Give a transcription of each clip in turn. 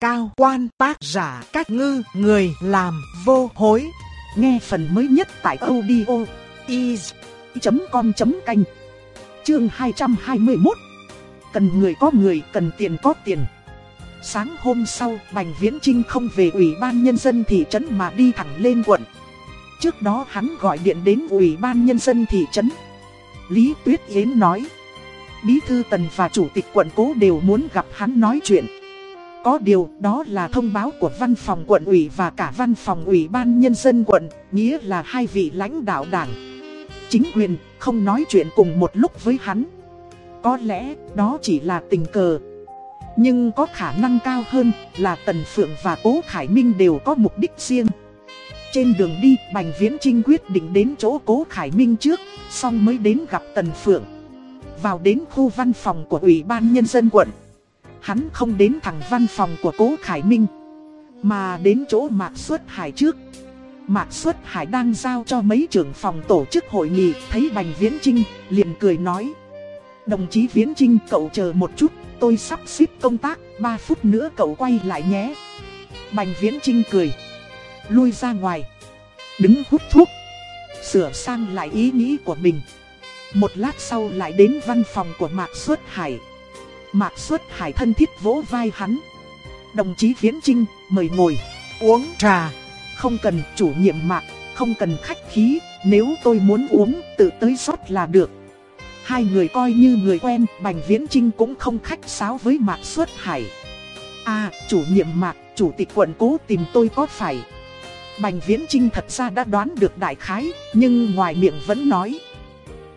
cao quan tác giả cách ngư người làm vô hối. Nghe phần mới nhất tại audio is.com.canh Chương 221 Cần người có người, cần tiền có tiền. Sáng hôm sau, Bành Viễn Trinh không về Ủy ban Nhân dân thị trấn mà đi thẳng lên quận. Trước đó hắn gọi điện đến Ủy ban Nhân dân thị trấn. Lý Tuyết Yến nói. Bí thư Tần và Chủ tịch quận cố đều muốn gặp hắn nói chuyện. Có điều đó là thông báo của văn phòng quận ủy và cả văn phòng ủy ban nhân dân quận, nghĩa là hai vị lãnh đạo đảng. Chính quyền không nói chuyện cùng một lúc với hắn. Có lẽ đó chỉ là tình cờ. Nhưng có khả năng cao hơn là Tần Phượng và Cố Khải Minh đều có mục đích riêng. Trên đường đi, Bành Viễn Trinh quyết định đến chỗ Cố Khải Minh trước, xong mới đến gặp Tần Phượng. Vào đến khu văn phòng của Ủy ban Nhân dân quận. Hắn không đến thẳng văn phòng của Cố Khải Minh, mà đến chỗ Mạc Xuất Hải trước. Mạc Xuất Hải đang giao cho mấy trưởng phòng tổ chức hội nghị, thấy Bành Viễn Trinh, liền cười nói. Đồng chí Viễn Trinh cậu chờ một chút, tôi sắp xếp công tác, 3 phút nữa cậu quay lại nhé. Bành Viễn Trinh cười, lui ra ngoài, đứng hút thuốc, sửa sang lại ý nghĩ của mình. Một lát sau lại đến văn phòng của Mạc Xuất Hải. Mạc Xuất Hải thân thiết vỗ vai hắn. Đồng chí Viễn Trinh, mời ngồi, uống trà. Không cần chủ nhiệm Mạc, không cần khách khí, nếu tôi muốn uống, tự tới rót là được. Hai người coi như người quen, Bành Viễn Trinh cũng không khách sáo với Mạc Xuất Hải. À, chủ nhiệm Mạc, chủ tịch quận cố tìm tôi có phải? Bành Viễn Trinh thật ra đã đoán được đại khái, nhưng ngoài miệng vẫn nói.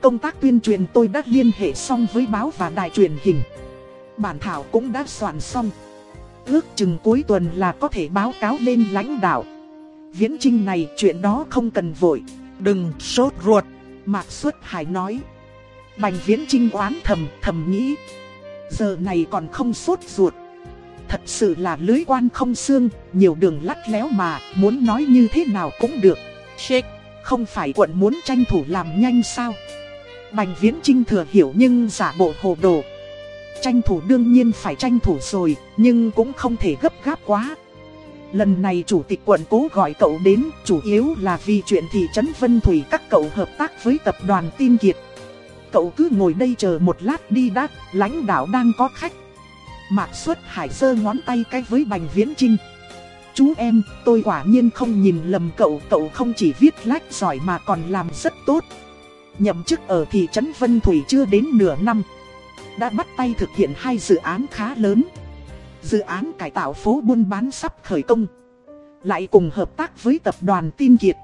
Công tác tuyên truyền tôi đã liên hệ xong với báo và đài truyền hình. Bản thảo cũng đã soạn xong. Ước chừng cuối tuần là có thể báo cáo lên lãnh đạo. Viễn Trinh này chuyện đó không cần vội. Đừng sốt ruột. Mạc Xuất Hải nói. Bành Viễn Trinh oán thầm thầm nghĩ. Giờ này còn không sốt ruột. Thật sự là lưới quan không xương, nhiều đường lắt léo mà, muốn nói như thế nào cũng được. Shake, không phải quận muốn tranh thủ làm nhanh sao? Bành Viễn Trinh thừa hiểu nhưng giả bộ hồ đồ. Tranh thủ đương nhiên phải tranh thủ rồi, nhưng cũng không thể gấp gáp quá. Lần này chủ tịch quận cố gọi cậu đến, chủ yếu là vì chuyện thị trấn Vân Thủy các cậu hợp tác với tập đoàn Tin Kiệt. Cậu cứ ngồi đây chờ một lát đi đã, lãnh đạo đang có khách. Mạc Xuất Hải sơ ngón tay cái với Bành Viễn Trinh. Chú em, tôi quả nhiên không nhìn lầm cậu, cậu không chỉ viết lách giỏi mà còn làm rất tốt. Nhậm chức ở thị trấn Vân Thủy chưa đến nửa năm. Đã bắt tay thực hiện hai dự án khá lớn. Dự án cải tạo phố buôn bán sắp khởi công. Lại cùng hợp tác với tập đoàn Tin Kiệt.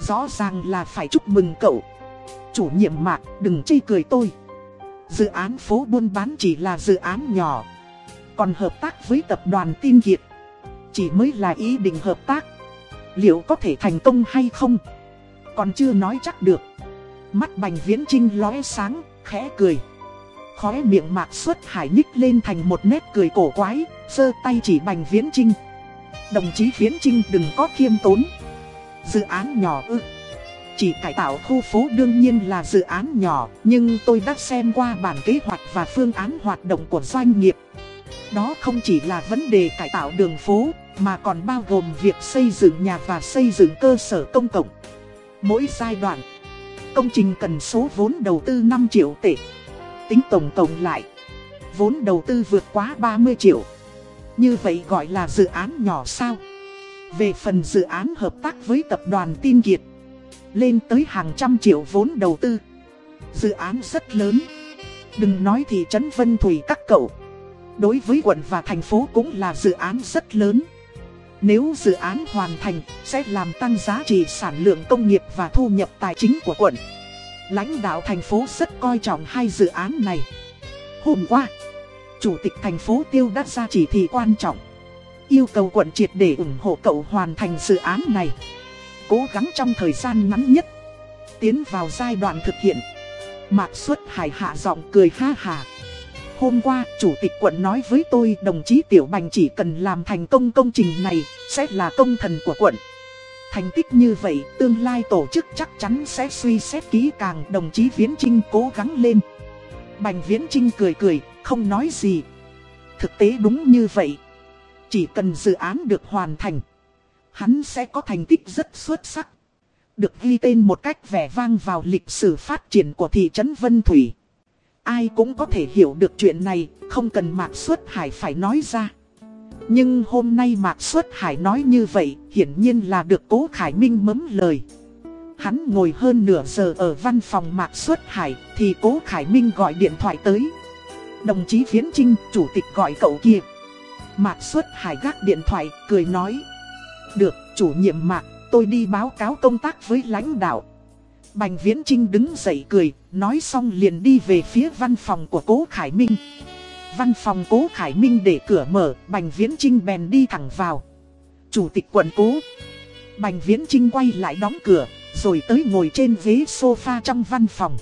Rõ ràng là phải chúc mừng cậu. Chủ nhiệm Mạc, đừng chê cười tôi. Dự án phố buôn bán chỉ là dự án nhỏ. Còn hợp tác với tập đoàn Tin Kiệt Chỉ mới là ý định hợp tác Liệu có thể thành công hay không Còn chưa nói chắc được Mắt bành viễn trinh lóe sáng, khẽ cười Khóe miệng mạc xuất hải nhích lên thành một nét cười cổ quái giơ tay chỉ bành viễn trinh Đồng chí viễn trinh đừng có khiêm tốn Dự án nhỏ ư Chỉ cải tạo khu phố đương nhiên là dự án nhỏ Nhưng tôi đã xem qua bản kế hoạch và phương án hoạt động của doanh nghiệp đó không chỉ là vấn đề cải tạo đường phố, mà còn bao gồm việc xây dựng nhà và xây dựng cơ sở công cộng. Mỗi giai đoạn, công trình cần số vốn đầu tư 5 triệu tệ. Tính tổng tổng lại, vốn đầu tư vượt quá 30 triệu. Như vậy gọi là dự án nhỏ sao? Về phần dự án hợp tác với tập đoàn Tin Kiệt, lên tới hàng trăm triệu vốn đầu tư. Dự án rất lớn. Đừng nói thị trấn Vân Thủy các cậu đối với quận và thành phố cũng là dự án rất lớn. Nếu dự án hoàn thành, sẽ làm tăng giá trị sản lượng công nghiệp và thu nhập tài chính của quận. Lãnh đạo thành phố rất coi trọng hai dự án này. Hôm qua, Chủ tịch thành phố Tiêu đã ra chỉ thị quan trọng. Yêu cầu quận triệt để ủng hộ cậu hoàn thành dự án này. Cố gắng trong thời gian ngắn nhất. Tiến vào giai đoạn thực hiện. Mạc Xuất Hải hạ giọng cười ha hà. Hôm qua, Chủ tịch quận nói với tôi đồng chí Tiểu Bành chỉ cần làm thành công công trình này, sẽ là công thần của quận. Thành tích như vậy, tương lai tổ chức chắc chắn sẽ suy xét kỹ càng đồng chí Viễn Trinh cố gắng lên. Bành Viễn Trinh cười cười, không nói gì. Thực tế đúng như vậy. Chỉ cần dự án được hoàn thành, hắn sẽ có thành tích rất xuất sắc. Được ghi tên một cách vẻ vang vào lịch sử phát triển của thị trấn Vân Thủy. Ai cũng có thể hiểu được chuyện này, không cần Mạc Xuất Hải phải nói ra. Nhưng hôm nay Mạc Xuất Hải nói như vậy, hiển nhiên là được Cố Khải Minh mấm lời. Hắn ngồi hơn nửa giờ ở văn phòng Mạc Xuất Hải, thì Cố Khải Minh gọi điện thoại tới. Đồng chí Viễn Trinh, chủ tịch gọi cậu kia. Mạc Xuất Hải gác điện thoại, cười nói. Được, chủ nhiệm Mạc, tôi đi báo cáo công tác với lãnh đạo. Bành Viễn Trinh đứng dậy cười, nói xong liền đi về phía văn phòng của Cố Khải Minh. Văn phòng Cố Khải Minh để cửa mở, Bành Viễn Trinh bèn đi thẳng vào. Chủ tịch quận Cố. Bành Viễn Trinh quay lại đóng cửa, rồi tới ngồi trên ghế sofa trong văn phòng.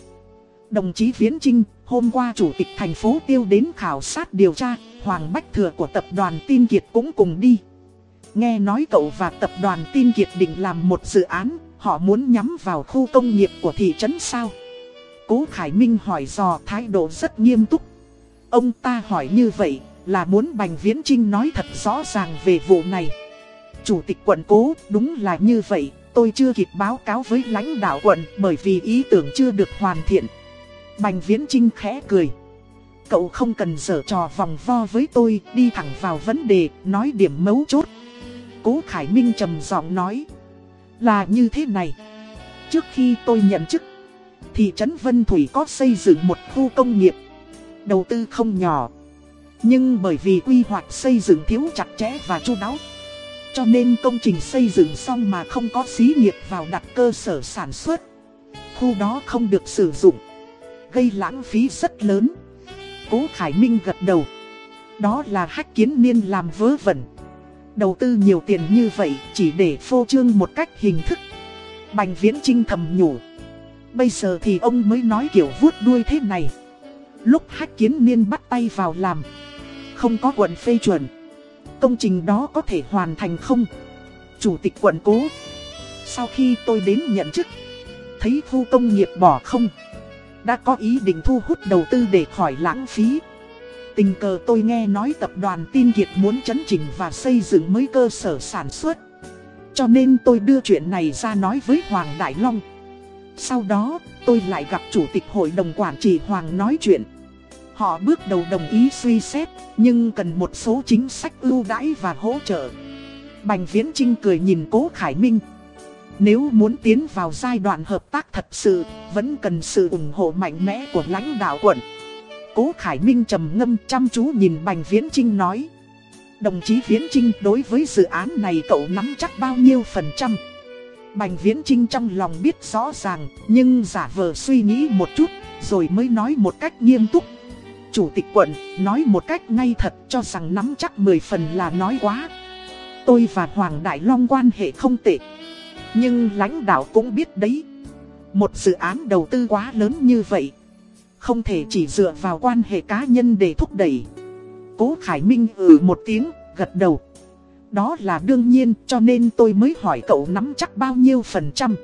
Đồng chí Viễn Trinh, hôm qua Chủ tịch thành phố Tiêu đến khảo sát điều tra, Hoàng Bách Thừa của tập đoàn Tin Kiệt cũng cùng đi. Nghe nói cậu và tập đoàn Tin Kiệt định làm một dự án, họ muốn nhắm vào khu công nghiệp của thị trấn sao? Cố Khải Minh hỏi dò thái độ rất nghiêm túc. Ông ta hỏi như vậy là muốn Bành Viễn Trinh nói thật rõ ràng về vụ này. Chủ tịch quận cố, đúng là như vậy, tôi chưa kịp báo cáo với lãnh đạo quận bởi vì ý tưởng chưa được hoàn thiện. Bành Viễn Trinh khẽ cười. Cậu không cần dở trò vòng vo với tôi, đi thẳng vào vấn đề, nói điểm mấu chốt. Cố Khải Minh trầm giọng nói. Là như thế này. Trước khi tôi nhận chức, thị trấn Vân Thủy có xây dựng một khu công nghiệp. Đầu tư không nhỏ. Nhưng bởi vì quy hoạch xây dựng thiếu chặt chẽ và chu đáo, cho nên công trình xây dựng xong mà không có xí nghiệp vào đặt cơ sở sản xuất. Khu đó không được sử dụng. Gây lãng phí rất lớn. Cố Khải Minh gật đầu. Đó là hách kiến niên làm vớ vẩn. Đầu tư nhiều tiền như vậy chỉ để phô trương một cách hình thức. Bành viễn trinh thầm nhủ. Bây giờ thì ông mới nói kiểu vuốt đuôi thế này. Lúc hách kiến niên bắt tay vào làm. Không có quận phê chuẩn. Công trình đó có thể hoàn thành không? Chủ tịch quận cố. Sau khi tôi đến nhận chức, Thấy khu công nghiệp bỏ không, Đã có ý định thu hút đầu tư để khỏi lãng phí. Tình cờ tôi nghe nói tập đoàn tin kiệt muốn chấn chỉnh và xây dựng mới cơ sở sản xuất. Cho nên tôi đưa chuyện này ra nói với Hoàng Đại Long. Sau đó, tôi lại gặp chủ tịch hội đồng quản trị Hoàng nói chuyện. Họ bước đầu đồng ý suy xét, nhưng cần một số chính sách ưu đãi và hỗ trợ. Bành Viễn Trinh cười nhìn Cố Khải Minh. Nếu muốn tiến vào giai đoạn hợp tác thật sự, vẫn cần sự ủng hộ mạnh mẽ của lãnh đạo quận. Cố Khải Minh trầm ngâm chăm chú nhìn Bành Viễn Trinh nói. Đồng chí Viễn Trinh đối với dự án này cậu nắm chắc bao nhiêu phần trăm? Bành Viễn Trinh trong lòng biết rõ ràng, nhưng giả vờ suy nghĩ một chút, rồi mới nói một cách nghiêm túc chủ tịch quận nói một cách ngay thật cho rằng nắm chắc 10 phần là nói quá. Tôi và Hoàng Đại Long quan hệ không tệ. Nhưng lãnh đạo cũng biết đấy. Một dự án đầu tư quá lớn như vậy. Không thể chỉ dựa vào quan hệ cá nhân để thúc đẩy. Cố Khải Minh ừ một tiếng, gật đầu. Đó là đương nhiên cho nên tôi mới hỏi cậu nắm chắc bao nhiêu phần trăm.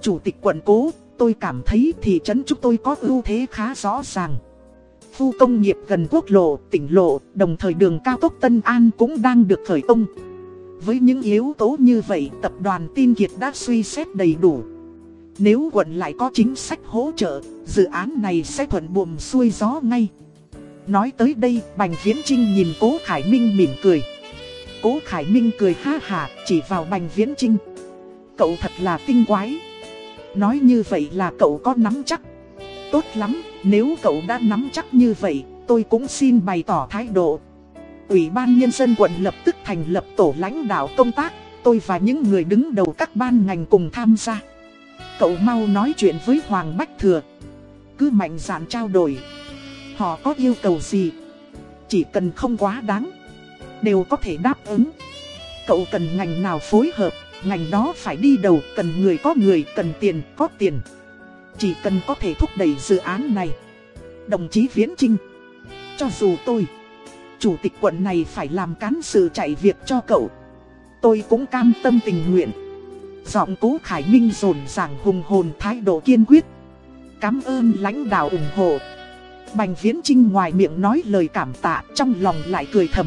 Chủ tịch quận cố, tôi cảm thấy thị trấn chúng tôi có ưu thế khá rõ ràng. Khu công nghiệp gần quốc lộ, tỉnh lộ, đồng thời đường cao tốc Tân An cũng đang được khởi công. Với những yếu tố như vậy, tập đoàn tin kiệt đã suy xét đầy đủ. Nếu quận lại có chính sách hỗ trợ, dự án này sẽ thuận buồm xuôi gió ngay. Nói tới đây, Bành Viễn Trinh nhìn Cố Khải Minh mỉm cười. Cố Khải Minh cười ha hà, chỉ vào Bành Viễn Trinh. Cậu thật là tinh quái. Nói như vậy là cậu có nắm chắc. Tốt lắm, nếu cậu đã nắm chắc như vậy, tôi cũng xin bày tỏ thái độ. Ủy ban Nhân dân quận lập tức thành lập tổ lãnh đạo công tác, tôi và những người đứng đầu các ban ngành cùng tham gia. Cậu mau nói chuyện với Hoàng Bách Thừa. Cứ mạnh dạn trao đổi. Họ có yêu cầu gì? Chỉ cần không quá đáng. Đều có thể đáp ứng. Cậu cần ngành nào phối hợp, ngành đó phải đi đầu, cần người có người, cần tiền có tiền. Chỉ cần có thể thúc đẩy dự án này. Đồng chí Viễn Trinh Cho dù tôi. Chủ tịch quận này phải làm cán sự chạy việc cho cậu. Tôi cũng cam tâm tình nguyện. Giọng cố Khải Minh rồn ràng hùng hồn thái độ kiên quyết. Cảm ơn lãnh đạo ủng hộ. Bành Viễn Trinh ngoài miệng nói lời cảm tạ Trong lòng lại cười thầm.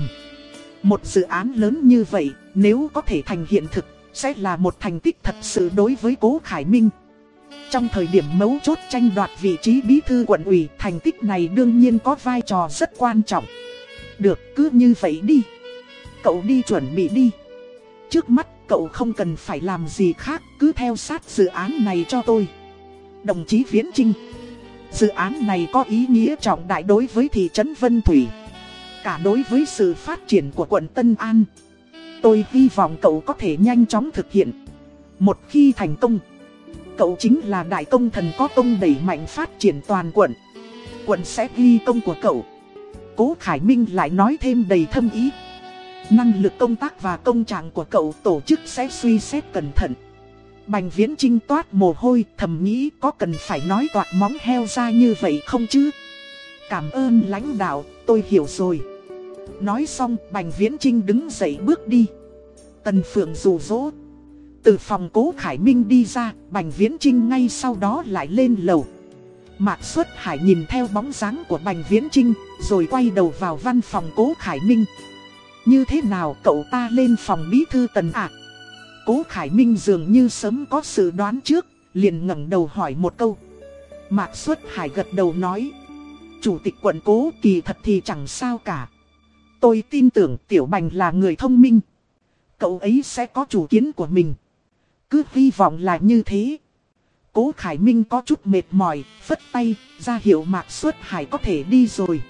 Một dự án lớn như vậy, nếu có thể thành hiện thực, sẽ là một thành tích thật sự đối với Cố Khải Minh. Trong thời điểm mấu chốt tranh đoạt vị trí bí thư quận ủy, thành tích này đương nhiên có vai trò rất quan trọng. Được, cứ như vậy đi. Cậu đi chuẩn bị đi. Trước mắt cậu không cần phải làm gì khác, cứ theo sát dự án này cho tôi. Đồng chí Viễn Trinh Dự án này có ý nghĩa trọng đại đối với thị trấn Vân Thủy Cả đối với sự phát triển của quận Tân An Tôi hy vọng cậu có thể nhanh chóng thực hiện Một khi thành công Cậu chính là đại công thần có công đẩy mạnh phát triển toàn quận. Quận sẽ ghi công của cậu. Cố Khải Minh lại nói thêm đầy thâm ý. Năng lực công tác và công trạng của cậu tổ chức sẽ suy xét cẩn thận. Bành viễn trinh toát mồ hôi, thầm nghĩ có cần phải nói toạt móng heo ra như vậy không chứ? Cảm ơn lãnh đạo, tôi hiểu rồi. Nói xong, bành viễn trinh đứng dậy bước đi. Tần phượng rủ rỗ từ phòng cố Khải Minh đi ra Bành viễn trinh ngay sau đó lại lên lầu Mạc xuất hải nhìn theo bóng dáng của bành viễn trinh Rồi quay đầu vào văn phòng cố Khải Minh Như thế nào cậu ta lên phòng bí thư tần ạ Cố Khải Minh dường như sớm có sự đoán trước, liền ngẩng đầu hỏi một câu. Mạc Xuất Hải gật đầu nói. Chủ tịch quận cố kỳ thật thì chẳng sao cả. Tôi tin tưởng Tiểu Bành là người thông minh. Cậu ấy sẽ có chủ kiến của mình. Cứ hy vọng là như thế. Cố Khải Minh có chút mệt mỏi, phất tay, ra hiệu Mạc Xuất Hải có thể đi rồi.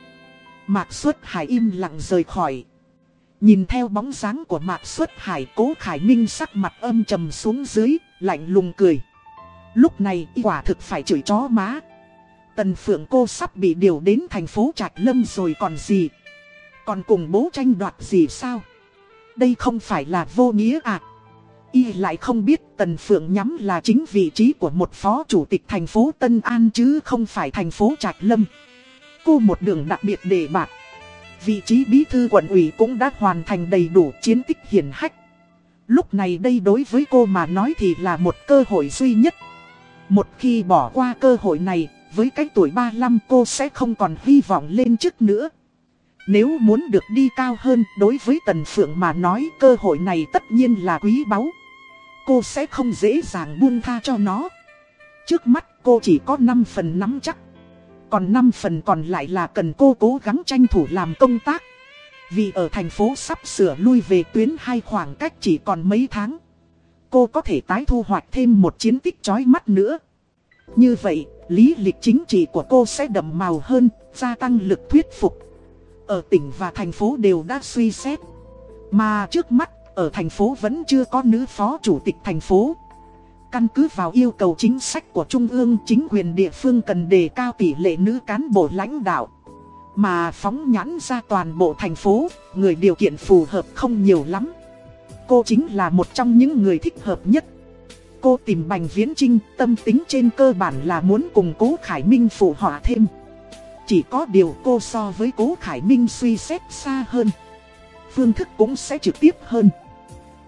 Mạc Xuất Hải im lặng rời khỏi. Nhìn theo bóng dáng của Mạc Xuất Hải cố Khải Minh sắc mặt âm trầm xuống dưới, lạnh lùng cười. Lúc này quả thực phải chửi chó má. Tần Phượng cô sắp bị điều đến thành phố Trạch Lâm rồi còn gì. Còn cùng bố tranh đoạt gì sao? Đây không phải là vô nghĩa à? Y lại không biết Tần Phượng nhắm là chính vị trí của một phó chủ tịch thành phố Tân An chứ không phải thành phố Trạch Lâm. Cô một đường đặc biệt để bạc vị trí bí thư quận ủy cũng đã hoàn thành đầy đủ chiến tích hiển hách. Lúc này đây đối với cô mà nói thì là một cơ hội duy nhất. Một khi bỏ qua cơ hội này, với cái tuổi 35 cô sẽ không còn hy vọng lên chức nữa. Nếu muốn được đi cao hơn đối với Tần Phượng mà nói cơ hội này tất nhiên là quý báu. Cô sẽ không dễ dàng buông tha cho nó. Trước mắt cô chỉ có 5 phần nắm chắc. Còn 5 phần còn lại là cần cô cố gắng tranh thủ làm công tác. Vì ở thành phố sắp sửa lui về tuyến hai khoảng cách chỉ còn mấy tháng. Cô có thể tái thu hoạch thêm một chiến tích chói mắt nữa. Như vậy, lý lịch chính trị của cô sẽ đậm màu hơn, gia tăng lực thuyết phục. Ở tỉnh và thành phố đều đã suy xét. Mà trước mắt, ở thành phố vẫn chưa có nữ phó chủ tịch thành phố. Căn cứ vào yêu cầu chính sách của Trung ương, chính quyền địa phương cần đề cao tỷ lệ nữ cán bộ lãnh đạo. Mà phóng nhãn ra toàn bộ thành phố, người điều kiện phù hợp không nhiều lắm. Cô chính là một trong những người thích hợp nhất. Cô tìm Bành Viễn Trinh, tâm tính trên cơ bản là muốn cùng Cố Khải Minh phụ họa thêm. Chỉ có điều cô so với Cố Khải Minh suy xét xa hơn. Phương thức cũng sẽ trực tiếp hơn.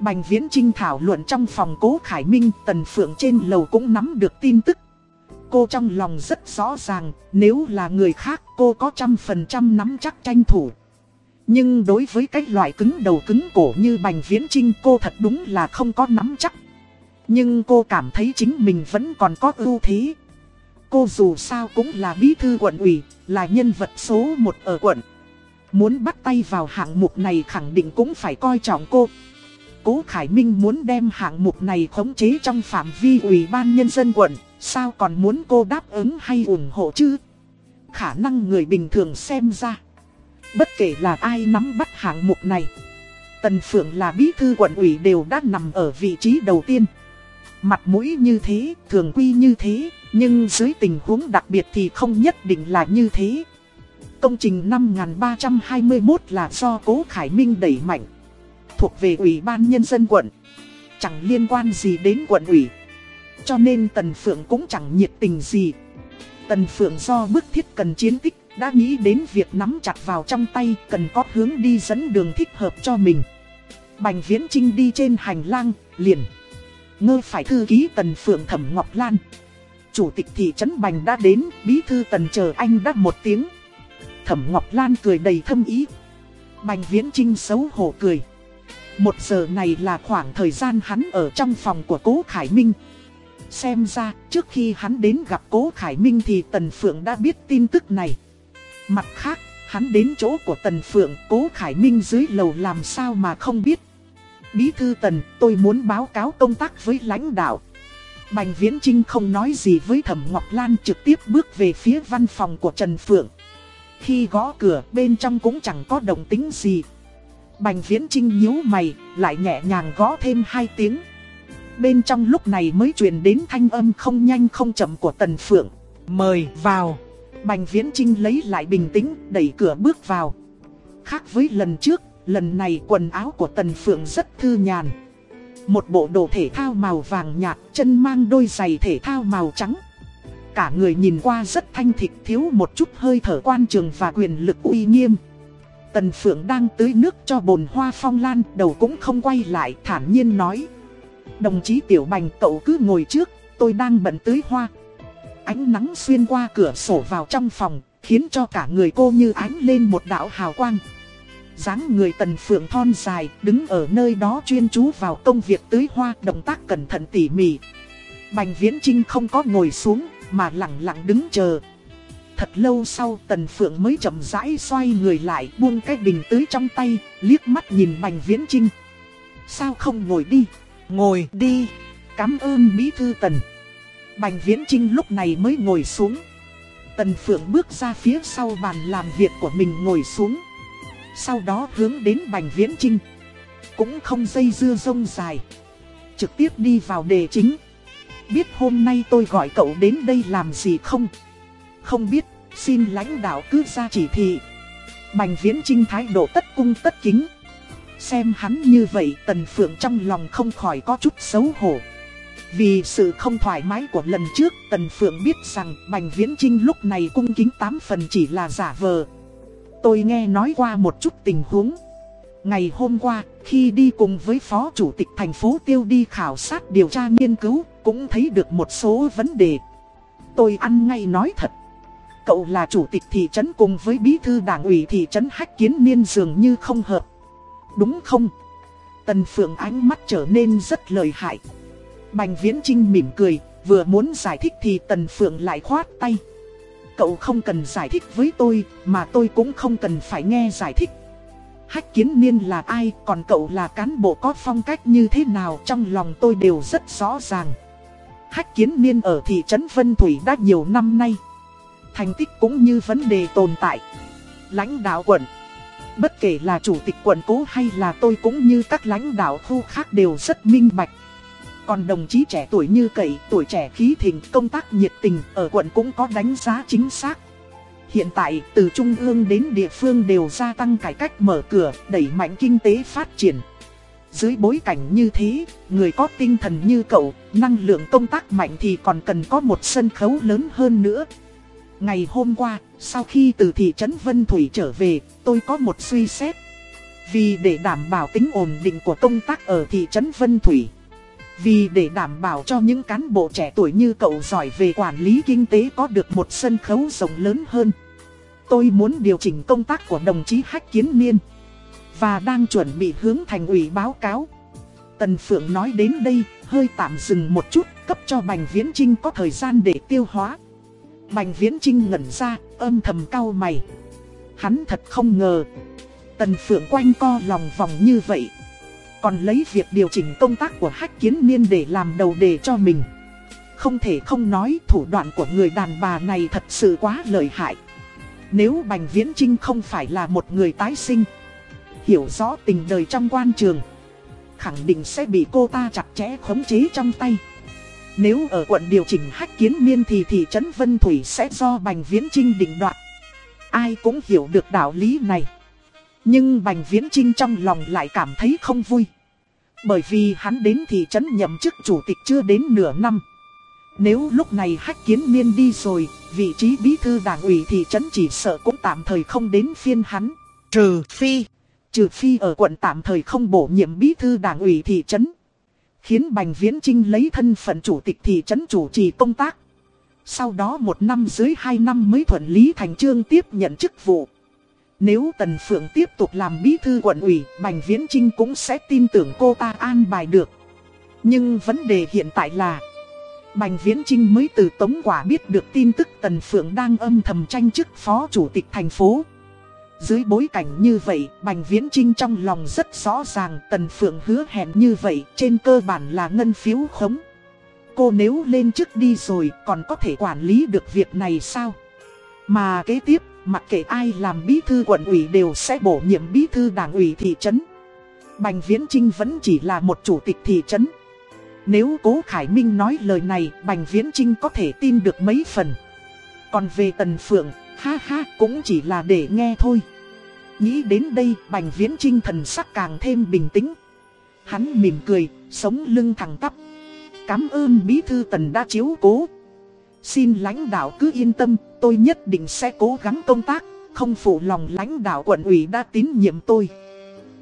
Bành Viễn Trinh thảo luận trong phòng cố Khải Minh, Tần Phượng trên lầu cũng nắm được tin tức. Cô trong lòng rất rõ ràng, nếu là người khác cô có trăm phần trăm nắm chắc tranh thủ. Nhưng đối với cái loại cứng đầu cứng cổ như Bành Viễn Trinh cô thật đúng là không có nắm chắc. Nhưng cô cảm thấy chính mình vẫn còn có ưu thế. Cô dù sao cũng là bí thư quận ủy, là nhân vật số một ở quận. Muốn bắt tay vào hạng mục này khẳng định cũng phải coi trọng cô. Cố Khải Minh muốn đem hạng mục này khống chế trong phạm vi ủy ban nhân dân quận, sao còn muốn cô đáp ứng hay ủng hộ chứ? Khả năng người bình thường xem ra. Bất kể là ai nắm bắt hạng mục này. Tần Phượng là bí thư quận ủy đều đã nằm ở vị trí đầu tiên. Mặt mũi như thế, thường quy như thế, nhưng dưới tình huống đặc biệt thì không nhất định là như thế. Công trình 5321 là do Cố Khải Minh đẩy mạnh thuộc về Ủy ban Nhân dân quận. Chẳng liên quan gì đến quận ủy. Cho nên Tần Phượng cũng chẳng nhiệt tình gì. Tần Phượng do bức thiết cần chiến tích, đã nghĩ đến việc nắm chặt vào trong tay cần có hướng đi dẫn đường thích hợp cho mình. Bành Viễn Trinh đi trên hành lang, liền. Ngơ phải thư ký Tần Phượng Thẩm Ngọc Lan. Chủ tịch thị trấn Bành đã đến, bí thư Tần chờ anh đã một tiếng. Thẩm Ngọc Lan cười đầy thâm ý. Bành Viễn Trinh xấu hổ cười. Một giờ này là khoảng thời gian hắn ở trong phòng của Cố Khải Minh. Xem ra, trước khi hắn đến gặp Cố Khải Minh thì Tần Phượng đã biết tin tức này. Mặt khác, hắn đến chỗ của Tần Phượng, Cố Khải Minh dưới lầu làm sao mà không biết. Bí thư Tần, tôi muốn báo cáo công tác với lãnh đạo. Bành Viễn Trinh không nói gì với Thẩm Ngọc Lan trực tiếp bước về phía văn phòng của Trần Phượng. Khi gõ cửa bên trong cũng chẳng có động tính gì. Bành Viễn Trinh nhíu mày, lại nhẹ nhàng gõ thêm hai tiếng. Bên trong lúc này mới truyền đến thanh âm không nhanh không chậm của Tần Phượng. Mời vào. Bành Viễn Trinh lấy lại bình tĩnh, đẩy cửa bước vào. Khác với lần trước, lần này quần áo của Tần Phượng rất thư nhàn. Một bộ đồ thể thao màu vàng nhạt, chân mang đôi giày thể thao màu trắng. Cả người nhìn qua rất thanh thịt thiếu một chút hơi thở quan trường và quyền lực uy nghiêm. Tần Phượng đang tưới nước cho bồn hoa phong lan, đầu cũng không quay lại, thản nhiên nói. Đồng chí Tiểu Bành cậu cứ ngồi trước, tôi đang bận tưới hoa. Ánh nắng xuyên qua cửa sổ vào trong phòng, khiến cho cả người cô như ánh lên một đạo hào quang dáng người tần phượng thon dài, đứng ở nơi đó chuyên chú vào công việc tưới hoa, động tác cẩn thận tỉ mỉ. Bành Viễn Trinh không có ngồi xuống, mà lặng lặng đứng chờ. Thật lâu sau tần phượng mới chậm rãi xoay người lại buông cái bình tưới trong tay, liếc mắt nhìn Bành Viễn Trinh. Sao không ngồi đi? Ngồi đi. Cảm ơn Bí Thư Tần. Bành Viễn Trinh lúc này mới ngồi xuống. Tần Phượng bước ra phía sau bàn làm việc của mình ngồi xuống. Sau đó hướng đến Bành Viễn Trinh Cũng không dây dưa rông dài Trực tiếp đi vào đề chính Biết hôm nay tôi gọi cậu đến đây làm gì không? Không biết, xin lãnh đạo cứ ra chỉ thị Bành Viễn Trinh thái độ tất cung tất kính Xem hắn như vậy Tần Phượng trong lòng không khỏi có chút xấu hổ Vì sự không thoải mái của lần trước Tần Phượng biết rằng Bành Viễn Trinh lúc này cung kính 8 phần chỉ là giả vờ Tôi nghe nói qua một chút tình huống. Ngày hôm qua, khi đi cùng với Phó Chủ tịch thành phố Tiêu đi khảo sát điều tra nghiên cứu, cũng thấy được một số vấn đề. Tôi ăn ngay nói thật. Cậu là chủ tịch thị trấn cùng với bí thư đảng ủy thị trấn Hách Kiến Niên dường như không hợp. Đúng không? Tần Phượng ánh mắt trở nên rất lợi hại. Bành Viễn Trinh mỉm cười, vừa muốn giải thích thì Tần Phượng lại khoát tay. Cậu không cần giải thích với tôi, mà tôi cũng không cần phải nghe giải thích. Hách kiến niên là ai, còn cậu là cán bộ có phong cách như thế nào trong lòng tôi đều rất rõ ràng. Hách kiến niên ở thị trấn Vân Thủy đã nhiều năm nay. Thành tích cũng như vấn đề tồn tại. Lãnh đạo quận, bất kể là chủ tịch quận cố hay là tôi cũng như các lãnh đạo khu khác đều rất minh bạch. Còn đồng chí trẻ tuổi như cậy, tuổi trẻ khí thịnh, công tác nhiệt tình ở quận cũng có đánh giá chính xác. Hiện tại, từ trung ương đến địa phương đều gia tăng cải cách mở cửa, đẩy mạnh kinh tế phát triển. Dưới bối cảnh như thế, người có tinh thần như cậu, năng lượng công tác mạnh thì còn cần có một sân khấu lớn hơn nữa. Ngày hôm qua, sau khi từ thị trấn Vân Thủy trở về, tôi có một suy xét. Vì để đảm bảo tính ổn định của công tác ở thị trấn Vân Thủy. Vì để đảm bảo cho những cán bộ trẻ tuổi như cậu giỏi về quản lý kinh tế có được một sân khấu rộng lớn hơn. Tôi muốn điều chỉnh công tác của đồng chí Hách Kiến Niên. Và đang chuẩn bị hướng thành ủy báo cáo. Tần Phượng nói đến đây, hơi tạm dừng một chút, cấp cho Bành Viễn Trinh có thời gian để tiêu hóa. Bành Viễn Trinh ngẩn ra, âm thầm cau mày. Hắn thật không ngờ. Tần Phượng quanh co lòng vòng như vậy, còn lấy việc điều chỉnh công tác của Hách Kiến Niên để làm đầu đề cho mình. Không thể không nói thủ đoạn của người đàn bà này thật sự quá lợi hại. Nếu Bành Viễn Trinh không phải là một người tái sinh, hiểu rõ tình đời trong quan trường, khẳng định sẽ bị cô ta chặt chẽ khống chế trong tay. Nếu ở quận điều chỉnh hách kiến niên thì thị trấn Vân Thủy sẽ do Bành Viễn Trinh định đoạt. Ai cũng hiểu được đạo lý này. Nhưng Bành Viễn Trinh trong lòng lại cảm thấy không vui. Bởi vì hắn đến thị trấn nhậm chức chủ tịch chưa đến nửa năm. Nếu lúc này hách kiến niên đi rồi, vị trí bí thư đảng ủy thị trấn chỉ sợ cũng tạm thời không đến phiên hắn. Trừ phi, trừ phi ở quận tạm thời không bổ nhiệm bí thư đảng ủy thị trấn. Khiến Bành Viễn Trinh lấy thân phận chủ tịch thị trấn chủ trì công tác. Sau đó một năm dưới hai năm mới thuận lý thành trương tiếp nhận chức vụ. Nếu Tần Phượng tiếp tục làm bí thư quận ủy, Bành Viễn Trinh cũng sẽ tin tưởng cô ta an bài được. Nhưng vấn đề hiện tại là Bành Viễn Trinh mới từ Tống Quả biết được tin tức Tần Phượng đang âm thầm tranh chức phó chủ tịch thành phố. Dưới bối cảnh như vậy, Bành Viễn Trinh trong lòng rất rõ ràng Tần Phượng hứa hẹn như vậy trên cơ bản là ngân phiếu khống. Cô nếu lên chức đi rồi còn có thể quản lý được việc này sao? Mà kế tiếp, mặc kệ ai làm bí thư quận ủy đều sẽ bổ nhiệm bí thư đảng ủy thị trấn. Bành Viễn Trinh vẫn chỉ là một chủ tịch thị trấn. Nếu Cố Khải Minh nói lời này, Bành Viễn Trinh có thể tin được mấy phần. Còn về Tần Phượng, ha ha, cũng chỉ là để nghe thôi. Nghĩ đến đây, Bành Viễn Trinh thần sắc càng thêm bình tĩnh. Hắn mỉm cười, sống lưng thẳng tắp. Cảm ơn Bí Thư Tần đã chiếu cố. Xin lãnh đạo cứ yên tâm, tôi nhất định sẽ cố gắng công tác, không phụ lòng lãnh đạo quận ủy đã tín nhiệm tôi.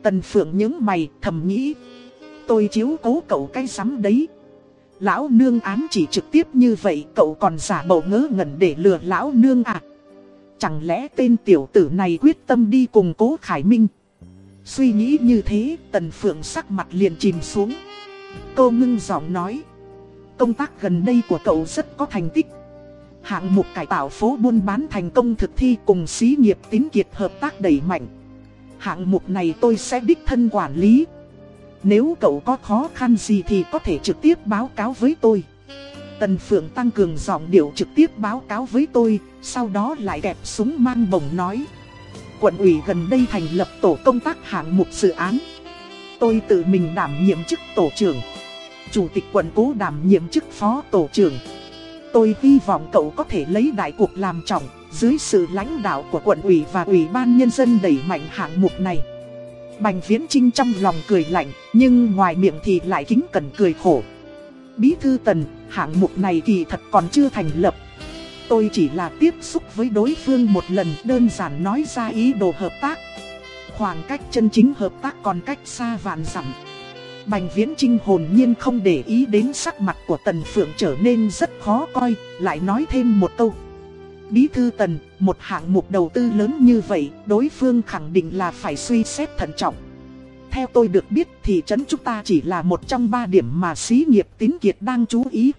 Tần Phượng những mày thầm nghĩ, tôi chiếu cố cậu cái sắm đấy. Lão nương ám chỉ trực tiếp như vậy cậu còn giả bộ ngớ ngẩn để lừa lão nương à. Chẳng lẽ tên tiểu tử này quyết tâm đi cùng cố Khải Minh. Suy nghĩ như thế, tần phượng sắc mặt liền chìm xuống. Cô ngưng giọng nói. Công tác gần đây của cậu rất có thành tích. Hạng mục cải tạo phố buôn bán thành công thực thi cùng xí nghiệp tín kiệt hợp tác đẩy mạnh. Hạng mục này tôi sẽ đích thân quản lý. Nếu cậu có khó khăn gì thì có thể trực tiếp báo cáo với tôi. Tần Phượng tăng cường giọng điệu trực tiếp báo cáo với tôi, sau đó lại kẹp súng mang bổng nói. Quận ủy gần đây thành lập tổ công tác hạng mục dự án. Tôi tự mình đảm nhiệm chức tổ trưởng. Chủ tịch quận cố đảm nhiệm chức phó tổ trưởng. Tôi hy vọng cậu có thể lấy đại cuộc làm trọng, dưới sự lãnh đạo của quận ủy và ủy ban nhân dân đẩy mạnh hạng mục này. Bành Viễn Trinh trong lòng cười lạnh, nhưng ngoài miệng thì lại kính cẩn cười khổ. Bí thư tần, hạng mục này thì thật còn chưa thành lập. Tôi chỉ là tiếp xúc với đối phương một lần đơn giản nói ra ý đồ hợp tác. Khoảng cách chân chính hợp tác còn cách xa vạn dặm. Bành Viễn Trinh hồn nhiên không để ý đến sắc mặt của Tần Phượng trở nên rất khó coi, lại nói thêm một câu. Bí thư Tần, một hạng mục đầu tư lớn như vậy, đối phương khẳng định là phải suy xét thận trọng. Theo tôi được biết thì trấn chúng ta chỉ là một trong ba điểm mà xí nghiệp tín kiệt đang chú ý.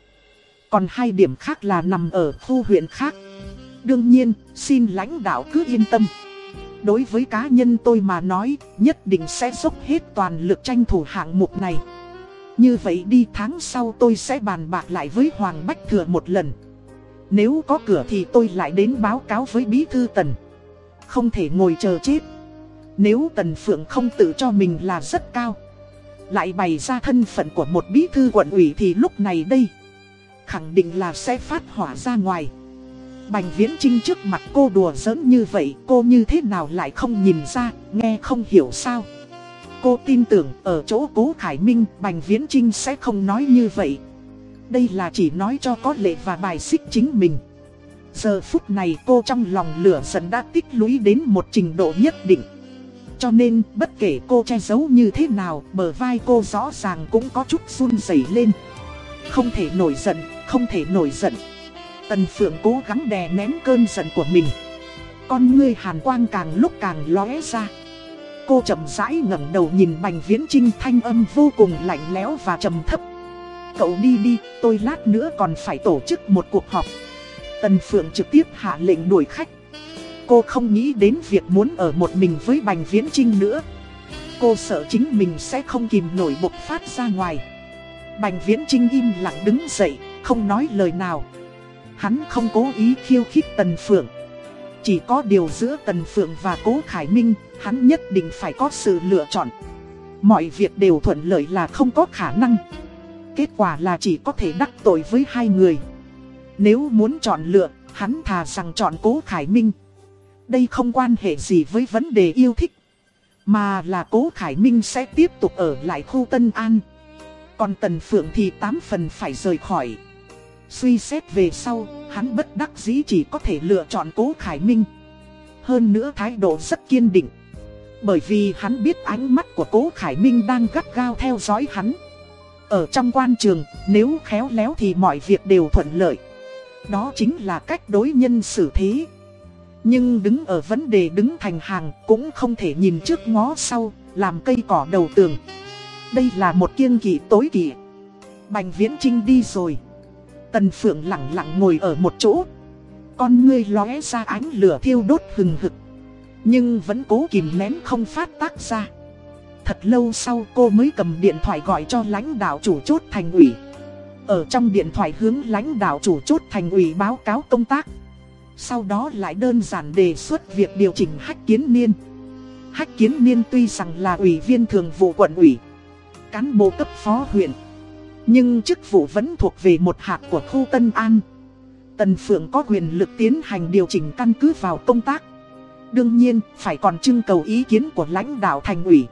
Còn hai điểm khác là nằm ở khu huyện khác. Đương nhiên, xin lãnh đạo cứ yên tâm. Đối với cá nhân tôi mà nói, nhất định sẽ dốc hết toàn lực tranh thủ hạng mục này. Như vậy đi tháng sau tôi sẽ bàn bạc lại với Hoàng Bách Thừa một lần. Nếu có cửa thì tôi lại đến báo cáo với Bí Thư Tần. Không thể ngồi chờ chết. Nếu Tần Phượng không tự cho mình là rất cao. Lại bày ra thân phận của một bí thư quận ủy thì lúc này đây, Khẳng định là sẽ phát hỏa ra ngoài. Bành viễn trinh trước mặt cô đùa giỡn như vậy, Cô như thế nào lại không nhìn ra, Nghe không hiểu sao? Cô tin tưởng ở chỗ cố Khải Minh, Bành viễn trinh sẽ không nói như vậy. Đây là chỉ nói cho có lệ và bài xích chính mình. Giờ phút này cô trong lòng lửa giận đã tích lũy đến một trình độ nhất định. Cho nên bất kể cô che giấu như thế nào Bờ vai cô rõ ràng cũng có chút run rẩy lên. Không thể nổi giận, không thể nổi giận. Tần Phượng cố gắng đè nén cơn giận của mình. Con ngươi hàn quang càng lúc càng lóe ra. Cô chậm rãi ngẩng đầu nhìn Bành Viễn Trinh thanh âm vô cùng lạnh lẽo và trầm thấp. Cậu đi đi, tôi lát nữa còn phải tổ chức một cuộc họp. Tần Phượng trực tiếp hạ lệnh đuổi khách. Cô không nghĩ đến việc muốn ở một mình với Bành Viễn Trinh nữa. Cô sợ chính mình sẽ không kìm nổi bộc phát ra ngoài. Bành Viễn Trinh im lặng đứng dậy, không nói lời nào. Hắn không cố ý khiêu khích Tần Phượng. Chỉ có điều giữa Tần Phượng và Cố Khải Minh Hắn nhất định phải có sự lựa chọn. Mọi việc đều thuận lợi là không có khả năng. Kết quả là chỉ có thể đắc tội với hai người. Nếu muốn chọn lựa Hắn thà rằng chọn Cố Khải Minh. Đây không quan hệ gì với vấn đề yêu thích Mà là Cố Khải Minh sẽ tiếp tục ở lại khu Tân An Còn Tần Phượng thì tám phần phải rời khỏi Suy xét về sau, hắn bất đắc dĩ chỉ có thể lựa chọn cố Khải Minh. Hơn nữa thái độ rất kiên định. Bởi vì hắn biết ánh mắt của cố Khải Minh đang gắt gao theo dõi hắn. Ở trong quan trường, nếu khéo léo thì mọi việc đều thuận lợi. Đó chính là cách đối nhân xử thế. Nhưng đứng ở vấn đề đứng thành hàng cũng không thể nhìn trước ngó sau, làm cây cỏ đầu tường. Đây là một kiêng kỵ tối kỵ. Bành Viễn Trinh đi rồi. Tần Phượng lặng lặng ngồi ở một chỗ. Con ngươi lóe ra ánh lửa thiêu đốt hừng hực. Nhưng vẫn cố kìm nén không phát tác ra. Thật lâu sau cô mới cầm điện thoại gọi cho lãnh đạo chủ chốt thành ủy. Ở trong điện thoại hướng lãnh đạo chủ chốt thành ủy báo cáo công tác. Sau đó lại đơn giản đề xuất việc điều chỉnh hách kiến niên. Hách kiến niên tuy rằng là ủy viên thường vụ quận ủy, cán bộ cấp phó huyện. Nhưng chức vụ vẫn thuộc về một hạt của khu Tân An. Tần Phượng có quyền lực tiến hành điều chỉnh căn cứ vào công tác. Đương nhiên, phải còn trưng cầu ý kiến của lãnh đạo thành ủy.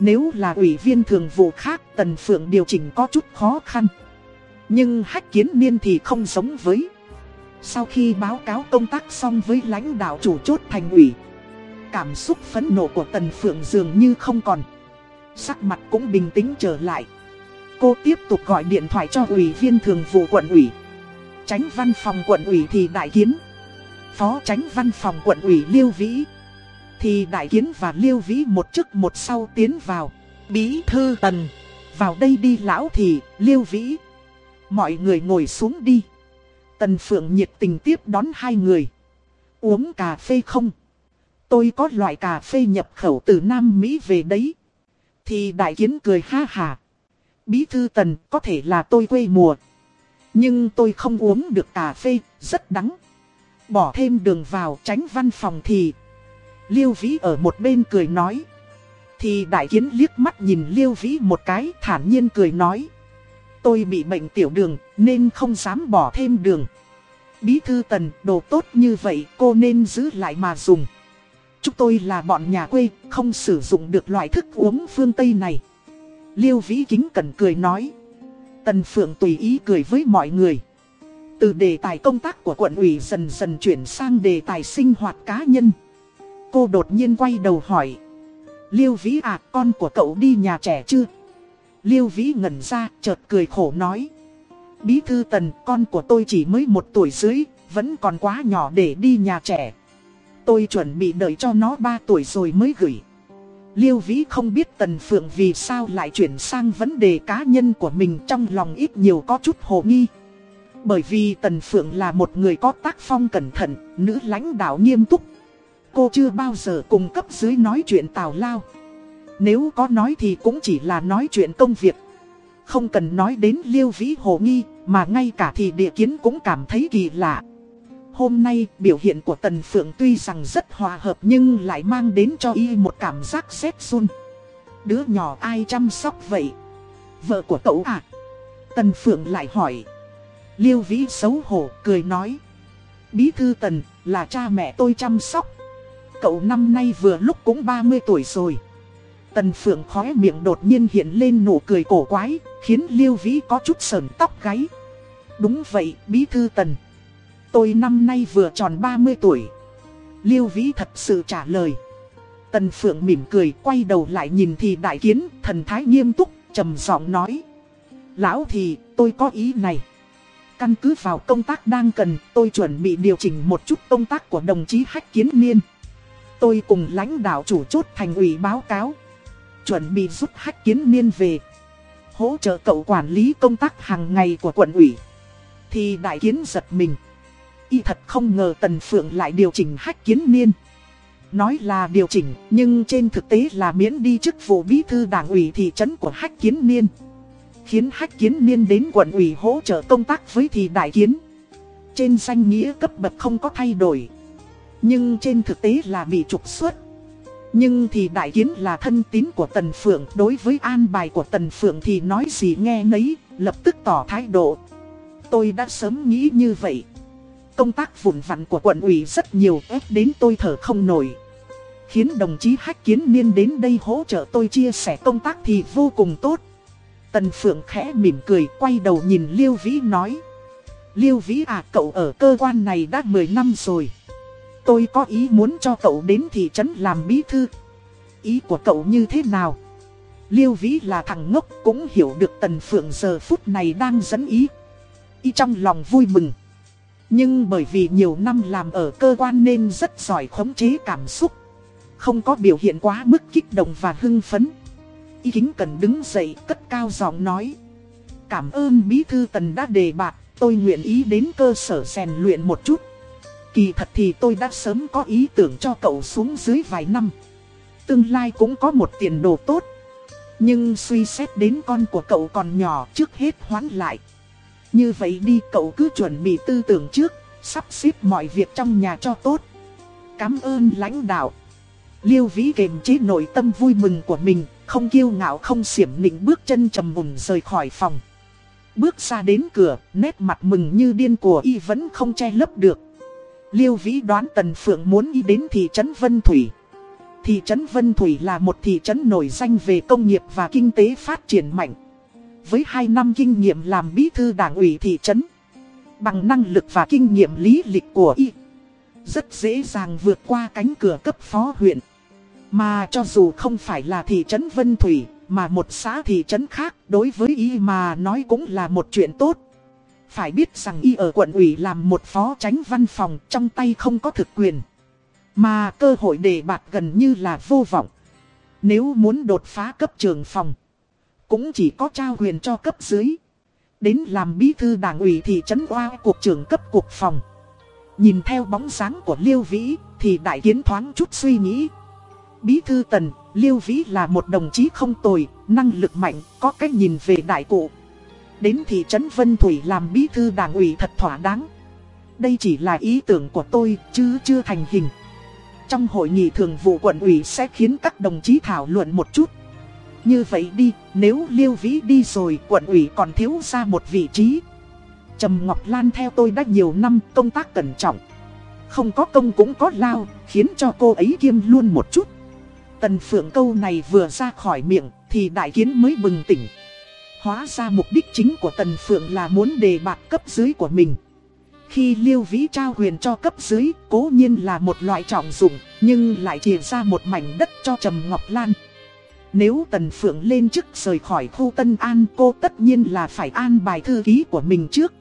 Nếu là ủy viên thường vụ khác, Tần Phượng điều chỉnh có chút khó khăn. Nhưng hách kiến niên thì không giống với. Sau khi báo cáo công tác xong với lãnh đạo chủ chốt thành ủy, cảm xúc phẫn nộ của Tần Phượng dường như không còn. Sắc mặt cũng bình tĩnh trở lại. Cô tiếp tục gọi điện thoại cho ủy viên thường vụ quận ủy. Tránh văn phòng quận ủy thì đại kiến. Phó tránh văn phòng quận ủy Liêu Vĩ. Thì đại kiến và Liêu Vĩ một chức một sau tiến vào. Bí thư tần. Vào đây đi lão thì, Liêu Vĩ. Mọi người ngồi xuống đi. Tần Phượng nhiệt tình tiếp đón hai người. Uống cà phê không? Tôi có loại cà phê nhập khẩu từ Nam Mỹ về đấy. Thì đại kiến cười ha hà. Bí thư tần có thể là tôi quê mùa. Nhưng tôi không uống được cà phê, rất đắng. Bỏ thêm đường vào tránh văn phòng thì... Liêu Vĩ ở một bên cười nói. Thì đại kiến liếc mắt nhìn Liêu Vĩ một cái thản nhiên cười nói. Tôi bị bệnh tiểu đường nên không dám bỏ thêm đường. Bí thư tần đồ tốt như vậy cô nên giữ lại mà dùng. Chúng tôi là bọn nhà quê không sử dụng được loại thức uống phương Tây này. Liêu Vĩ kính cẩn cười nói. Tần Phượng tùy ý cười với mọi người. Từ đề tài công tác của quận ủy dần dần chuyển sang đề tài sinh hoạt cá nhân. Cô đột nhiên quay đầu hỏi. Liêu Vĩ à, con của cậu đi nhà trẻ chưa? Liêu Vĩ ngẩn ra, chợt cười khổ nói. Bí thư tần, con của tôi chỉ mới một tuổi dưới, vẫn còn quá nhỏ để đi nhà trẻ. Tôi chuẩn bị đợi cho nó 3 tuổi rồi mới gửi. Liêu Vĩ không biết Tần Phượng vì sao lại chuyển sang vấn đề cá nhân của mình trong lòng ít nhiều có chút hồ nghi. Bởi vì Tần Phượng là một người có tác phong cẩn thận, nữ lãnh đạo nghiêm túc. Cô chưa bao giờ cùng cấp dưới nói chuyện tào lao. Nếu có nói thì cũng chỉ là nói chuyện công việc. Không cần nói đến Liêu Vĩ hồ nghi, mà ngay cả thì địa kiến cũng cảm thấy kỳ lạ. Hôm nay biểu hiện của Tần Phượng tuy rằng rất hòa hợp nhưng lại mang đến cho y một cảm giác xét run. Đứa nhỏ ai chăm sóc vậy? Vợ của cậu à? Tần Phượng lại hỏi. Liêu Vĩ xấu hổ cười nói. Bí thư Tần là cha mẹ tôi chăm sóc. Cậu năm nay vừa lúc cũng 30 tuổi rồi. Tần Phượng khóe miệng đột nhiên hiện lên nụ cười cổ quái, khiến Liêu Vĩ có chút sờn tóc gáy. Đúng vậy, Bí thư Tần. Tôi năm nay vừa tròn 30 tuổi. Liêu Vĩ thật sự trả lời. Tần Phượng mỉm cười quay đầu lại nhìn thì đại kiến, thần thái nghiêm túc, trầm giọng nói. Lão thì, tôi có ý này. Căn cứ vào công tác đang cần, tôi chuẩn bị điều chỉnh một chút công tác của đồng chí Hách Kiến Niên. Tôi cùng lãnh đạo chủ chốt thành ủy báo cáo. Chuẩn bị rút Hách Kiến Niên về. Hỗ trợ cậu quản lý công tác hàng ngày của quận ủy. Thì đại kiến giật mình y thật không ngờ Tần Phượng lại điều chỉnh hách kiến niên. Nói là điều chỉnh, nhưng trên thực tế là miễn đi chức vụ bí thư đảng ủy thị trấn của hách kiến niên. Khiến hách kiến niên đến quận ủy hỗ trợ công tác với thị đại kiến. Trên danh nghĩa cấp bậc không có thay đổi. Nhưng trên thực tế là bị trục xuất. Nhưng thì đại kiến là thân tín của Tần Phượng Đối với an bài của Tần Phượng thì nói gì nghe nấy, Lập tức tỏ thái độ Tôi đã sớm nghĩ như vậy Công tác vụn vặn của quận ủy rất nhiều, ép đến tôi thở không nổi. Khiến đồng chí Hách Kiến Niên đến đây hỗ trợ tôi chia sẻ công tác thì vô cùng tốt. Tần Phượng khẽ mỉm cười, quay đầu nhìn Liêu Vĩ nói. Liêu Vĩ à cậu ở cơ quan này đã 10 năm rồi. Tôi có ý muốn cho cậu đến thị trấn làm bí thư. Ý của cậu như thế nào? Liêu Vĩ là thằng ngốc cũng hiểu được Tần Phượng giờ phút này đang dẫn ý. Ý trong lòng vui mừng. Nhưng bởi vì nhiều năm làm ở cơ quan nên rất giỏi khống chế cảm xúc. Không có biểu hiện quá mức kích động và hưng phấn. Y kính cần đứng dậy, cất cao giọng nói. Cảm ơn Bí Thư Tần đã đề bạc tôi nguyện ý đến cơ sở rèn luyện một chút. Kỳ thật thì tôi đã sớm có ý tưởng cho cậu xuống dưới vài năm. Tương lai cũng có một tiền đồ tốt. Nhưng suy xét đến con của cậu còn nhỏ trước hết hoãn lại. Như vậy đi cậu cứ chuẩn bị tư tưởng trước, sắp xếp mọi việc trong nhà cho tốt. Cảm ơn lãnh đạo. Liêu Vĩ kềm chế nội tâm vui mừng của mình, không kiêu ngạo không xiểm nịnh bước chân trầm mùng rời khỏi phòng. Bước ra đến cửa, nét mặt mừng như điên của y vẫn không che lấp được. Liêu Vĩ đoán Tần Phượng muốn đi đến thị trấn Vân Thủy. Thị trấn Vân Thủy là một thị trấn nổi danh về công nghiệp và kinh tế phát triển mạnh. Với 2 năm kinh nghiệm làm bí thư đảng ủy thị trấn, bằng năng lực và kinh nghiệm lý lịch của y, rất dễ dàng vượt qua cánh cửa cấp phó huyện. Mà cho dù không phải là thị trấn Vân Thủy, mà một xã thị trấn khác đối với y mà nói cũng là một chuyện tốt. Phải biết rằng y ở quận ủy làm một phó tránh văn phòng trong tay không có thực quyền. Mà cơ hội đề bạt gần như là vô vọng. Nếu muốn đột phá cấp trường phòng, cũng chỉ có trao quyền cho cấp dưới. Đến làm bí thư đảng ủy thị trấn oa cuộc trưởng cấp cuộc phòng. Nhìn theo bóng dáng của Liêu Vĩ thì đại kiến thoáng chút suy nghĩ. Bí thư tần, Liêu Vĩ là một đồng chí không tồi, năng lực mạnh, có cách nhìn về đại cụ. Đến thị trấn Vân Thủy làm bí thư đảng ủy thật thỏa đáng. Đây chỉ là ý tưởng của tôi, chứ chưa thành hình. Trong hội nghị thường vụ quận ủy sẽ khiến các đồng chí thảo luận một chút. Như vậy đi, nếu Liêu Vĩ đi rồi quận ủy còn thiếu ra một vị trí. Trầm Ngọc Lan theo tôi đã nhiều năm công tác cẩn trọng. Không có công cũng có lao, khiến cho cô ấy kiêm luôn một chút. Tần Phượng câu này vừa ra khỏi miệng thì đại kiến mới bừng tỉnh. Hóa ra mục đích chính của Tần Phượng là muốn đề bạc cấp dưới của mình. Khi Liêu Vĩ trao quyền cho cấp dưới, cố nhiên là một loại trọng dụng, nhưng lại chia ra một mảnh đất cho Trầm Ngọc Lan. Nếu Tần Phượng lên chức rời khỏi khu Tân An cô tất nhiên là phải an bài thư ký của mình trước.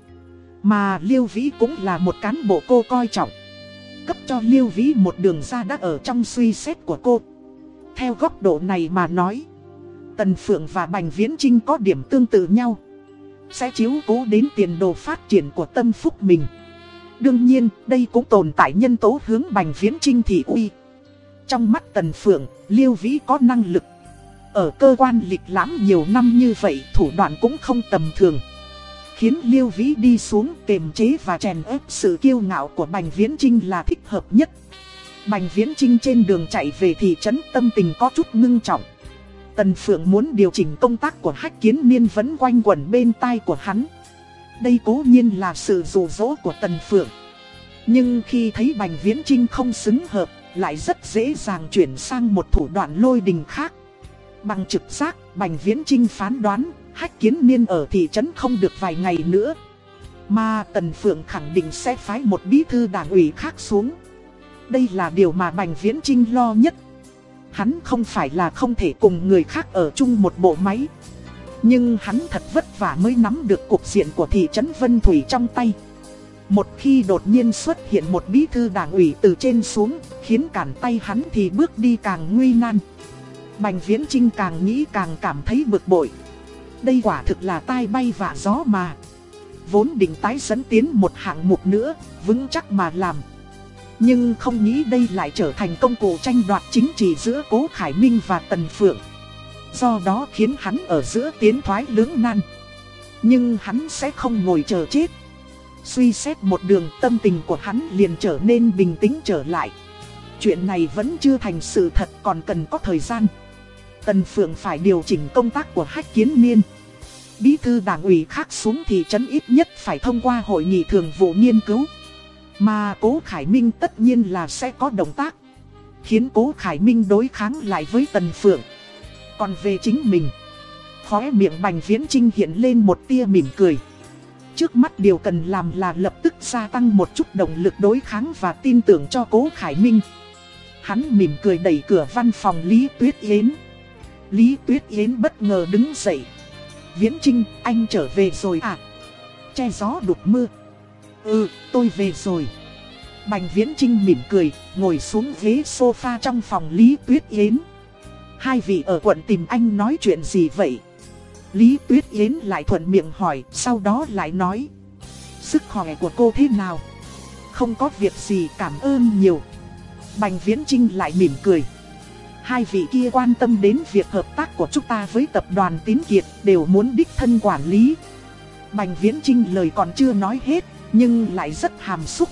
Mà Liêu Vĩ cũng là một cán bộ cô coi trọng. Cấp cho Liêu Vĩ một đường ra đã ở trong suy xét của cô. Theo góc độ này mà nói, Tần Phượng và Bành Viễn Trinh có điểm tương tự nhau. Sẽ chiếu cố đến tiền đồ phát triển của tâm phúc mình. Đương nhiên, đây cũng tồn tại nhân tố hướng Bành Viễn Trinh thị uy. Trong mắt Tần Phượng, Liêu Vĩ có năng lực. Ở cơ quan lịch lãm nhiều năm như vậy, thủ đoạn cũng không tầm thường. Khiến Liêu Vĩ đi xuống kềm chế và chèn ép sự kiêu ngạo của Bành Viễn Trinh là thích hợp nhất. Bành Viễn Trinh trên đường chạy về thị trấn tâm tình có chút ngưng trọng. Tần Phượng muốn điều chỉnh công tác của Hách Kiến Niên vẫn quanh quẩn bên tai của hắn. Đây cố nhiên là sự rủ rỗ của Tần Phượng. Nhưng khi thấy Bành Viễn Trinh không xứng hợp, lại rất dễ dàng chuyển sang một thủ đoạn lôi đình khác. Bằng trực giác, Bành Viễn Trinh phán đoán, Hách Kiến Niên ở thị trấn không được vài ngày nữa. Mà Tần Phượng khẳng định sẽ phái một bí thư đảng ủy khác xuống. Đây là điều mà Bành Viễn Trinh lo nhất. Hắn không phải là không thể cùng người khác ở chung một bộ máy. Nhưng hắn thật vất vả mới nắm được cục diện của thị trấn Vân Thủy trong tay. Một khi đột nhiên xuất hiện một bí thư đảng ủy từ trên xuống, khiến cản tay hắn thì bước đi càng nguy nan. Bành Viễn Trinh càng nghĩ càng cảm thấy bực bội. Đây quả thực là tai bay vạ gió mà. Vốn định tái dẫn tiến một hạng mục nữa, vững chắc mà làm. Nhưng không nghĩ đây lại trở thành công cụ tranh đoạt chính trị giữa Cố Khải Minh và Tần Phượng. Do đó khiến hắn ở giữa tiến thoái lưỡng nan. Nhưng hắn sẽ không ngồi chờ chết. Suy xét một đường, tâm tình của hắn liền trở nên bình tĩnh trở lại. Chuyện này vẫn chưa thành sự thật, còn cần có thời gian. Tần Phượng phải điều chỉnh công tác của Hách Kiến Niên. Bí thư đảng ủy khác xuống thì trấn ít nhất phải thông qua hội nghị thường vụ nghiên cứu. Mà Cố Khải Minh tất nhiên là sẽ có động tác. Khiến Cố Khải Minh đối kháng lại với Tần Phượng. Còn về chính mình, khóe miệng Bành Viễn Trinh hiện lên một tia mỉm cười. Trước mắt điều cần làm là lập tức gia tăng một chút động lực đối kháng và tin tưởng cho Cố Khải Minh. Hắn mỉm cười đẩy cửa văn phòng Lý Tuyết Yến. Lý Tuyết Yến bất ngờ đứng dậy. Viễn Trinh, anh trở về rồi à? Che gió đục mưa. Ừ, tôi về rồi. Bành Viễn Trinh mỉm cười, ngồi xuống ghế sofa trong phòng Lý Tuyết Yến. Hai vị ở quận tìm anh nói chuyện gì vậy? Lý Tuyết Yến lại thuận miệng hỏi, sau đó lại nói. Sức khỏe của cô thế nào? Không có việc gì cảm ơn nhiều. Bành Viễn Trinh lại mỉm cười. Hai vị kia quan tâm đến việc hợp tác của chúng ta với tập đoàn Tín Kiệt đều muốn đích thân quản lý. Bành Viễn Trinh lời còn chưa nói hết, nhưng lại rất hàm xúc.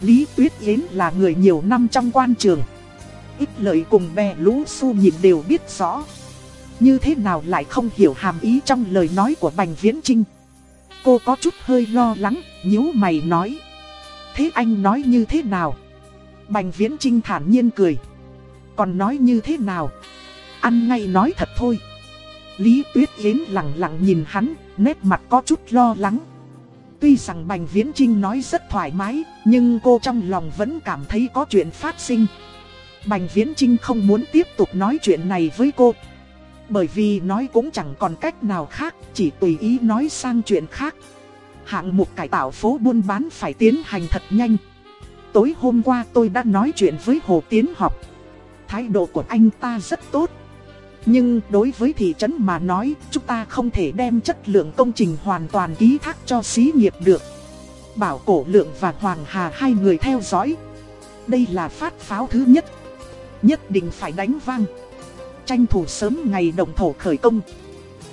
Lý Tuyết Yến là người nhiều năm trong quan trường. Ít lợi cùng bè lũ su nhìn đều biết rõ. Như thế nào lại không hiểu hàm ý trong lời nói của Bành Viễn Trinh. Cô có chút hơi lo lắng, nhíu mày nói. Thế anh nói như thế nào? Bành Viễn Trinh thản nhiên cười. Còn nói như thế nào? Ăn ngay nói thật thôi. Lý Tuyết Yến lặng lặng nhìn hắn, nét mặt có chút lo lắng. Tuy rằng Bành Viễn Trinh nói rất thoải mái, nhưng cô trong lòng vẫn cảm thấy có chuyện phát sinh. Bành Viễn Trinh không muốn tiếp tục nói chuyện này với cô. Bởi vì nói cũng chẳng còn cách nào khác, chỉ tùy ý nói sang chuyện khác. Hạng mục cải tạo phố buôn bán phải tiến hành thật nhanh. Tối hôm qua tôi đã nói chuyện với Hồ Tiến học. Thái độ của anh ta rất tốt. Nhưng đối với thị trấn mà nói, chúng ta không thể đem chất lượng công trình hoàn toàn ký thác cho xí nghiệp được. Bảo Cổ Lượng và Hoàng Hà hai người theo dõi. Đây là phát pháo thứ nhất. Nhất định phải đánh vang. Tranh thủ sớm ngày đồng thổ khởi công.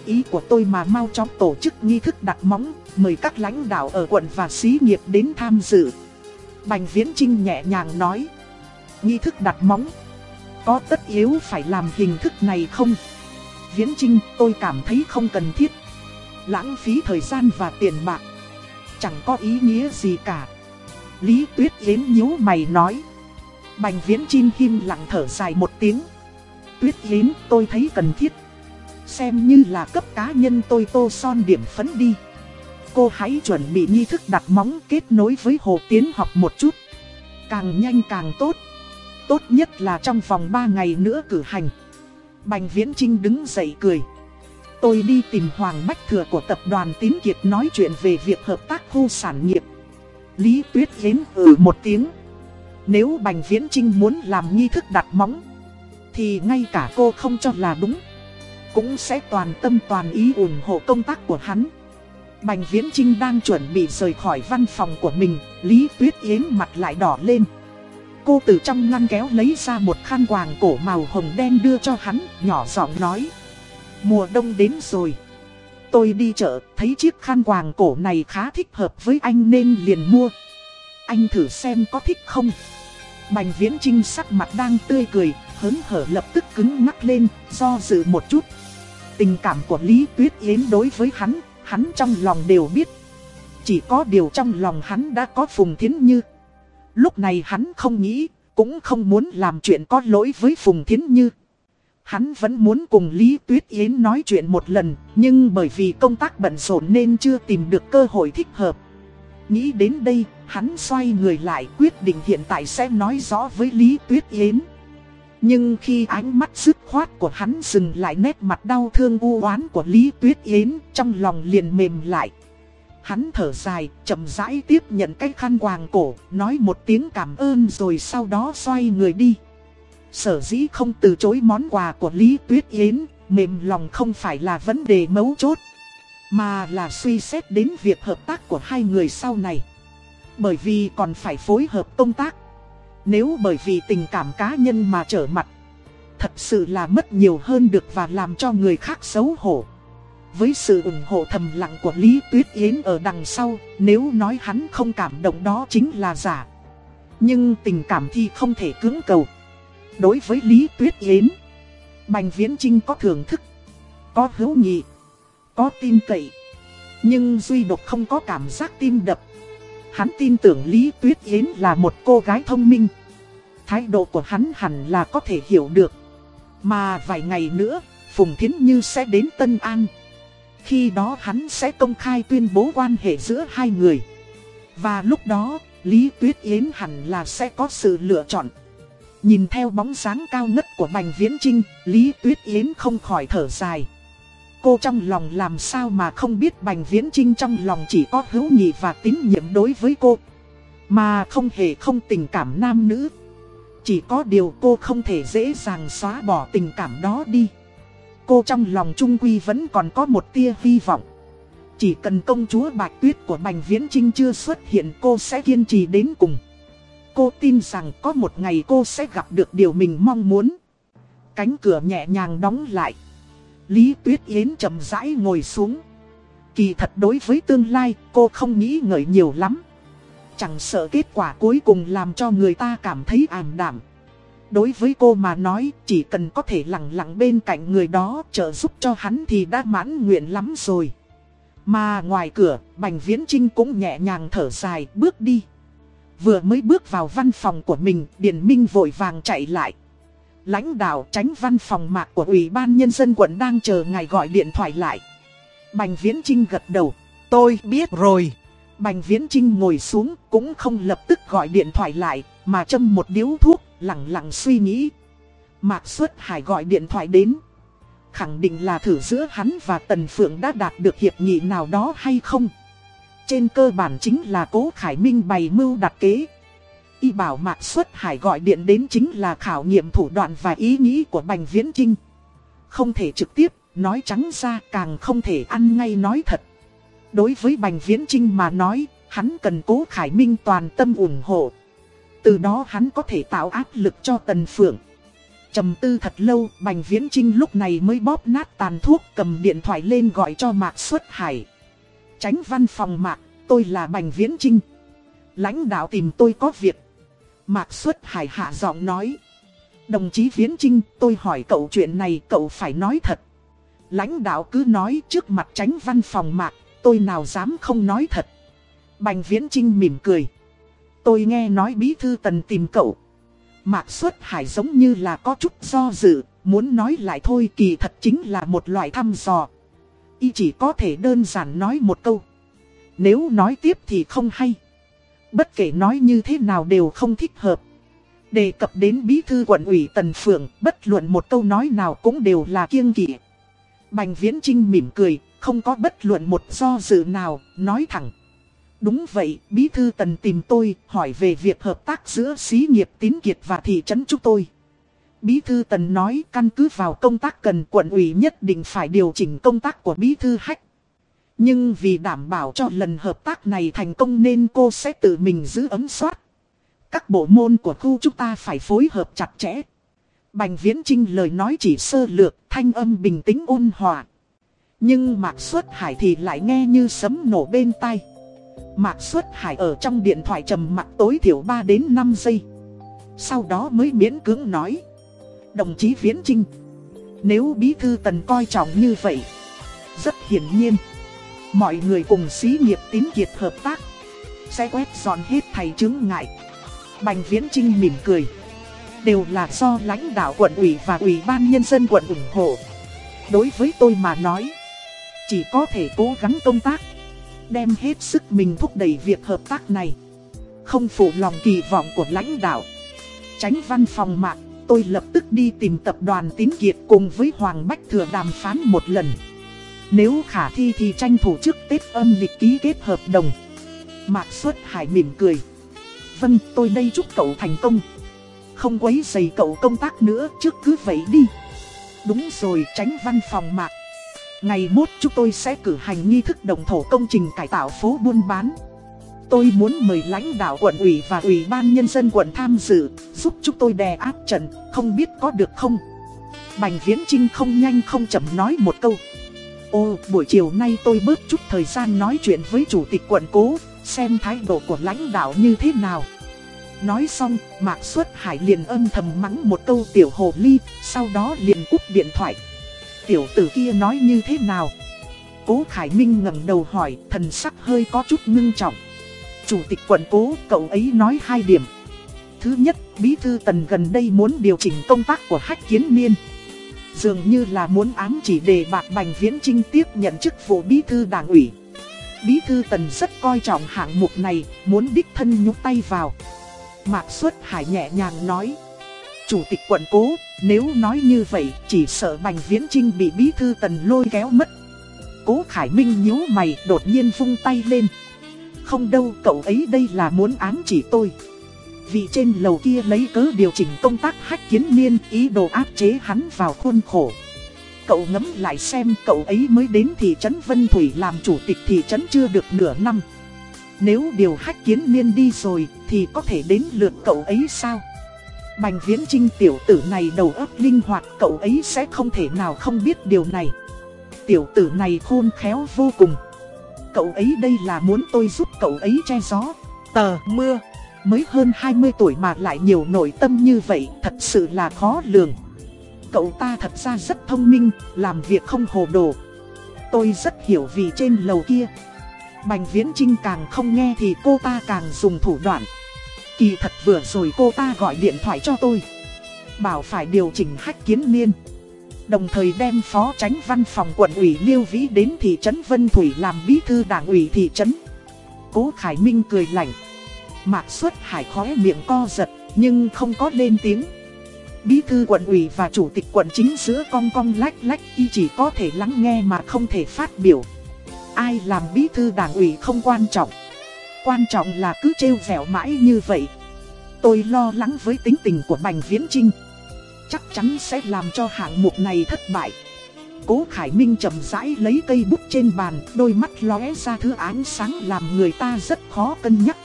Ý của tôi mà mau chóng tổ chức nghi thức đặt móng, mời các lãnh đạo ở quận và xí nghiệp đến tham dự. Bành Viễn Trinh nhẹ nhàng nói. Nghi thức đặt móng. Có tất yếu phải làm hình thức này không? Viễn Trinh tôi cảm thấy không cần thiết. Lãng phí thời gian và tiền bạc. Chẳng có ý nghĩa gì cả. Lý Tuyết Yến nhíu mày nói. Bành Viễn Trinh im lặng thở dài một tiếng. Tuyết Yến, tôi thấy cần thiết. Xem như là cấp cá nhân tôi tô son điểm phấn đi. Cô hãy chuẩn bị nghi thức đặt móng kết nối với Hồ Tiến học một chút. Càng nhanh càng tốt. Tốt nhất là trong vòng 3 ngày nữa cử hành. Bành Viễn Trinh đứng dậy cười. Tôi đi tìm Hoàng Bách Thừa của tập đoàn Tín Kiệt nói chuyện về việc hợp tác khu sản nghiệp. Lý Tuyết Yến ừ một tiếng. Nếu Bành Viễn Trinh muốn làm nghi thức đặt móng, thì ngay cả cô không cho là đúng. Cũng sẽ toàn tâm toàn ý ủng hộ công tác của hắn. Bành Viễn Trinh đang chuẩn bị rời khỏi văn phòng của mình, Lý Tuyết Yến mặt lại đỏ lên. Cô từ trong ngăn kéo lấy ra một khăn quàng cổ màu hồng đen đưa cho hắn, nhỏ giọng nói. Mùa đông đến rồi. Tôi đi chợ, thấy chiếc khăn quàng cổ này khá thích hợp với anh nên liền mua. Anh thử xem có thích không? Bành viễn trinh sắc mặt đang tươi cười, hớn hở lập tức cứng ngắc lên, do dự một chút. Tình cảm của Lý Tuyết Yến đối với hắn, hắn trong lòng đều biết. Chỉ có điều trong lòng hắn đã có Phùng Thiến Như. Lúc này hắn không nghĩ, cũng không muốn làm chuyện có lỗi với Phùng Thiến Như. Hắn vẫn muốn cùng Lý Tuyết Yến nói chuyện một lần, nhưng bởi vì công tác bận rộn nên chưa tìm được cơ hội thích hợp. Nghĩ đến đây, hắn xoay người lại quyết định hiện tại sẽ nói rõ với Lý Tuyết Yến. Nhưng khi ánh mắt dứt khoát của hắn dừng lại nét mặt đau thương u oán của Lý Tuyết Yến, trong lòng liền mềm lại. Hắn thở dài, chậm rãi tiếp nhận cái khăn quàng cổ, nói một tiếng cảm ơn rồi sau đó xoay người đi. Sở dĩ không từ chối món quà của Lý Tuyết Yến, mềm lòng không phải là vấn đề mấu chốt, mà là suy xét đến việc hợp tác của hai người sau này. Bởi vì còn phải phối hợp công tác. Nếu bởi vì tình cảm cá nhân mà trở mặt, thật sự là mất nhiều hơn được và làm cho người khác xấu hổ. Với sự ủng hộ thầm lặng của Lý Tuyết Yến ở đằng sau, nếu nói hắn không cảm động đó chính là giả. Nhưng tình cảm thì không thể cưỡng cầu. Đối với Lý Tuyết Yến, Bành Viễn Trinh có thưởng thức, có hữu nghị, có tin cậy. Nhưng Duy Độc không có cảm giác tim đập. Hắn tin tưởng Lý Tuyết Yến là một cô gái thông minh. Thái độ của hắn hẳn là có thể hiểu được. Mà vài ngày nữa, Phùng Thiến Như sẽ đến Tân An. Khi đó hắn sẽ công khai tuyên bố quan hệ giữa hai người. Và lúc đó, Lý Tuyết Yến hẳn là sẽ có sự lựa chọn. Nhìn theo bóng dáng cao ngất của Bành Viễn Trinh, Lý Tuyết Yến không khỏi thở dài. Cô trong lòng làm sao mà không biết Bành Viễn Trinh trong lòng chỉ có hữu nghị và tín nhiệm đối với cô. Mà không hề không tình cảm nam nữ. Chỉ có điều cô không thể dễ dàng xóa bỏ tình cảm đó đi. Cô trong lòng Trung Quy vẫn còn có một tia hy vọng. Chỉ cần công chúa Bạch Tuyết của Bành Viễn Trinh chưa xuất hiện, cô sẽ kiên trì đến cùng. Cô tin rằng có một ngày cô sẽ gặp được điều mình mong muốn. Cánh cửa nhẹ nhàng đóng lại. Lý Tuyết Yến chậm rãi ngồi xuống. Kỳ thật đối với tương lai, cô không nghĩ ngợi nhiều lắm. Chẳng sợ kết quả cuối cùng làm cho người ta cảm thấy ảm đảm. Đối với cô mà nói chỉ cần có thể lặng lặng bên cạnh người đó trợ giúp cho hắn thì đã mãn nguyện lắm rồi. Mà ngoài cửa, Bành Viễn Trinh cũng nhẹ nhàng thở dài bước đi. Vừa mới bước vào văn phòng của mình, Điền Minh vội vàng chạy lại. Lãnh đạo tránh văn phòng mạc của Ủy ban Nhân dân quận đang chờ ngài gọi điện thoại lại. Bành Viễn Trinh gật đầu. Tôi biết rồi. Bành Viễn Trinh ngồi xuống cũng không lập tức gọi điện thoại lại, mà châm một điếu thuốc, lặng lặng suy nghĩ. Mạc Xuất Hải gọi điện thoại đến. Khẳng định là thử giữa hắn và Tần Phượng đã đạt được hiệp nghị nào đó hay không. Trên cơ bản chính là cố Khải Minh bày mưu đặt kế. Y bảo Mạc Xuất Hải gọi điện đến chính là khảo nghiệm thủ đoạn và ý nghĩ của Bành Viễn Trinh. Không thể trực tiếp, nói trắng ra càng không thể ăn ngay nói thật. Đối với Bành Viễn Trinh mà nói, hắn cần cố Khải Minh toàn tâm ủng hộ. Từ đó hắn có thể tạo áp lực cho Tần Phượng. trầm tư thật lâu, Bành Viễn Trinh lúc này mới bóp nát tàn thuốc cầm điện thoại lên gọi cho Mạc Xuất Hải. Tránh văn phòng Mạc, tôi là Bành Viễn Trinh. Lãnh đạo tìm tôi có việc. Mạc Xuất Hải hạ giọng nói. Đồng chí Viễn Trinh, tôi hỏi cậu chuyện này cậu phải nói thật. Lãnh đạo cứ nói trước mặt tránh văn phòng Mạc, tôi nào dám không nói thật. Bành Viễn Trinh mỉm cười. Tôi nghe nói bí thư tần tìm cậu. Mạc Xuất Hải giống như là có chút do dự, muốn nói lại thôi kỳ thật chính là một loại thăm dò. Y chỉ có thể đơn giản nói một câu. Nếu nói tiếp thì không hay. Bất kể nói như thế nào đều không thích hợp. Đề cập đến bí thư quận ủy Tần Phượng, bất luận một câu nói nào cũng đều là kiêng kỵ. Bành Viễn Trinh mỉm cười, không có bất luận một do dự nào, nói thẳng. Đúng vậy, bí thư Tần tìm tôi, hỏi về việc hợp tác giữa xí nghiệp tín kiệt và thị trấn chúng tôi. Bí thư Tần nói căn cứ vào công tác cần quận ủy nhất định phải điều chỉnh công tác của bí thư hách. Nhưng vì đảm bảo cho lần hợp tác này thành công nên cô sẽ tự mình giữ ấm soát. Các bộ môn của khu chúng ta phải phối hợp chặt chẽ. Bành Viễn Trinh lời nói chỉ sơ lược, thanh âm bình tĩnh ôn hòa. Nhưng Mạc Xuất Hải thì lại nghe như sấm nổ bên tai. Mạc Xuất Hải ở trong điện thoại trầm mặt tối thiểu 3 đến 5 giây. Sau đó mới miễn cưỡng nói. Đồng chí Viễn Trinh. Nếu bí thư tần coi trọng như vậy. Rất hiển nhiên. Mọi người cùng xí nghiệp tín kiệt hợp tác. Sẽ quét dọn hết thầy chứng ngại. Bành Viễn Trinh mỉm cười. Đều là do lãnh đạo quận ủy và ủy ban nhân dân quận ủng hộ. Đối với tôi mà nói. Chỉ có thể cố gắng công tác. Đem hết sức mình thúc đẩy việc hợp tác này. Không phụ lòng kỳ vọng của lãnh đạo. Tránh văn phòng mạng, tôi lập tức đi tìm tập đoàn tín kiệt cùng với Hoàng Bách Thừa đàm phán một lần. Nếu khả thi thì tranh thủ trước Tết âm lịch ký kết hợp đồng. Mạc Xuất Hải mỉm cười. Vâng, tôi đây chúc cậu thành công. Không quấy giày cậu công tác nữa, trước cứ vậy đi. Đúng rồi, tránh văn phòng Mạc. Ngày mốt chúng tôi sẽ cử hành nghi thức đồng thổ công trình cải tạo phố buôn bán. Tôi muốn mời lãnh đạo quận ủy và ủy ban nhân dân quận tham dự, giúp chúng tôi đè áp trận, không biết có được không? Bành Viễn Trinh không nhanh không chậm nói một câu. Ô, buổi chiều nay tôi bớt chút thời gian nói chuyện với chủ tịch quận cố, xem thái độ của lãnh đạo như thế nào. Nói xong, Mạc Xuất Hải liền âm thầm mắng một câu tiểu hồ ly, sau đó liền cúp điện thoại. Tiểu tử kia nói như thế nào? Cố Khải Minh ngẩng đầu hỏi, thần sắc hơi có chút ngưng trọng. Chủ tịch quận cố, cậu ấy nói hai điểm. Thứ nhất, Bí Thư Tần gần đây muốn điều chỉnh công tác của Hách Kiến Niên. Dường như là muốn ám chỉ đề bạc Bành Viễn Trinh tiếp nhận chức vụ Bí Thư Đảng ủy. Bí Thư Tần rất coi trọng hạng mục này, muốn đích thân nhúc tay vào. Mạc Xuất Hải nhẹ nhàng nói. Chủ tịch quận cố, nếu nói như vậy chỉ sợ Bành Viễn Trinh bị bí thư tần lôi kéo mất. Cố Khải Minh nhíu mày đột nhiên vung tay lên. Không đâu cậu ấy đây là muốn ám chỉ tôi. Vì trên lầu kia lấy cớ điều chỉnh công tác hách kiến niên ý đồ áp chế hắn vào khuôn khổ. Cậu ngẫm lại xem cậu ấy mới đến thị trấn Vân Thủy làm chủ tịch thị trấn chưa được nửa năm. Nếu điều hách kiến niên đi rồi thì có thể đến lượt cậu ấy sao? Bành viễn trinh tiểu tử này đầu óc linh hoạt cậu ấy sẽ không thể nào không biết điều này. Tiểu tử này khôn khéo vô cùng. Cậu ấy đây là muốn tôi giúp cậu ấy che gió. Tờ mưa, mới hơn 20 tuổi mà lại nhiều nội tâm như vậy thật sự là khó lường. Cậu ta thật ra rất thông minh, làm việc không hồ đồ. Tôi rất hiểu vì trên lầu kia. Bành Viễn Trinh càng không nghe thì cô ta càng dùng thủ đoạn. Kỳ thật vừa rồi cô ta gọi điện thoại cho tôi. Bảo phải điều chỉnh hách kiến niên. Đồng thời đem phó tránh văn phòng quận ủy Liêu Vĩ đến thị trấn Vân Thủy làm bí thư đảng ủy thị trấn. Cố Khải Minh cười lạnh. Mạc xuất hải khóe miệng co giật, nhưng không có lên tiếng. Bí thư quận ủy và chủ tịch quận chính giữa cong cong lách lách y chỉ có thể lắng nghe mà không thể phát biểu. Ai làm bí thư đảng ủy không quan trọng. Quan trọng là cứ trêu vẻo mãi như vậy. Tôi lo lắng với tính tình của Bành Viễn Trinh. Chắc chắn sẽ làm cho hạng mục này thất bại. Cố Khải Minh chậm rãi lấy cây bút trên bàn, đôi mắt lóe ra thứ ánh sáng làm người ta rất khó cân nhắc.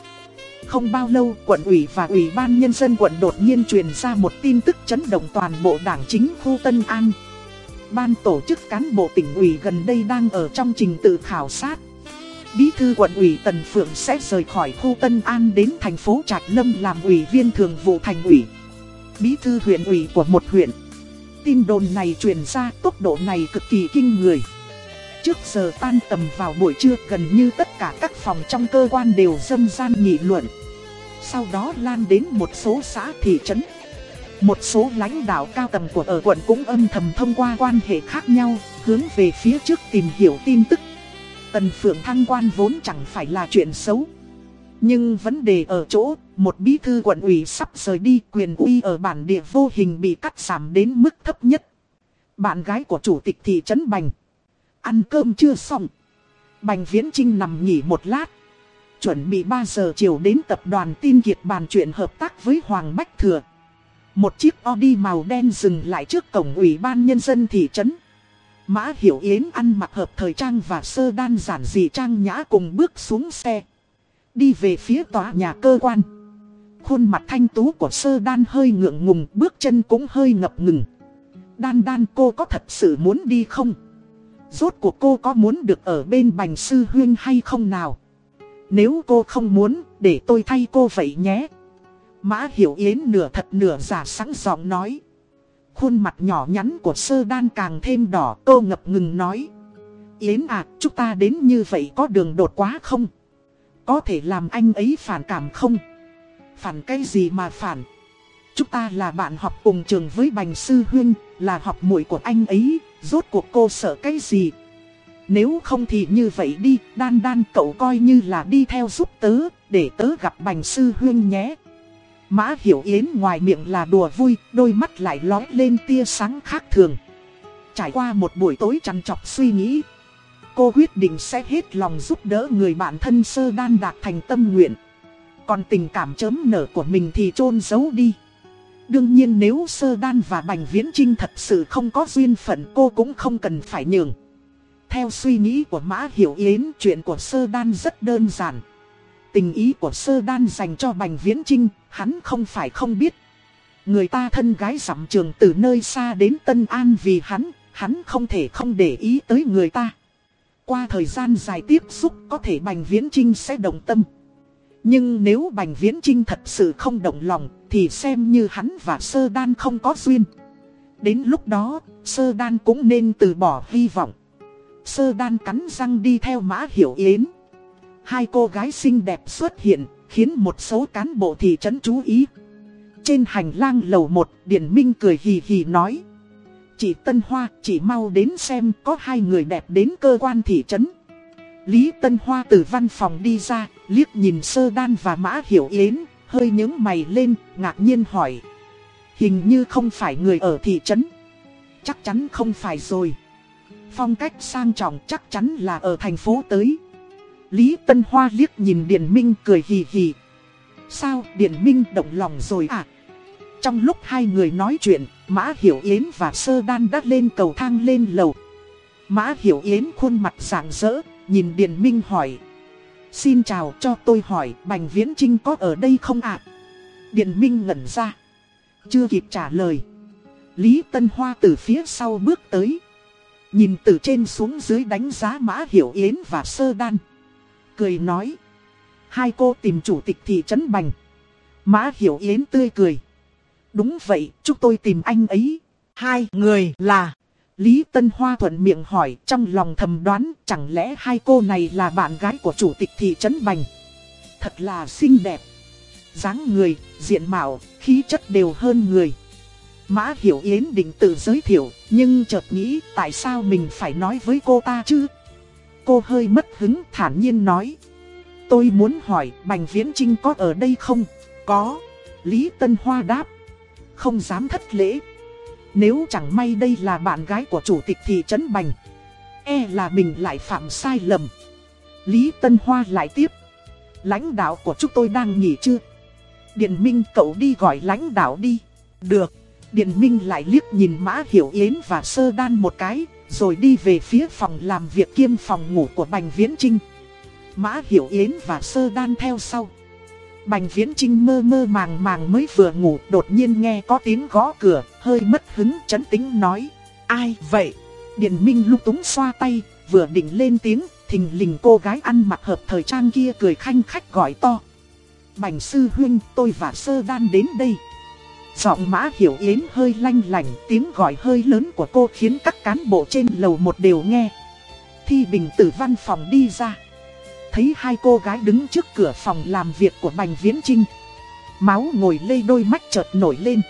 Không bao lâu, quận ủy và ủy ban nhân dân quận đột nhiên truyền ra một tin tức chấn động toàn bộ đảng chính khu Tân An. Ban tổ chức cán bộ tỉnh ủy gần đây đang ở trong trình tự khảo sát. Bí thư quận ủy Tần Phượng sẽ rời khỏi khu Tân An đến thành phố Trạch Lâm làm ủy viên thường vụ thành ủy. Bí thư huyện ủy của một huyện. Tin đồn này truyền ra tốc độ này cực kỳ kinh người. Trước giờ tan tầm vào buổi trưa gần như tất cả các phòng trong cơ quan đều dâm gian nghị luận. Sau đó lan đến một số xã thị trấn. Một số lãnh đạo cao tầm của ở quận cũng âm thầm thông qua quan hệ khác nhau, hướng về phía trước tìm hiểu tin tức. Tần Phượng thăng quan vốn chẳng phải là chuyện xấu. Nhưng vấn đề ở chỗ, một bí thư quận ủy sắp rời đi quyền uy ở bản địa vô hình bị cắt giảm đến mức thấp nhất. Bạn gái của chủ tịch thị trấn Bành. Ăn cơm chưa xong. Bành Viễn Trinh nằm nghỉ một lát. Chuẩn bị 3 giờ chiều đến tập đoàn tin kiệt bàn chuyện hợp tác với Hoàng Bách Thừa. Một chiếc Audi màu đen dừng lại trước cổng ủy ban nhân dân thị trấn. Mã Hiểu Yến ăn mặc hợp thời trang và sơ đan giản dị trang nhã cùng bước xuống xe. Đi về phía tòa nhà cơ quan. Khuôn mặt thanh tú của sơ đan hơi ngượng ngùng, bước chân cũng hơi ngập ngừng. Đan đan cô có thật sự muốn đi không? Rốt cuộc cô có muốn được ở bên bành sư huyên hay không nào? Nếu cô không muốn, để tôi thay cô vậy nhé. Mã Hiểu Yến nửa thật nửa giả sẵn giọng nói. Khuôn mặt nhỏ nhắn của sơ đan càng thêm đỏ cô ngập ngừng nói. Yến à, chúng ta đến như vậy có đường đột quá không? Có thể làm anh ấy phản cảm không? Phản cái gì mà phản? Chúng ta là bạn học cùng trường với Bành Sư Huyên, là học muội của anh ấy, rốt cuộc cô sợ cái gì? Nếu không thì như vậy đi, đan đan cậu coi như là đi theo giúp tớ, để tớ gặp Bành Sư Huyên nhé. Mã Hiểu Yến ngoài miệng là đùa vui, đôi mắt lại lói lên tia sáng khác thường. Trải qua một buổi tối chăn chọc suy nghĩ, cô quyết định sẽ hết lòng giúp đỡ người bạn thân sơ đan đạt thành tâm nguyện. Còn tình cảm chớm nở của mình thì chôn giấu đi. Đương nhiên nếu sơ đan và bành viễn trinh thật sự không có duyên phận cô cũng không cần phải nhường. Theo suy nghĩ của Mã Hiểu Yến chuyện của sơ đan rất đơn giản. Tình ý của sơ đan dành cho bành viễn trinh hắn không phải không biết. Người ta thân gái giảm trường từ nơi xa đến Tân An vì hắn, hắn không thể không để ý tới người ta. Qua thời gian dài tiếp xúc có thể Bành Viễn Trinh sẽ đồng tâm. Nhưng nếu Bành Viễn Trinh thật sự không động lòng thì xem như hắn và Sơ Đan không có duyên. Đến lúc đó, Sơ Đan cũng nên từ bỏ hy vọng. Sơ Đan cắn răng đi theo Mã Hiểu Yến. Hai cô gái xinh đẹp xuất hiện, khiến một số cán bộ thị trấn chú ý. Trên hành lang lầu 1, Điển Minh cười hì hì nói. Chị Tân Hoa, chị mau đến xem có hai người đẹp đến cơ quan thị trấn. Lý Tân Hoa từ văn phòng đi ra, liếc nhìn Sơ Đan và Mã Hiểu Yến, hơi nhướng mày lên, ngạc nhiên hỏi. Hình như không phải người ở thị trấn. Chắc chắn không phải rồi. Phong cách sang trọng chắc chắn là ở thành phố tới. Lý Tân Hoa liếc nhìn Điền Minh cười hì hì. Sao Điền Minh động lòng rồi à? Trong lúc hai người nói chuyện, Mã Hiểu Yến và Sơ Đan đã lên cầu thang lên lầu. Mã Hiểu Yến khuôn mặt rạng rỡ, nhìn Điền Minh hỏi. Xin chào cho tôi hỏi Bành Viễn Trinh có ở đây không ạ? Điền Minh ngẩn ra. Chưa kịp trả lời. Lý Tân Hoa từ phía sau bước tới. Nhìn từ trên xuống dưới đánh giá Mã Hiểu Yến và Sơ Đan. Cười nói. Hai cô tìm chủ tịch thị trấn Bành. Mã Hiểu Yến tươi cười. Đúng vậy, chúng tôi tìm anh ấy. Hai người là... Lý Tân Hoa thuận miệng hỏi trong lòng thầm đoán chẳng lẽ hai cô này là bạn gái của chủ tịch thị trấn Bành. Thật là xinh đẹp. dáng người, diện mạo, khí chất đều hơn người. Mã Hiểu Yến định tự giới thiệu, nhưng chợt nghĩ tại sao mình phải nói với cô ta chứ? Cô hơi mất hứng thản nhiên nói. Tôi muốn hỏi Bành Viễn Trinh có ở đây không? Có. Lý Tân Hoa đáp. Không dám thất lễ. Nếu chẳng may đây là bạn gái của chủ tịch thị trấn Bành. E là mình lại phạm sai lầm. Lý Tân Hoa lại tiếp. Lãnh đạo của chúng tôi đang nghỉ chưa? Điện Minh cậu đi gọi lãnh đạo đi. Được. Điện Minh lại liếc nhìn Mã Hiểu Yến và Sơ Đan một cái, rồi đi về phía phòng làm việc kiêm phòng ngủ của Bành Viễn Trinh. Mã Hiểu Yến và Sơ Đan theo sau. Bành Viễn Trinh mơ mơ màng màng mới vừa ngủ đột nhiên nghe có tiếng gõ cửa, hơi mất hứng chấn tĩnh nói. Ai vậy? Điền Minh lúc túng xoa tay, vừa định lên tiếng, thình lình cô gái ăn mặc hợp thời trang kia cười khanh khách gọi to. Bành sư huynh, tôi và Sơ Đan đến đây. Giọng mã hiểu yến hơi lanh lành, tiếng gọi hơi lớn của cô khiến các cán bộ trên lầu một đều nghe. Thi Bình từ văn phòng đi ra thấy hai cô gái đứng trước cửa phòng làm việc của Bành Viễn Trinh. Máu ngồi lây đôi mắt chợt nổi lên.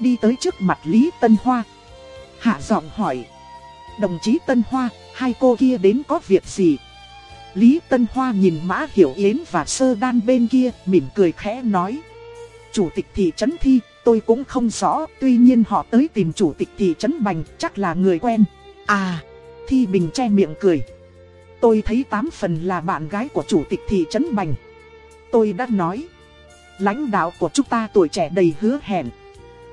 Đi tới trước mặt Lý Tân Hoa. Hạ giọng hỏi. Đồng chí Tân Hoa, hai cô kia đến có việc gì? Lý Tân Hoa nhìn Mã Hiểu Yến và Sơ Đan bên kia, mỉm cười khẽ nói. Chủ tịch thị trấn Thi, tôi cũng không rõ, tuy nhiên họ tới tìm chủ tịch thị trấn Bành, chắc là người quen. À, Thi Bình che miệng cười. Tôi thấy tám phần là bạn gái của chủ tịch thị trấn Bành. Tôi đã nói, lãnh đạo của chúng ta tuổi trẻ đầy hứa hẹn,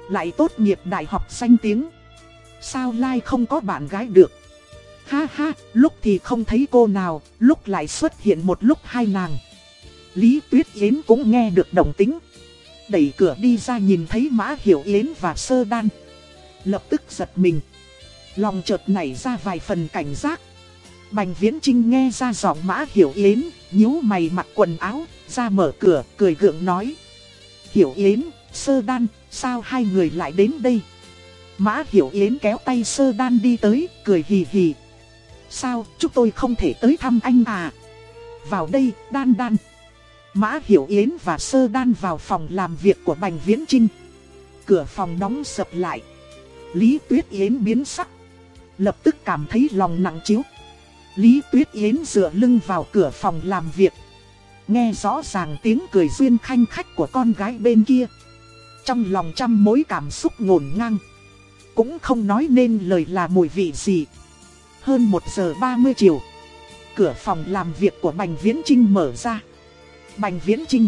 lại tốt nghiệp đại học danh tiếng. Sao lai không có bạn gái được? Ha ha, lúc thì không thấy cô nào, lúc lại xuất hiện một lúc hai nàng. Lý Tuyết Yến cũng nghe được đồng tính. Đẩy cửa đi ra nhìn thấy Mã Hiểu Yến và Sơ Đan. Lập tức giật mình. Lòng chợt nảy ra vài phần cảnh giác. Bành Viễn Trinh nghe ra giọng Mã Hiểu Yến, nhíu mày mặc quần áo, ra mở cửa, cười gượng nói. Hiểu Yến, Sơ Đan, sao hai người lại đến đây? Mã Hiểu Yến kéo tay Sơ Đan đi tới, cười hì hì. Sao, chúng tôi không thể tới thăm anh à? Vào đây, Đan Đan. Mã Hiểu Yến và Sơ Đan vào phòng làm việc của Bành Viễn Trinh. Cửa phòng đóng sập lại. Lý Tuyết Yến biến sắc. Lập tức cảm thấy lòng nặng chiếu. Lý Tuyết Yến dựa lưng vào cửa phòng làm việc. Nghe rõ ràng tiếng cười duyên khanh khách của con gái bên kia. Trong lòng trăm mối cảm xúc ngổn ngang. Cũng không nói nên lời là mùi vị gì. Hơn 1 giờ 30 chiều. Cửa phòng làm việc của Bành Viễn Trinh mở ra. Bành Viễn Trinh,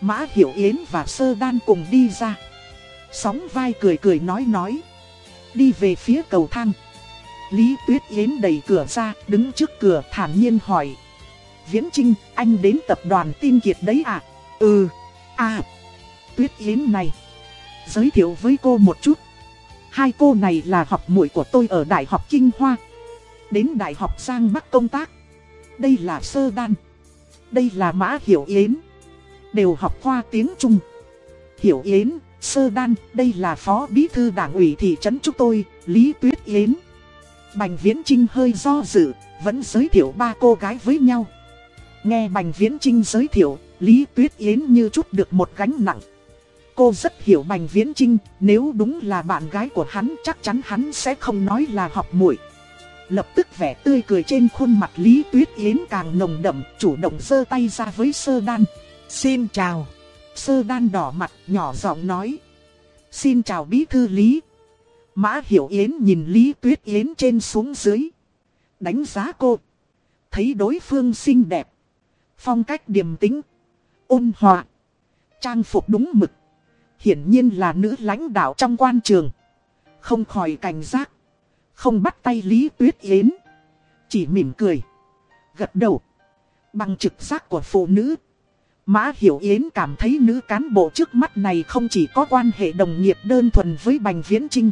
Mã Hiểu Yến và Sơ Đan cùng đi ra. Sóng vai cười cười nói nói. Đi về phía cầu thang. Lý Tuyết Yến đẩy cửa ra, đứng trước cửa thản nhiên hỏi. Viễn Trinh, anh đến tập đoàn tin kiệt đấy à? Ừ, à, Tuyết Yến này. Giới thiệu với cô một chút. Hai cô này là học muội của tôi ở Đại học Kinh Hoa. Đến Đại học Giang Bắc công tác. Đây là Sơ Đan. Đây là Mã Hiểu Yến. Đều học khoa tiếng Trung. Hiểu Yến, Sơ Đan, đây là Phó Bí Thư Đảng ủy thị trấn chúng tôi, Lý Tuyết Yến. Bành Viễn Trinh hơi do dự, vẫn giới thiệu ba cô gái với nhau. Nghe Bành Viễn Trinh giới thiệu, Lý Tuyết Yến như chút được một gánh nặng. Cô rất hiểu Bành Viễn Trinh, nếu đúng là bạn gái của hắn chắc chắn hắn sẽ không nói là học muội. Lập tức vẻ tươi cười trên khuôn mặt Lý Tuyết Yến càng nồng đậm, chủ động giơ tay ra với Sơ Đan. Xin chào. Sơ Đan đỏ mặt, nhỏ giọng nói. Xin chào bí thư Lý. Mã Hiểu Yến nhìn Lý Tuyết Yến trên xuống dưới. Đánh giá cô. Thấy đối phương xinh đẹp. Phong cách điềm tĩnh. Ôn hòa. Trang phục đúng mực. Hiển nhiên là nữ lãnh đạo trong quan trường. Không khỏi cảnh giác. Không bắt tay Lý Tuyết Yến. Chỉ mỉm cười. Gật đầu. Bằng trực giác của phụ nữ. Mã Hiểu Yến cảm thấy nữ cán bộ trước mắt này không chỉ có quan hệ đồng nghiệp đơn thuần với Bành Viễn Trinh.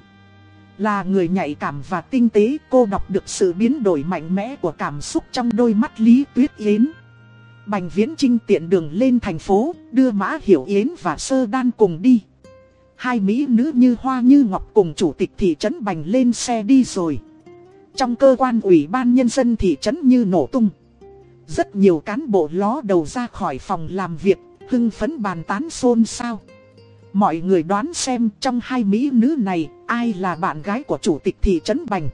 Là người nhạy cảm và tinh tế cô đọc được sự biến đổi mạnh mẽ của cảm xúc trong đôi mắt Lý Tuyết Yến. Bành Viễn Trinh tiện đường lên thành phố, đưa Mã Hiểu Yến và Sơ Đan cùng đi. Hai mỹ nữ như Hoa như Ngọc cùng chủ tịch thị trấn Bành lên xe đi rồi. Trong cơ quan ủy ban nhân dân thị trấn như nổ tung. Rất nhiều cán bộ ló đầu ra khỏi phòng làm việc, hưng phấn bàn tán xôn xao. Mọi người đoán xem trong hai mỹ nữ này, ai là bạn gái của chủ tịch thị trấn Bành.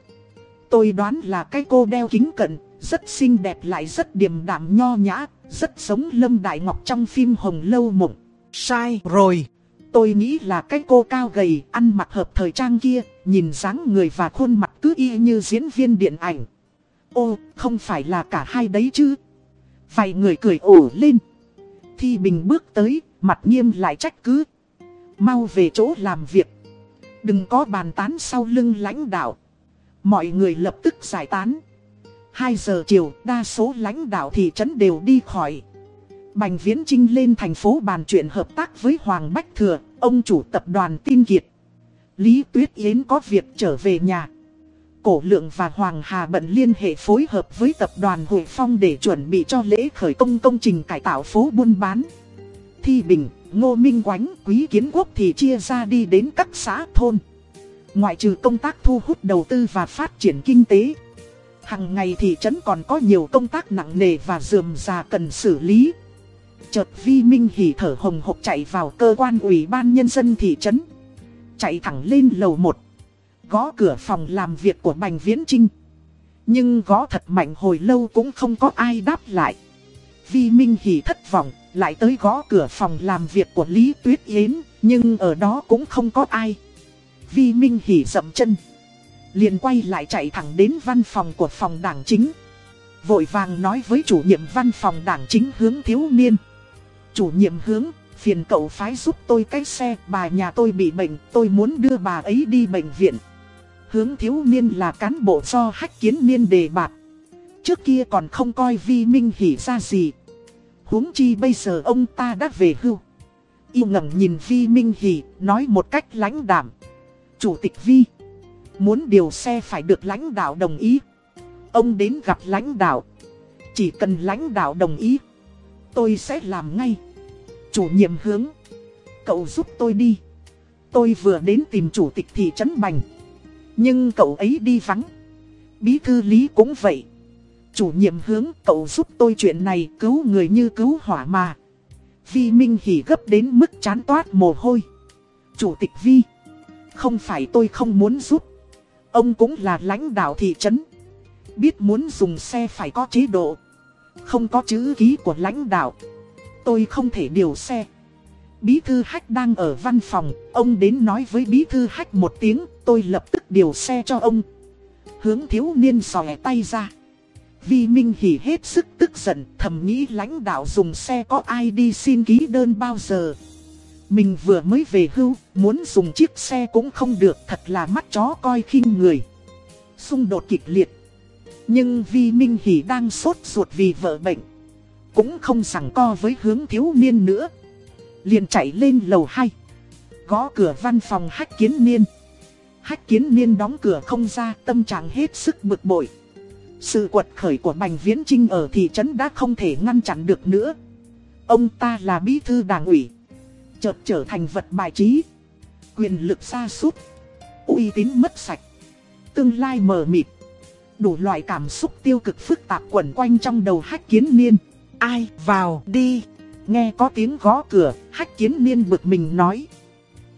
Tôi đoán là cái cô đeo kính cận, rất xinh đẹp lại rất điềm đạm nho nhã, rất giống Lâm Đại Ngọc trong phim Hồng Lâu Mộng. Sai rồi. Tôi nghĩ là cái cô cao gầy, ăn mặc hợp thời trang kia, nhìn dáng người và khuôn mặt cứ y như diễn viên điện ảnh. Ô, không phải là cả hai đấy chứ. Vài người cười ổ lên. Thi Bình bước tới, mặt nghiêm lại trách cứ. Mau về chỗ làm việc. Đừng có bàn tán sau lưng lãnh đạo. Mọi người lập tức giải tán. 2 giờ chiều, đa số lãnh đạo thị trấn đều đi khỏi. Bành Viễn Trinh lên thành phố bàn chuyện hợp tác với Hoàng Bách Thừa, ông chủ tập đoàn Tin Kiệt. Lý Tuyết Yến có việc trở về nhà. Cổ Lượng và Hoàng Hà bận liên hệ phối hợp với tập đoàn Hội Phong để chuẩn bị cho lễ khởi công công trình cải tạo phố buôn bán. Thi Bình, Ngô Minh Quánh, Quý Kiến Quốc thì chia ra đi đến các xã thôn. Ngoại trừ công tác thu hút đầu tư và phát triển kinh tế. Hằng ngày thị trấn còn có nhiều công tác nặng nề và dườm già cần xử lý. Chợt Vi Minh hỉ thở hồng hộc chạy vào cơ quan ủy ban nhân dân thị trấn. Chạy thẳng lên lầu 1. Gõ cửa phòng làm việc của Bành Viễn Trinh. Nhưng gõ thật mạnh hồi lâu cũng không có ai đáp lại. Vi Minh hỉ thất vọng, lại tới gõ cửa phòng làm việc của Lý Tuyết Yến, nhưng ở đó cũng không có ai. Vi Minh hỉ dậm chân. Liền quay lại chạy thẳng đến văn phòng của phòng đảng chính. Vội vàng nói với chủ nhiệm văn phòng đảng chính hướng thiếu niên. Chủ nhiệm hướng, phiền cậu phái giúp tôi cái xe, bà nhà tôi bị bệnh, tôi muốn đưa bà ấy đi bệnh viện. Hướng thiếu niên là cán bộ do hách kiến niên đề bạt. Trước kia còn không coi vi minh hỉ ra gì. huống chi bây giờ ông ta đã về hưu. Yêu ngẩng nhìn vi minh hỉ, nói một cách lãnh đảm. Chủ tịch vi, muốn điều xe phải được lãnh đạo đồng ý. Ông đến gặp lãnh đạo. Chỉ cần lãnh đạo đồng ý, tôi sẽ làm ngay. Chủ nhiệm hướng, cậu giúp tôi đi. Tôi vừa đến tìm chủ tịch thị trấn Bành. Nhưng cậu ấy đi vắng. Bí thư lý cũng vậy. Chủ nhiệm hướng cậu giúp tôi chuyện này cứu người như cứu hỏa mà. Vi Minh Hỉ gấp đến mức chán toát mồ hôi. Chủ tịch Vi. Không phải tôi không muốn giúp. Ông cũng là lãnh đạo thị trấn. Biết muốn dùng xe phải có chế độ. Không có chữ ký của lãnh đạo. Tôi không thể điều xe. Bí thư hách đang ở văn phòng, ông đến nói với bí thư hách một tiếng, tôi lập tức điều xe cho ông. Hướng thiếu niên xòe tay ra. Vi Minh Hỉ hết sức tức giận, thầm nghĩ lãnh đạo dùng xe có ai đi xin ký đơn bao giờ. Mình vừa mới về hưu, muốn dùng chiếc xe cũng không được, thật là mắt chó coi khinh người. Xung đột kịch liệt. Nhưng Vi Minh Hỉ đang sốt ruột vì vợ bệnh. Cũng không sẵn co với hướng thiếu niên nữa. Liền chạy lên lầu 2 Gõ cửa văn phòng hách kiến niên. Hách kiến niên đóng cửa không ra, tâm trạng hết sức bực bội. Sự quật khởi của Bành Viễn Trinh ở thị trấn đã không thể ngăn chặn được nữa. Ông ta là bí thư đảng ủy, Chợt trở thành vật bài trí. Quyền lực xa sút, uy tín mất sạch. Tương lai mờ mịt. Đủ loại cảm xúc tiêu cực phức tạp quẩn quanh trong đầu hách kiến niên Ai vào đi Nghe có tiếng gõ cửa, hách kiến niên bực mình nói.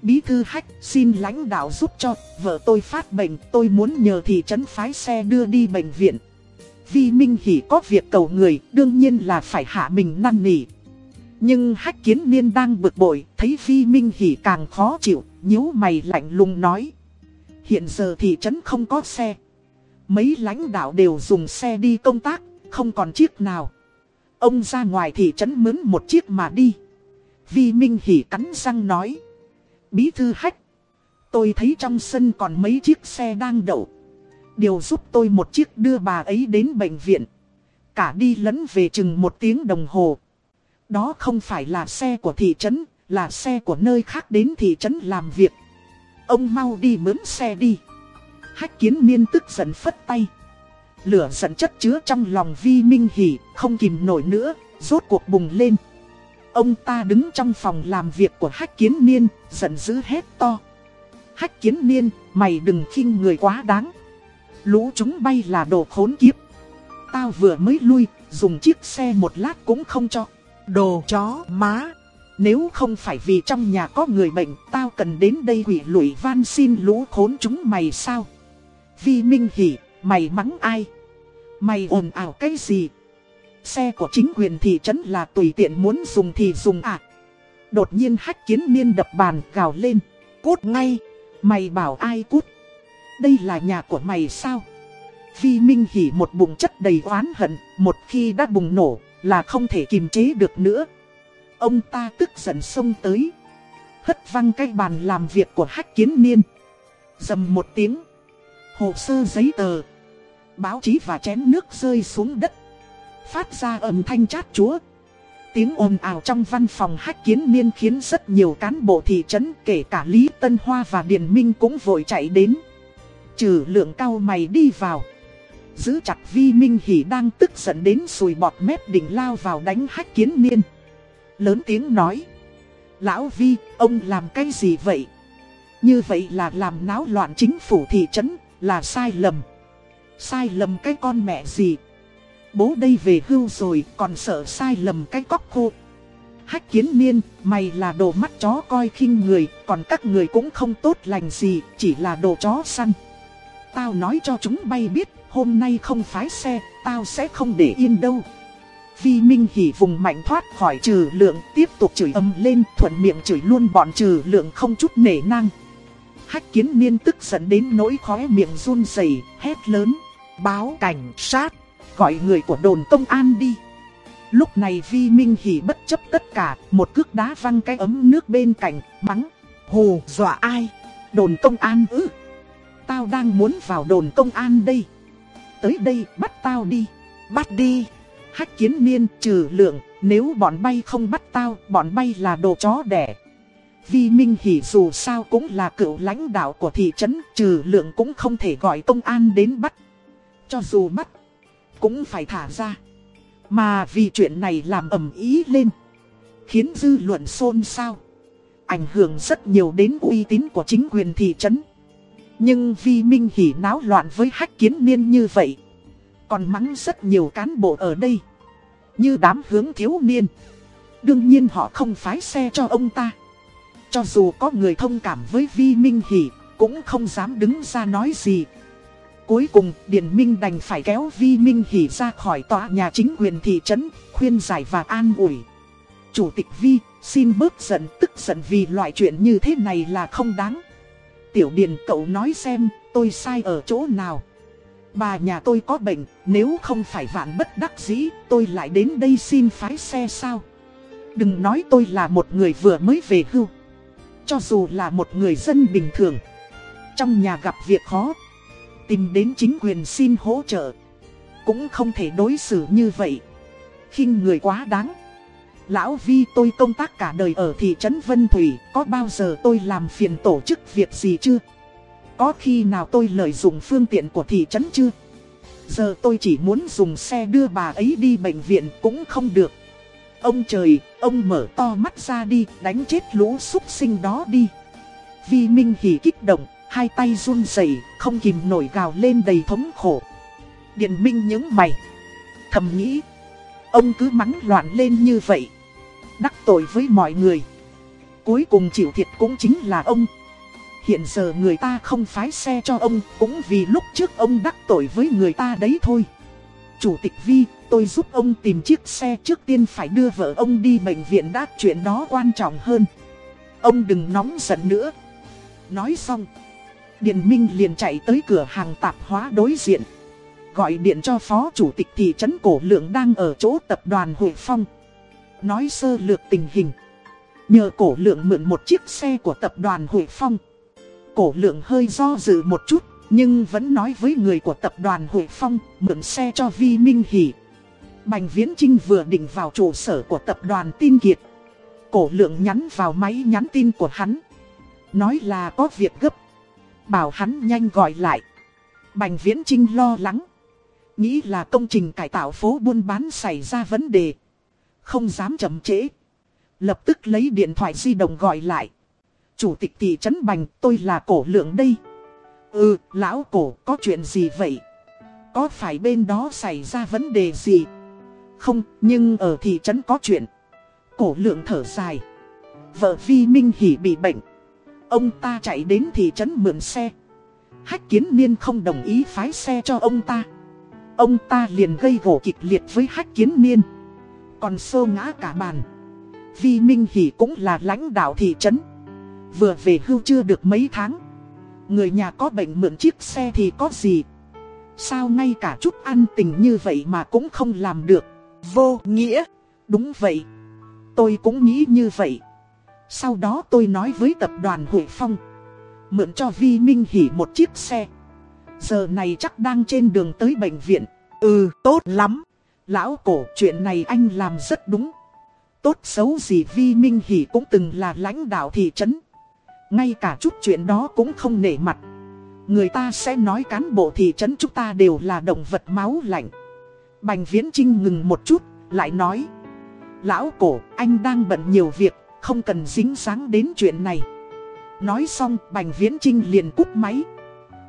Bí thư hách xin lãnh đạo giúp cho, vợ tôi phát bệnh, tôi muốn nhờ thị trấn phái xe đưa đi bệnh viện. Vi Minh Hỷ có việc cầu người, đương nhiên là phải hạ mình năn nỉ. Nhưng hách kiến niên đang bực bội, thấy Vi Minh Hỷ càng khó chịu, nhíu mày lạnh lùng nói. Hiện giờ thị trấn không có xe. Mấy lãnh đạo đều dùng xe đi công tác, không còn chiếc nào. Ông ra ngoài thị trấn mướn một chiếc mà đi. Vi Minh Hỷ cắn răng nói. Bí thư hách. Tôi thấy trong sân còn mấy chiếc xe đang đậu. Điều giúp tôi một chiếc đưa bà ấy đến bệnh viện. Cả đi lẫn về chừng một tiếng đồng hồ. Đó không phải là xe của thị trấn, là xe của nơi khác đến thị trấn làm việc. Ông mau đi mướn xe đi. Hách kiến niên tức giận phất tay. Lửa giận chất chứa trong lòng vi minh hỉ, không kìm nổi nữa, rốt cuộc bùng lên. Ông ta đứng trong phòng làm việc của hách kiến niên, giận dữ hét to. Hách kiến niên, mày đừng khinh người quá đáng. Lũ chúng bay là đồ khốn kiếp. Tao vừa mới lui, dùng chiếc xe một lát cũng không cho. Đồ chó má. Nếu không phải vì trong nhà có người bệnh, tao cần đến đây quỷ lụy van xin lũ khốn chúng mày sao? Vi Minh Hỷ, mày mắng ai? Mày ồn ào cái gì? Xe của chính quyền thị trấn là tùy tiện muốn dùng thì dùng à? Đột nhiên hách kiến niên đập bàn gào lên. Cút ngay! Mày bảo ai cút? Đây là nhà của mày sao? Vi Minh Hỷ một bụng chất đầy oán hận, một khi đã bùng nổ, là không thể kiềm chế được nữa. Ông ta tức giận xông tới. Hất văng cái bàn làm việc của hách kiến niên. Dầm một tiếng. Hồ sơ giấy tờ. Báo chí và chén nước rơi xuống đất. Phát ra âm thanh chát chúa. Tiếng ồn ào trong văn phòng hách kiến niên khiến rất nhiều cán bộ thị trấn kể cả Lý Tân Hoa và Điền Minh cũng vội chạy đến. Trừ lượng cao mày đi vào. Giữ chặt Vi Minh Hỷ đang tức giận đến sùi bọt mép đỉnh lao vào đánh hách kiến niên. Lớn tiếng nói. Lão Vi, ông làm cái gì vậy? Như vậy là làm náo loạn chính phủ thị trấn, là sai lầm. Sai lầm cái con mẹ gì? Bố đây về hưu rồi, còn sợ sai lầm cái cóc khô. Hách kiến niên, mày là đồ mắt chó coi khinh người, còn các người cũng không tốt lành gì, chỉ là đồ chó săn. Tao nói cho chúng bay biết, hôm nay không phái xe, tao sẽ không để yên đâu. Vi Minh Hỉ vùng mạnh thoát khỏi trừ lượng, tiếp tục chửi âm lên, thuận miệng chửi luôn bọn trừ lượng không chút nể nang. Hách kiến niên tức giận đến nỗi khóe miệng run rẩy hét lớn, báo cảnh sát, gọi người của đồn công an đi. Lúc này Vi Minh Hỉ bất chấp tất cả, một cước đá văng cái ấm nước bên cạnh, mắng, hù dọa ai, đồn công an ư. Tao đang muốn vào đồn công an đây. Tới đây bắt tao đi, bắt đi. Hách kiến niên trừ lượng, nếu bọn bay không bắt tao, bọn bay là đồ chó đẻ. Vi Minh Hỷ dù sao cũng là cựu lãnh đạo của thị trấn, trừ lượng cũng không thể gọi công an đến bắt. Cho dù bắt, cũng phải thả ra. Mà vì chuyện này làm ầm ý lên, khiến dư luận xôn xao. Ảnh hưởng rất nhiều đến uy tín của chính quyền thị trấn. Nhưng Vi Minh Hỷ náo loạn với hách kiến niên như vậy, còn mắng rất nhiều cán bộ ở đây. Như đám hướng thiếu niên. Đương nhiên họ không phái xe cho ông ta. Cho dù có người thông cảm với Vi Minh Hỷ, cũng không dám đứng ra nói gì. Cuối cùng, Điền Minh đành phải kéo Vi Minh Hỷ ra khỏi tòa nhà chính quyền thị trấn, khuyên giải và an ủi. Chủ tịch Vi, xin bớt giận, tức giận vì loại chuyện như thế này là không đáng. Tiểu Điền cậu nói xem, tôi sai ở chỗ nào. Bà nhà tôi có bệnh, nếu không phải vạn bất đắc dĩ, tôi lại đến đây xin phái xe sao. Đừng nói tôi là một người vừa mới về hưu. Cho dù là một người dân bình thường, trong nhà gặp việc khó, tìm đến chính quyền xin hỗ trợ, cũng không thể đối xử như vậy. khinh người quá đáng. Lão Vi tôi công tác cả đời ở thị trấn Vân Thủy, có bao giờ tôi làm phiền tổ chức việc gì chưa? Có khi nào tôi lợi dụng phương tiện của thị trấn chưa? Giờ tôi chỉ muốn dùng xe đưa bà ấy đi bệnh viện cũng không được. Ông trời, ông mở to mắt ra đi, đánh chết lũ súc sinh đó đi. Vi Minh Hỷ kích động, hai tay run rẩy, không kìm nổi gào lên đầy thống khổ. Điện Minh những mày. Thầm nghĩ, ông cứ mắng loạn lên như vậy. Đắc tội với mọi người. Cuối cùng chịu thiệt cũng chính là ông. Hiện giờ người ta không phái xe cho ông cũng vì lúc trước ông đắc tội với người ta đấy thôi. Chủ tịch Vi, tôi giúp ông tìm chiếc xe trước tiên phải đưa vợ ông đi bệnh viện đã chuyện đó quan trọng hơn. Ông đừng nóng giận nữa. Nói xong, Điền Minh liền chạy tới cửa hàng tạp hóa đối diện. Gọi điện cho phó chủ tịch thị trấn Cổ Lượng đang ở chỗ tập đoàn Hội Phong. Nói sơ lược tình hình. Nhờ Cổ Lượng mượn một chiếc xe của tập đoàn Hội Phong. Cổ Lượng hơi do dự một chút, nhưng vẫn nói với người của tập đoàn Hội Phong mượn xe cho Vi Minh Hỷ. Bành Viễn Trinh vừa định vào trụ sở của tập đoàn tin kiệt. Cổ Lượng nhắn vào máy nhắn tin của hắn. Nói là có việc gấp. Bảo hắn nhanh gọi lại. Bành Viễn Trinh lo lắng. Nghĩ là công trình cải tạo phố buôn bán xảy ra vấn đề. Không dám chậm trễ. Lập tức lấy điện thoại di động gọi lại. Chủ tịch thị trấn Bành tôi là cổ lượng đây. Ừ, lão cổ có chuyện gì vậy? Có phải bên đó xảy ra vấn đề gì? Không, nhưng ở thị trấn có chuyện. Cổ lượng thở dài. Vợ Vi Minh Hỷ bị bệnh. Ông ta chạy đến thị trấn mượn xe. Hách kiến niên không đồng ý phái xe cho ông ta. Ông ta liền gây gỗ kịch liệt với hách kiến niên. Còn sơ ngã cả bàn. Vi Minh Hỷ cũng là lãnh đạo thị trấn. Vừa về hưu chưa được mấy tháng. Người nhà có bệnh mượn chiếc xe thì có gì. Sao ngay cả chút ăn tình như vậy mà cũng không làm được. Vô nghĩa. Đúng vậy. Tôi cũng nghĩ như vậy. Sau đó tôi nói với tập đoàn Hội Phong. Mượn cho Vi Minh Hỷ một chiếc xe. Giờ này chắc đang trên đường tới bệnh viện. Ừ, tốt lắm. Lão cổ chuyện này anh làm rất đúng. Tốt xấu gì Vi Minh Hỷ cũng từng là lãnh đạo thị trấn. Ngay cả chút chuyện đó cũng không nể mặt. Người ta sẽ nói cán bộ thị trấn chúng ta đều là động vật máu lạnh. Bành Viễn Trinh ngừng một chút, lại nói. Lão cổ, anh đang bận nhiều việc, không cần dính dáng đến chuyện này. Nói xong, Bành Viễn Trinh liền cúp máy.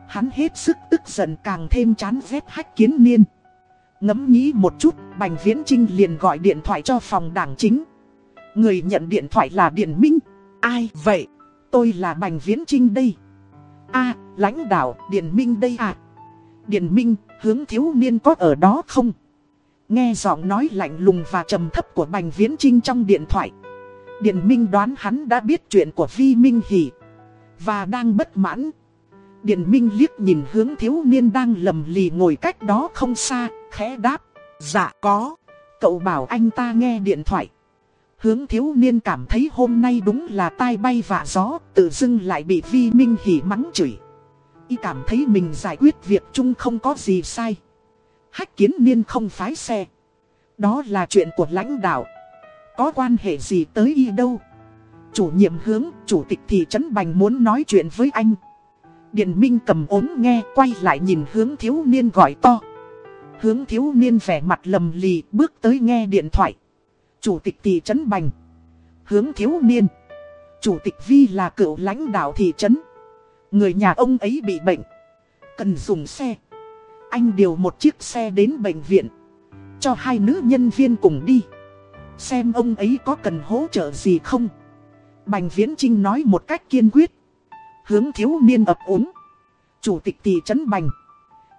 Hắn hết sức tức giận càng thêm chán ghét hách kiến niên. Ngẫm nghĩ một chút, Bành Viễn Trinh liền gọi điện thoại cho phòng đảng chính. Người nhận điện thoại là Điện Minh. Ai vậy? Tôi là Bành Viễn Trinh đây. a lãnh đạo, Điện Minh đây à? Điện Minh, hướng thiếu niên có ở đó không? Nghe giọng nói lạnh lùng và trầm thấp của Bành Viễn Trinh trong điện thoại. Điện Minh đoán hắn đã biết chuyện của Vi Minh Hỷ. Và đang bất mãn. Điện Minh liếc nhìn hướng thiếu niên đang lầm lì ngồi cách đó không xa, khẽ đáp. Dạ có. Cậu bảo anh ta nghe điện thoại. Hướng thiếu niên cảm thấy hôm nay đúng là tai bay vạ gió, tự dưng lại bị Vi Minh Hỉ mắng chửi. Y cảm thấy mình giải quyết việc chung không có gì sai. Hách kiến niên không phái xe. Đó là chuyện của lãnh đạo. Có quan hệ gì tới y đâu. Chủ nhiệm hướng, chủ tịch thị trấn Bành muốn nói chuyện với anh. Điện Minh cầm ốm nghe, quay lại nhìn hướng thiếu niên gọi to. Hướng thiếu niên vẻ mặt lầm lì, bước tới nghe điện thoại. Chủ tịch thị trấn Bành. Hướng thiếu niên. Chủ tịch Vi là cựu lãnh đạo thị trấn. Người nhà ông ấy bị bệnh. Cần dùng xe. Anh điều một chiếc xe đến bệnh viện. Cho hai nữ nhân viên cùng đi. Xem ông ấy có cần hỗ trợ gì không. Bành Viễn Trinh nói một cách kiên quyết. Hướng thiếu niên ập úng. Chủ tịch thị trấn Bành.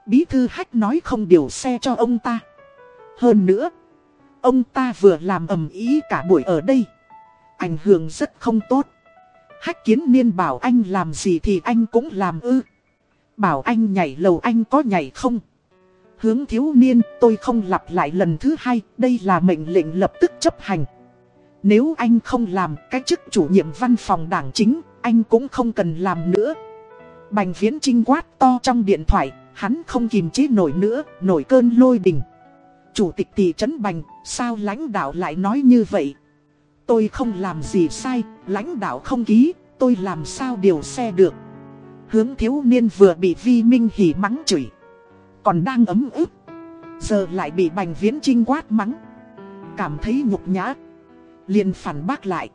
Bí thư hách nói không điều xe cho ông ta. Hơn nữa. Ông ta vừa làm ầm ý cả buổi ở đây. Ảnh hưởng rất không tốt. Hách kiến niên bảo anh làm gì thì anh cũng làm ư. Bảo anh nhảy lầu anh có nhảy không? Hướng thiếu niên tôi không lặp lại lần thứ hai. Đây là mệnh lệnh lập tức chấp hành. Nếu anh không làm cái chức chủ nhiệm văn phòng đảng chính, anh cũng không cần làm nữa. Bành viễn trinh quát to trong điện thoại, hắn không kìm chế nổi nữa, nổi cơn lôi đình. Chủ tịch thị trấn Bành, sao lãnh đạo lại nói như vậy? Tôi không làm gì sai, lãnh đạo không ký, tôi làm sao điều xe được? Hướng thiếu niên vừa bị vi minh hỉ mắng chửi. Còn đang ấm ức. Giờ lại bị bành viễn trinh quát mắng. Cảm thấy nhục nhã. liền phản bác lại.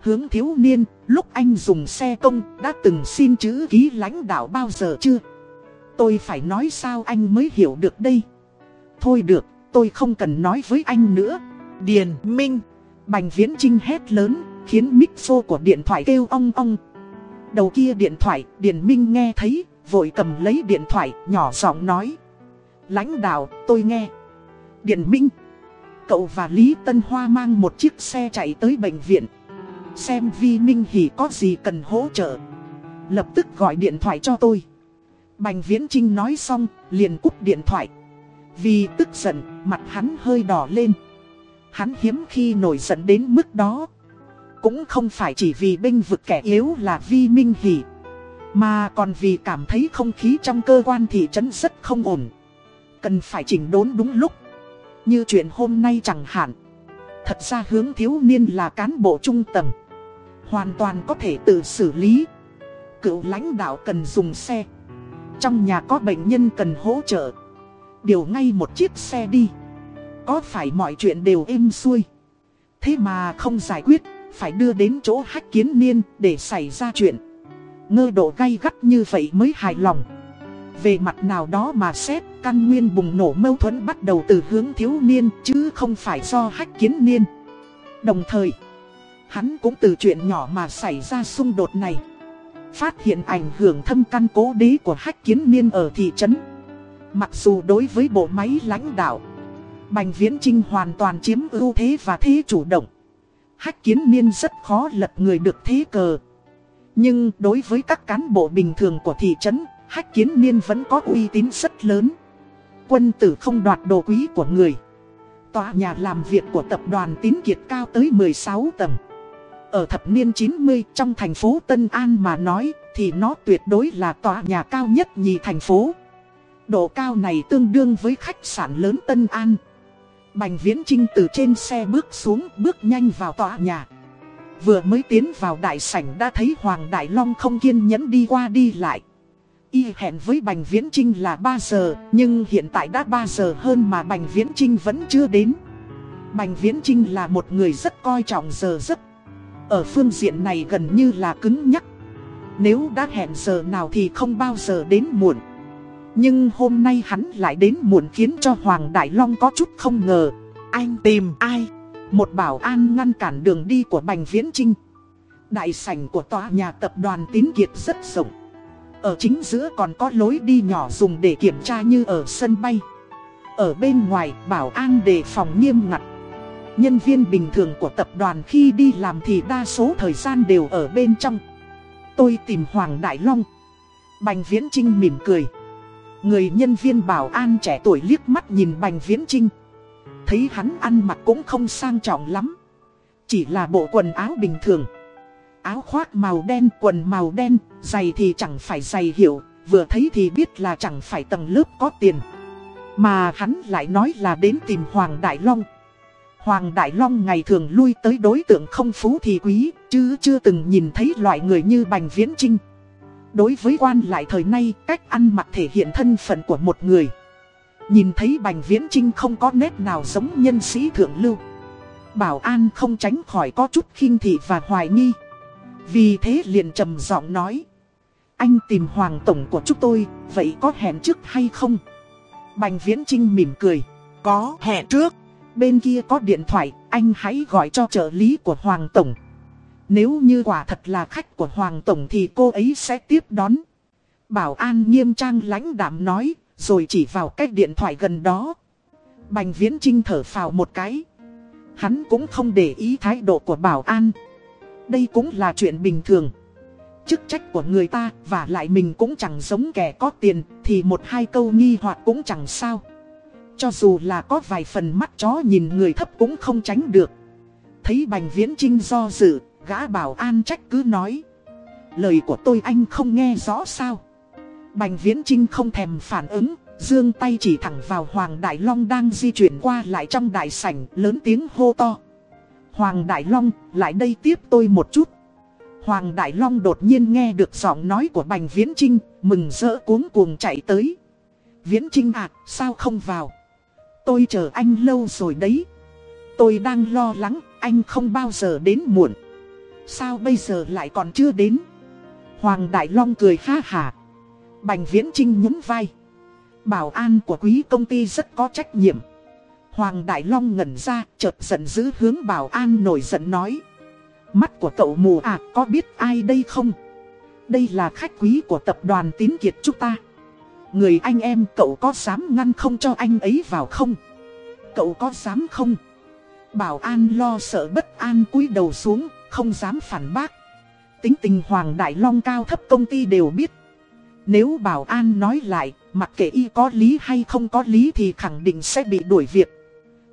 Hướng thiếu niên, lúc anh dùng xe công đã từng xin chữ ký lãnh đạo bao giờ chưa? Tôi phải nói sao anh mới hiểu được đây? Thôi được, tôi không cần nói với anh nữa. Điền Minh, Bành Viễn Trinh hét lớn, khiến mic của điện thoại kêu ong ong. Đầu kia điện thoại, Điền Minh nghe thấy, vội cầm lấy điện thoại, nhỏ giọng nói. Lãnh đạo, tôi nghe, Điền Minh. Cậu và Lý Tân Hoa mang một chiếc xe chạy tới bệnh viện. Xem Vi Minh Hỷ có gì cần hỗ trợ. Lập tức gọi điện thoại cho tôi. Bành Viễn Trinh nói xong liền cúp điện thoại. Vì tức giận mặt hắn hơi đỏ lên. Hắn hiếm khi nổi giận đến mức đó. Cũng không phải chỉ vì binh vực kẻ yếu là Vi Minh Hỷ, Mà còn vì cảm thấy không khí trong cơ quan thị trấn rất không ổn. Cần phải chỉnh đốn đúng lúc. Như chuyện hôm nay chẳng hạn. Thật ra hướng thiếu niên là cán bộ trung tầng. Hoàn toàn có thể tự xử lý. Cựu lãnh đạo cần dùng xe. Trong nhà có bệnh nhân cần hỗ trợ. Điều ngay một chiếc xe đi. Có phải mọi chuyện đều êm xuôi? Thế mà không giải quyết. Phải đưa đến chỗ hách kiến niên để xảy ra chuyện. Ngơ độ gay gắt như vậy mới hài lòng. Về mặt nào đó mà xét, Căn nguyên bùng nổ mâu thuẫn bắt đầu từ hướng thiếu niên, Chứ không phải do hách kiến niên. Đồng thời, Hắn cũng từ chuyện nhỏ mà xảy ra xung đột này, Phát hiện ảnh hưởng thâm căn cố đế của hách kiến niên ở thị trấn. Mặc dù đối với bộ máy lãnh đạo, Bành Viễn Trinh hoàn toàn chiếm ưu thế và thế chủ động Hách kiến niên rất khó lật người được thế cờ Nhưng đối với các cán bộ bình thường của thị trấn, Hách kiến niên vẫn có uy tín rất lớn Quân tử không đoạt đồ quý của người Tòa nhà làm việc của tập đoàn tín kiệt cao tới 16 tầng ở thập niên 90 trong thành phố Tân An mà nói, thì nó tuyệt đối là tòa nhà cao nhất nhì thành phố. Độ cao này tương đương với khách sạn lớn Tân An. Bành Viễn Trinh từ trên xe bước xuống bước nhanh vào tòa nhà. Vừa mới tiến vào đại sảnh đã thấy Hoàng Đại Long không kiên nhẫn đi qua đi lại. Y hẹn với Bành Viễn Trinh là 3 giờ, nhưng hiện tại đã 3 giờ hơn mà Bành Viễn Trinh vẫn chưa đến. Bành Viễn Trinh là một người rất coi trọng giờ giấc ở phương diện này gần như là cứng nhắc Nếu đã hẹn giờ nào thì không bao giờ đến muộn nhưng hôm nay hắn lại đến muộn khiến cho Hoàng Đại Long có chút không ngờ. Anh tìm ai? Một bảo an ngăn cản đường đi của Bành Viễn Trinh Đại sảnh của tòa nhà tập đoàn Tín Kiệt rất rộng. Ở chính giữa còn có lối đi nhỏ dùng để kiểm tra như ở sân bay. Ở bên ngoài, bảo an đề phòng nghiêm ngặt. Nhân viên bình thường của tập đoàn khi đi làm thì đa số thời gian đều ở bên trong. Tôi tìm Hoàng Đại Long. Bành Viễn Trinh mỉm cười. Người nhân viên bảo an trẻ tuổi liếc mắt nhìn Bành Viễn Trinh Thấy hắn ăn mặc cũng không sang trọng lắm. Chỉ là bộ quần áo bình thường. Áo khoác màu đen, quần màu đen, giày thì chẳng phải giày hiệu Vừa thấy thì biết là chẳng phải tầng lớp có tiền. Mà hắn lại nói là đến tìm Hoàng Đại Long. Hoàng Đại Long ngày thường lui tới đối tượng không phú thì quý, chứ chưa từng nhìn thấy loại người như Bành Viễn Trinh. Đối với quan lại thời nay, cách ăn mặc thể hiện thân phận của một người. Nhìn thấy Bành Viễn Trinh không có nét nào giống nhân sĩ thượng lưu. Bảo an không tránh khỏi có chút khinh thị và hoài nghi. Vì thế liền trầm giọng nói. Anh tìm Hoàng Tổng của chúng tôi, vậy có hẹn trước hay không? Bành Viễn Trinh mỉm cười. Có hẹn trước. Bên kia có điện thoại, anh hãy gọi cho trợ lý của Hoàng Tổng. Nếu như quả thật là khách của Hoàng Tổng thì cô ấy sẽ tiếp đón. Bảo an nghiêm trang lãnh đạm nói, rồi chỉ vào cái điện thoại gần đó. Bành Viễn Trinh thở phào một cái. Hắn cũng không để ý thái độ của bảo an. Đây cũng là chuyện bình thường. Chức trách của người ta và lại mình cũng chẳng giống kẻ có tiền thì một hai câu nghi hoặc cũng chẳng sao. Cho dù là có vài phần mắt chó nhìn người thấp cũng không tránh được Thấy Bành Viễn Trinh do dự, gã bảo an trách cứ nói. Lời của tôi anh không nghe rõ sao? Bành Viễn Trinh không thèm phản ứng Dương tay chỉ thẳng vào Hoàng Đại Long đang di chuyển qua lại trong đại sảnh lớn tiếng hô to. Hoàng Đại Long lại đây tiếp tôi một chút. Hoàng Đại Long đột nhiên nghe được giọng nói của Bành Viễn Trinh Mừng rỡ cuống cuồng chạy tới. Viễn Trinh à sao không vào? Tôi chờ anh lâu rồi đấy. Tôi đang lo lắng, anh không bao giờ đến muộn. Sao bây giờ lại còn chưa đến? Hoàng Đại Long cười ha hà. Bành Viễn Trinh nhún vai. Bảo an của quý công ty rất có trách nhiệm. Hoàng Đại Long ngẩn ra, chợt giận dữ hướng bảo an nổi giận nói. Mắt của cậu mù à, có biết ai đây không? Đây là khách quý của tập đoàn tín kiệt chúng ta. Người anh em cậu có dám ngăn không cho anh ấy vào không? Cậu có dám không? Bảo an lo sợ bất an cúi đầu xuống, không dám phản bác. Tính tình Hoàng Đại Long cao thấp công ty đều biết. Nếu bảo an nói lại, mặc kệ y có lý hay không có lý thì khẳng định sẽ bị đuổi việc.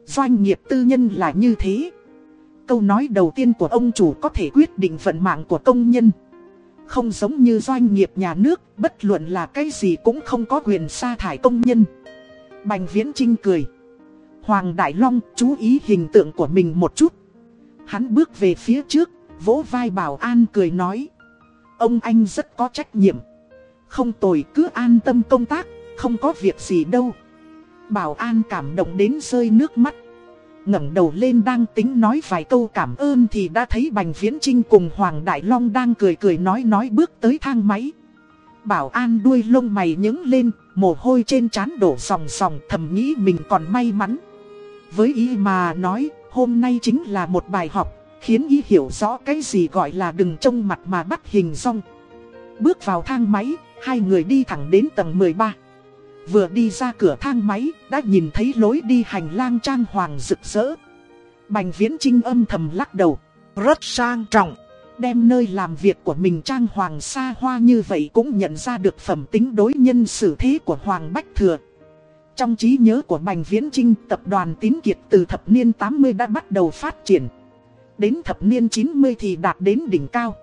Doanh nghiệp tư nhân là như thế. Câu nói đầu tiên của ông chủ có thể quyết định vận mạng của công nhân. Không giống như doanh nghiệp nhà nước, bất luận là cái gì cũng không có quyền sa thải công nhân. Bành Viễn Trinh cười. Hoàng Đại Long chú ý hình tượng của mình một chút. Hắn bước về phía trước, vỗ vai bảo an cười nói. Ông anh rất có trách nhiệm. Không tồi cứ an tâm công tác, không có việc gì đâu. Bảo an cảm động đến rơi nước mắt ngẩng đầu lên đang tính nói vài câu cảm ơn thì đã thấy Bành Viễn Trinh cùng Hoàng Đại Long đang cười cười nói nói bước tới thang máy. Bảo an đuôi lông mày nhứng lên, mồ hôi trên trán đổ sòng sòng thầm nghĩ mình còn may mắn. Với ý mà nói, hôm nay chính là một bài học, khiến Y hiểu rõ cái gì gọi là đừng trông mặt mà bắt hình rong. Bước vào thang máy, hai người đi thẳng đến tầng 13. Vừa đi ra cửa thang máy, đã nhìn thấy lối đi hành lang trang hoàng rực rỡ. Bành viễn trinh âm thầm lắc đầu, rất sang trọng. Đem nơi làm việc của mình trang hoàng xa hoa như vậy cũng nhận ra được phẩm tính đối nhân xử thế của Hoàng Bách Thừa. Trong trí nhớ của Bành Viễn Trinh, tập đoàn Tín Kiệt từ thập niên 80 đã bắt đầu phát triển. Đến thập niên 90 thì đạt đến đỉnh cao.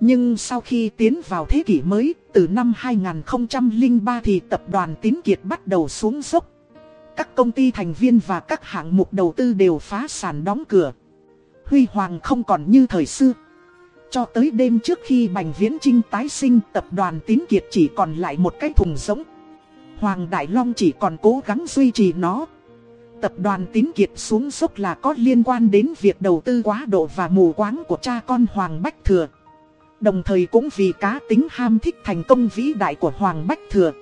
Nhưng sau khi tiến vào thế kỷ mới, từ năm 2003 thì tập đoàn Tín Kiệt bắt đầu xuống dốc. Các công ty thành viên và các hạng mục đầu tư đều phá sản đóng cửa. Huy Hoàng không còn như thời xưa. Cho tới đêm trước khi Bành Viễn Trinh tái sinh tập đoàn Tín Kiệt chỉ còn lại một cái thùng giống. Hoàng Đại Long chỉ còn cố gắng duy trì nó. Tập đoàn Tín Kiệt xuống sốc là có liên quan đến việc đầu tư quá độ và mù quáng của cha con Hoàng Bách Thừa. Đồng thời cũng vì cá tính ham thích thành công vĩ đại của Hoàng Bách Thừa.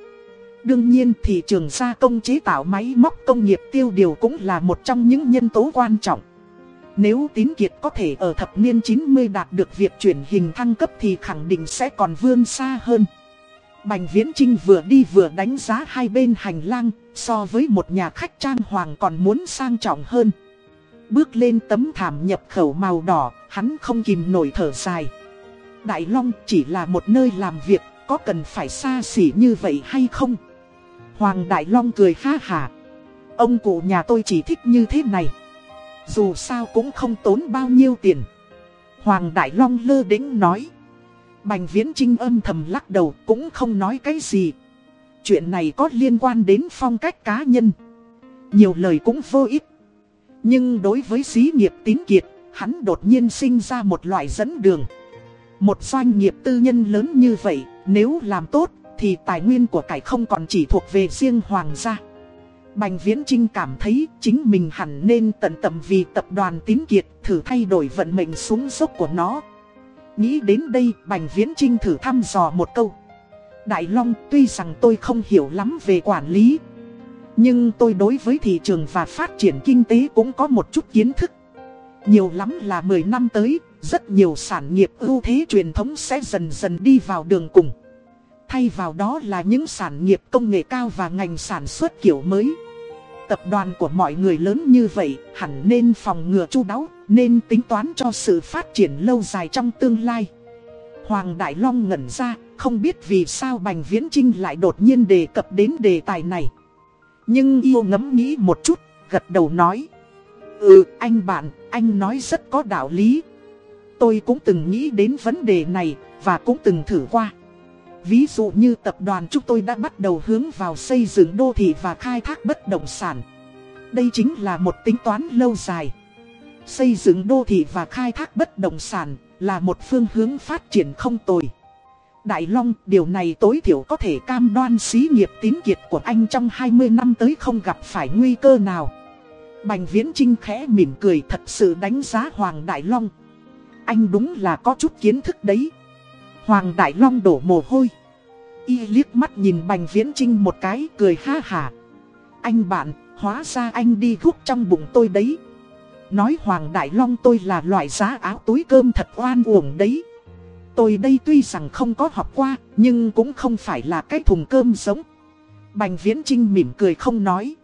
Đương nhiên thị trường gia công chế tạo máy móc công nghiệp tiêu điều cũng là một trong những nhân tố quan trọng. Nếu tín kiệt có thể ở thập niên 90 đạt được việc chuyển hình thăng cấp thì khẳng định sẽ còn vươn xa hơn. Bành Viễn Trinh vừa đi vừa đánh giá hai bên hành lang, so với một nhà khách trang hoàng còn muốn sang trọng hơn. Bước lên tấm thảm nhập khẩu màu đỏ, hắn không kìm nổi thở dài. Đại Long chỉ là một nơi làm việc, có cần phải xa xỉ như vậy hay không? Hoàng Đại Long cười ha hả. Ông cụ nhà tôi chỉ thích như thế này. Dù sao cũng không tốn bao nhiêu tiền. Hoàng Đại Long lơ đĩnh nói. Bành Viễn Trinh âm thầm lắc đầu cũng không nói cái gì. Chuyện này có liên quan đến phong cách cá nhân. Nhiều lời cũng vô ích. Nhưng đối với xí nghiệp tín kiệt, hắn đột nhiên sinh ra một loại dẫn đường. Một doanh nghiệp tư nhân lớn như vậy, nếu làm tốt, thì tài nguyên của cải không còn chỉ thuộc về riêng hoàng gia. Bành Viễn Trinh cảm thấy chính mình hẳn nên tận tầm vì tập đoàn tín kiệt thử thay đổi vận mệnh xuống dốc của nó. Nghĩ đến đây, Bành Viễn Trinh thử thăm dò một câu. Đại Long tuy rằng tôi không hiểu lắm về quản lý, nhưng tôi đối với thị trường và phát triển kinh tế cũng có một chút kiến thức. Nhiều lắm là 10 năm tới, rất nhiều sản nghiệp ưu thế truyền thống sẽ dần dần đi vào đường cùng. Thay vào đó là những sản nghiệp công nghệ cao và ngành sản xuất kiểu mới. Tập đoàn của mọi người lớn như vậy hẳn nên phòng ngừa chu đáo, nên tính toán cho sự phát triển lâu dài trong tương lai. Hoàng Đại Long ngẩn ra, không biết vì sao Bành Viễn Trinh lại đột nhiên đề cập đến đề tài này. Nhưng yêu ngẫm nghĩ một chút, gật đầu nói. Ừ, anh bạn, anh nói rất có đạo lý. Tôi cũng từng nghĩ đến vấn đề này, và cũng từng thử qua. Ví dụ như tập đoàn chúng tôi đã bắt đầu hướng vào xây dựng đô thị và khai thác bất động sản. Đây chính là một tính toán lâu dài. Xây dựng đô thị và khai thác bất động sản là một phương hướng phát triển không tồi. Đại Long, điều này tối thiểu có thể cam đoan xí nghiệp tín kiệt của anh trong 20 năm tới không gặp phải nguy cơ nào. Bành Viễn Trinh khẽ mỉm cười thật sự đánh giá Hoàng Đại Long. Anh đúng là có chút kiến thức đấy. Hoàng Đại Long đổ mồ hôi. Y liếc mắt nhìn Bành Viễn Trinh một cái cười ha hả. Anh bạn, hóa ra anh đi gúc trong bụng tôi đấy. Nói Hoàng Đại Long tôi là loại giá áo túi cơm thật oan uổng đấy. Tôi đây tuy rằng không có học qua, nhưng cũng không phải là cái thùng cơm giống. Bành Viễn Trinh mỉm cười không nói.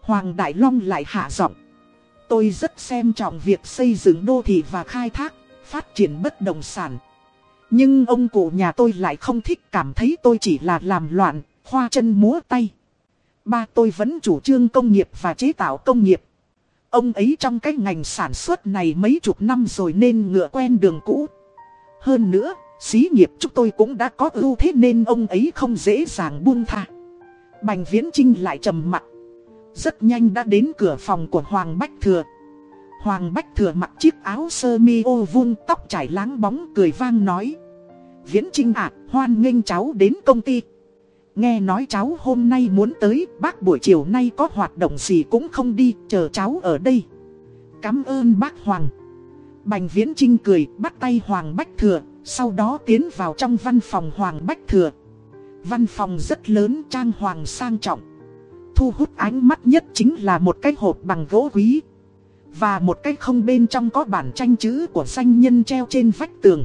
Hoàng Đại Long lại hạ giọng. Tôi rất xem trọng việc xây dựng đô thị và khai thác, phát triển bất động sản. Nhưng ông cụ nhà tôi lại không thích cảm thấy tôi chỉ là làm loạn, khoa chân múa tay. Ba tôi vẫn chủ trương công nghiệp và chế tạo công nghiệp. Ông ấy trong cái ngành sản xuất này mấy chục năm rồi nên ngựa quen đường cũ. Hơn nữa, xí nghiệp chúng tôi cũng đã có ưu thế nên ông ấy không dễ dàng buông tha. Bành Viễn Trinh lại trầm mặt. Rất nhanh đã đến cửa phòng của Hoàng Bách Thừa. Hoàng Bách Thừa mặc chiếc áo sơ mi ô vuông tóc trải láng bóng cười vang nói. Viễn Trinh ạ, à, hoan nghênh cháu đến công ty. Nghe nói cháu hôm nay muốn tới, bác buổi chiều nay có hoạt động gì cũng không đi, chờ cháu ở đây. Cảm ơn bác Hoàng. Bành Viễn Trinh cười, bắt tay Hoàng Bách Thừa, sau đó tiến vào trong văn phòng Hoàng Bách Thừa. Văn phòng rất lớn trang hoàng sang trọng. Thu hút ánh mắt nhất chính là một cái hộp bằng gỗ quý. Và một cái không bên trong có bản tranh chữ của danh nhân treo trên vách tường.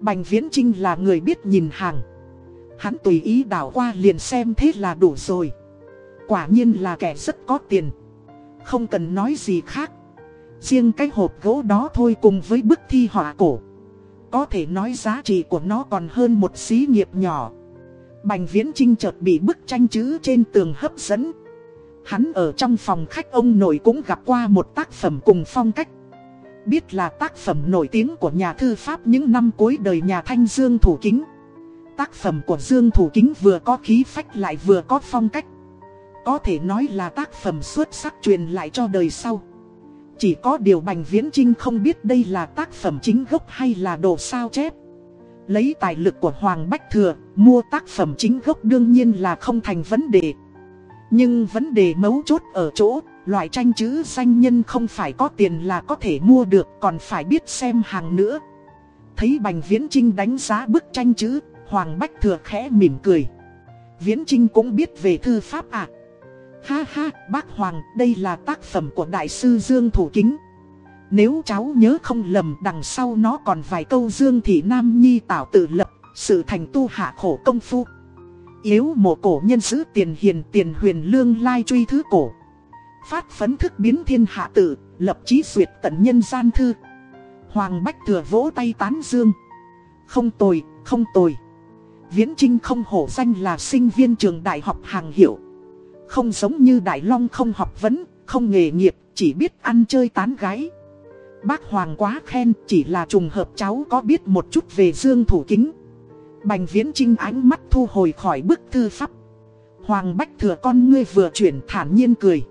Bành Viễn Trinh là người biết nhìn hàng. Hắn tùy ý đảo qua liền xem thế là đủ rồi. Quả nhiên là kẻ rất có tiền. Không cần nói gì khác. Riêng cái hộp gỗ đó thôi cùng với bức thi họa cổ. Có thể nói giá trị của nó còn hơn một xí nghiệp nhỏ. Bành Viễn Trinh chợt bị bức tranh chữ trên tường hấp dẫn. Hắn ở trong phòng khách ông nội cũng gặp qua một tác phẩm cùng phong cách. Biết là tác phẩm nổi tiếng của nhà thư pháp những năm cuối đời nhà Thanh Dương Thủ Kính. Tác phẩm của Dương Thủ Kính vừa có khí phách lại vừa có phong cách. Có thể nói là tác phẩm xuất sắc truyền lại cho đời sau. Chỉ có điều Bành Viễn Trinh không biết đây là tác phẩm chính gốc hay là đồ sao chép. Lấy tài lực của Hoàng Bách Thừa, mua tác phẩm chính gốc đương nhiên là không thành vấn đề. Nhưng vấn đề mấu chốt ở chỗ, loại tranh chữ danh nhân không phải có tiền là có thể mua được, còn phải biết xem hàng nữa. Thấy Bành Viễn Trinh đánh giá bức tranh chữ, Hoàng Bách Thừa khẽ mỉm cười. Viễn Trinh cũng biết về thư pháp à. Ha ha, bác Hoàng, đây là tác phẩm của Đại sư Dương Thủ Kính. Nếu cháu nhớ không lầm đằng sau nó còn vài câu Dương Thị Nam Nhi tạo tự lập, sự thành tu hạ khổ công phu. Yếu mộ cổ nhân giữ tiền hiền tiền huyền lương lai truy thứ cổ. Phát phấn thức biến thiên hạ tự, lập chí duyệt tận nhân gian thư. Hoàng Bách Thừa vỗ tay tán dương. Không tồi, không tồi. Viễn Trinh không hổ danh là sinh viên trường đại học hàng hiệu. Không giống như Đại Long không học vấn, không nghề nghiệp, chỉ biết ăn chơi tán gái. Bác Hoàng quá khen, chỉ là trùng hợp cháu có biết một chút về Dương Thủ Kính. Bành Viễn Trinh ánh mắt thu hồi khỏi bức thư pháp. Hoàng Bách thừa con ngươi vừa chuyển thản nhiên cười.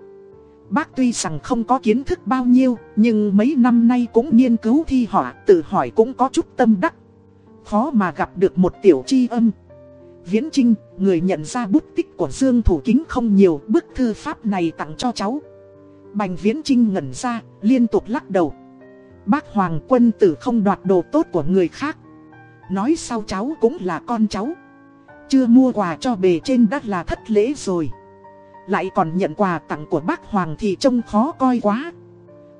Bác tuy rằng không có kiến thức bao nhiêu, nhưng mấy năm nay cũng nghiên cứu thi họa, tự hỏi cũng có chút tâm đắc. Khó mà gặp được một tiểu chi âm. Viễn Trinh, người nhận ra bút tích của Dương Thủ Kính không nhiều, bức thư pháp này tặng cho cháu. Bành Viễn Trinh ngẩn ra, liên tục lắc đầu. Bác Hoàng quân tử không đoạt đồ tốt của người khác. Nói sau cháu cũng là con cháu. Chưa mua quà cho bề trên đất là thất lễ rồi. Lại còn nhận quà tặng của bác Hoàng thì trông khó coi quá.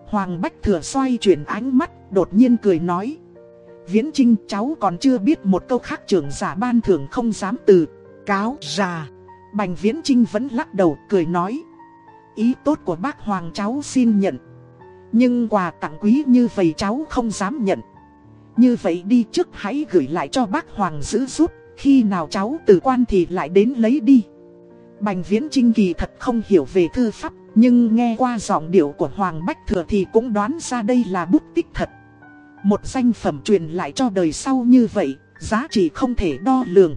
Hoàng Bách Thừa xoay chuyển ánh mắt, đột nhiên cười nói. Viễn Trinh, cháu còn chưa biết một câu khác, trưởng giả ban thưởng không dám từ. Cáo ra. Bành Viễn Trinh vẫn lắc đầu, cười nói. Ý tốt của bác Hoàng cháu xin nhận. Nhưng quà tặng quý như vậy cháu không dám nhận. Như vậy đi trước hãy gửi lại cho bác Hoàng giữ giúp. Khi nào cháu từ quan thì lại đến lấy đi. Bành Viễn Trinh kỳ thật không hiểu về thư pháp. Nhưng nghe qua giọng điệu của Hoàng Bách Thừa thì cũng đoán ra đây là bút tích thật. Một danh phẩm truyền lại cho đời sau như vậy, giá trị không thể đo lường.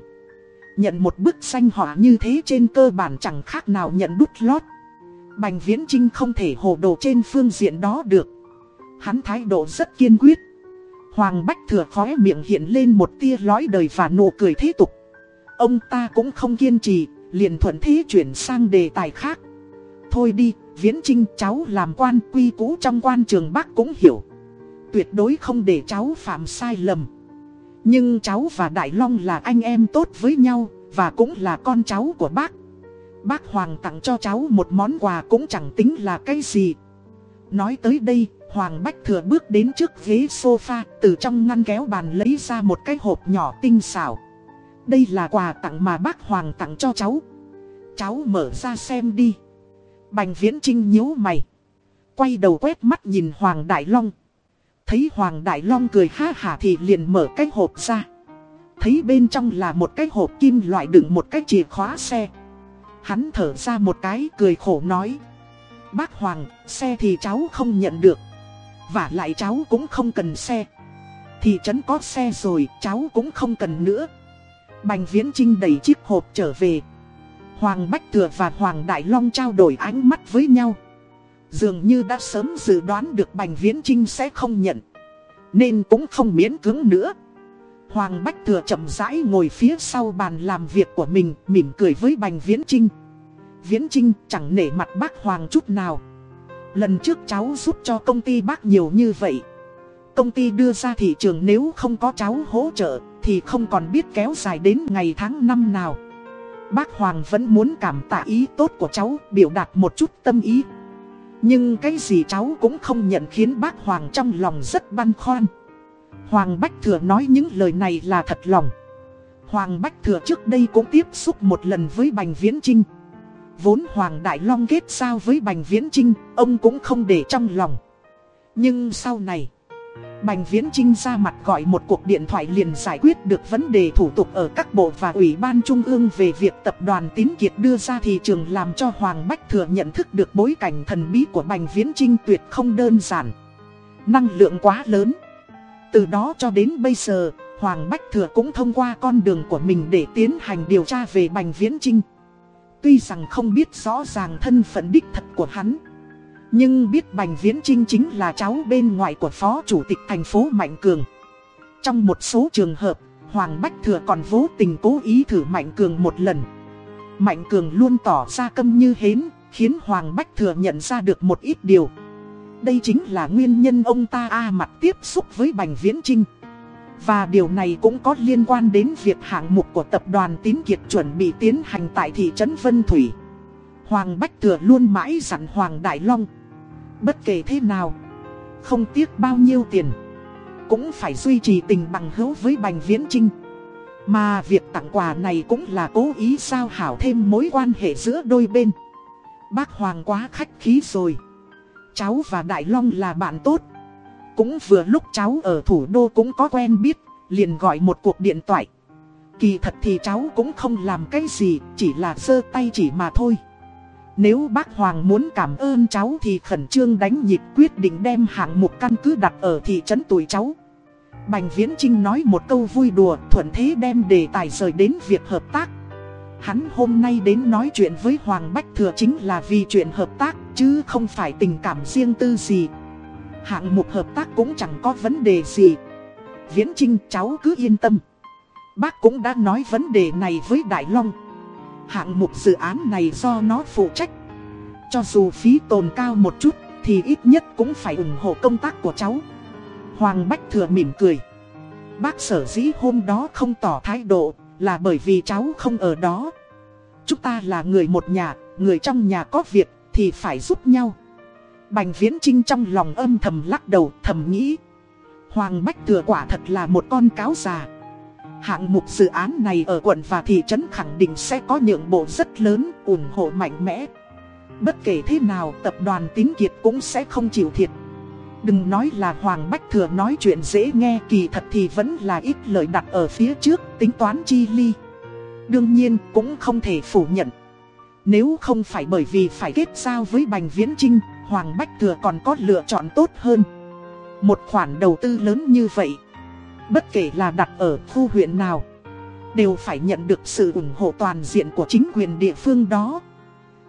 Nhận một bức danh họa như thế trên cơ bản chẳng khác nào nhận đút lót. Bành Viễn Trinh không thể hồ đồ trên phương diện đó được. Hắn thái độ rất kiên quyết. Hoàng Bách thừa khóe miệng hiện lên một tia lói đời và nụ cười thế tục. Ông ta cũng không kiên trì, liền thuận thế chuyển sang đề tài khác. Thôi đi, Viễn Trinh cháu làm quan quy cũ trong quan trường bác cũng hiểu tuyệt đối không để cháu phạm sai lầm. Nhưng cháu và Đại Long là anh em tốt với nhau, và cũng là con cháu của bác. Bác Hoàng tặng cho cháu một món quà cũng chẳng tính là cái gì. Nói tới đây, Hoàng Bách Thừa bước đến trước ghế sofa, từ trong ngăn kéo bàn lấy ra một cái hộp nhỏ tinh xảo. Đây là quà tặng mà bác Hoàng tặng cho cháu. Cháu mở ra xem đi. Bành Viễn Trinh nhíu mày. Quay đầu quét mắt nhìn Hoàng Đại Long. Thấy Hoàng Đại Long cười ha hả thì liền mở cái hộp ra. Thấy bên trong là một cái hộp kim loại đựng một cái chìa khóa xe. Hắn thở ra một cái cười khổ nói. Bác Hoàng, xe thì cháu không nhận được. Và lại cháu cũng không cần xe. Thị trấn có xe rồi, cháu cũng không cần nữa. Bành Viễn Trinh đẩy chiếc hộp trở về. Hoàng Bách Thừa và Hoàng Đại Long trao đổi ánh mắt với nhau. Dường như đã sớm dự đoán được Bành Viễn Trinh sẽ không nhận. Nên cũng không miễn cứng nữa. Hoàng Bách Thừa chậm rãi ngồi phía sau bàn làm việc của mình, mỉm cười với Bành Viễn Trinh. Viễn Trinh chẳng nể mặt bác Hoàng chút nào. Lần trước cháu giúp cho công ty bác nhiều như vậy. Công ty đưa ra thị trường nếu không có cháu hỗ trợ, thì không còn biết kéo dài đến ngày tháng năm nào. Bác Hoàng vẫn muốn cảm tạ ý tốt của cháu, biểu đạt một chút tâm ý. Nhưng cái gì cháu cũng không nhận khiến bác Hoàng trong lòng rất băn khoăn. Hoàng Bách Thừa nói những lời này là thật lòng. Hoàng Bách Thừa trước đây cũng tiếp xúc một lần với Bành Viễn Trinh. Vốn Hoàng Đại Long kết giao với Bành Viễn Trinh, ông cũng không để trong lòng. Nhưng sau này, Bành Viễn Trinh ra mặt gọi một cuộc điện thoại liền giải quyết được vấn đề thủ tục ở các bộ và Ủy ban Trung ương về việc tập đoàn Tín Kiệt đưa ra thị trường làm cho Hoàng Bách Thừa nhận thức được bối cảnh thần bí của Bành Viễn Trinh tuyệt không đơn giản. Năng lượng quá lớn. Từ đó cho đến bây giờ, Hoàng Bách Thừa cũng thông qua con đường của mình để tiến hành điều tra về Bành Viễn Trinh. Tuy rằng không biết rõ ràng thân phận đích thật của hắn. Nhưng biết Bành Viễn Trinh chính là cháu bên ngoài của Phó Chủ tịch thành phố Mạnh Cường. Trong một số trường hợp, Hoàng Bách Thừa còn vô tình cố ý thử Mạnh Cường một lần. Mạnh Cường luôn tỏ ra câm như hến, khiến Hoàng Bách Thừa nhận ra được một ít điều. Đây chính là nguyên nhân ông ta A mặt tiếp xúc với Bành Viễn Trinh. Và điều này cũng có liên quan đến việc hạng mục của tập đoàn Tín Kiệt chuẩn bị tiến hành tại thị trấn Vân Thủy. Hoàng Bách Thừa luôn mãi dặn Hoàng Đại Long. Bất kể thế nào, không tiếc bao nhiêu tiền, cũng phải duy trì tình bằng hữu với Bành Viễn Trinh. Mà việc tặng quà này cũng là cố ý sao hảo thêm mối quan hệ giữa đôi bên. Bác Hoàng quá khách khí rồi. Cháu và Đại Long là bạn tốt. Cũng vừa lúc cháu ở thủ đô cũng có quen biết, liền gọi một cuộc điện thoại. Kỳ thật thì cháu cũng không làm cái gì, chỉ là sơ tay chỉ mà thôi. Nếu bác Hoàng muốn cảm ơn cháu thì khẩn trương đánh nhịp quyết định đem hạng mục căn cứ đặt ở thị trấn tuổi cháu. Bành Viễn Trinh nói một câu vui đùa, thuận thế đem đề tài rời đến việc hợp tác. Hắn hôm nay đến nói chuyện với Hoàng Bách Thừa chính là vì chuyện hợp tác, chứ không phải tình cảm riêng tư gì. Hạng mục hợp tác cũng chẳng có vấn đề gì. Viễn Trinh cháu cứ yên tâm. Bác cũng đã nói vấn đề này với Đại Long. Hạng mục dự án này do nó phụ trách. Cho dù phí tồn cao một chút thì ít nhất cũng phải ủng hộ công tác của cháu. Hoàng Bách Thừa mỉm cười. Bác sở dĩ hôm đó không tỏ thái độ là bởi vì cháu không ở đó. Chúng ta là người một nhà, người trong nhà có việc thì phải giúp nhau. Bành Viễn Trinh trong lòng âm thầm lắc đầu thầm nghĩ. Hoàng Bách Thừa quả thật là một con cáo già. Hạng mục dự án này ở quận và thị trấn khẳng định sẽ có nhượng bộ rất lớn, ủng hộ mạnh mẽ. Bất kể thế nào tập đoàn tín kiệt cũng sẽ không chịu thiệt. Đừng nói là Hoàng Bách Thừa nói chuyện dễ nghe kỳ thật thì vẫn là ít lời đặt ở phía trước tính toán chi ly. Đương nhiên cũng không thể phủ nhận. Nếu không phải bởi vì phải kết giao với Bành Viễn Trinh, Hoàng Bách Thừa còn có lựa chọn tốt hơn. Một khoản đầu tư lớn như vậy, bất kể là đặt ở khu huyện nào, đều phải nhận được sự ủng hộ toàn diện của chính quyền địa phương đó.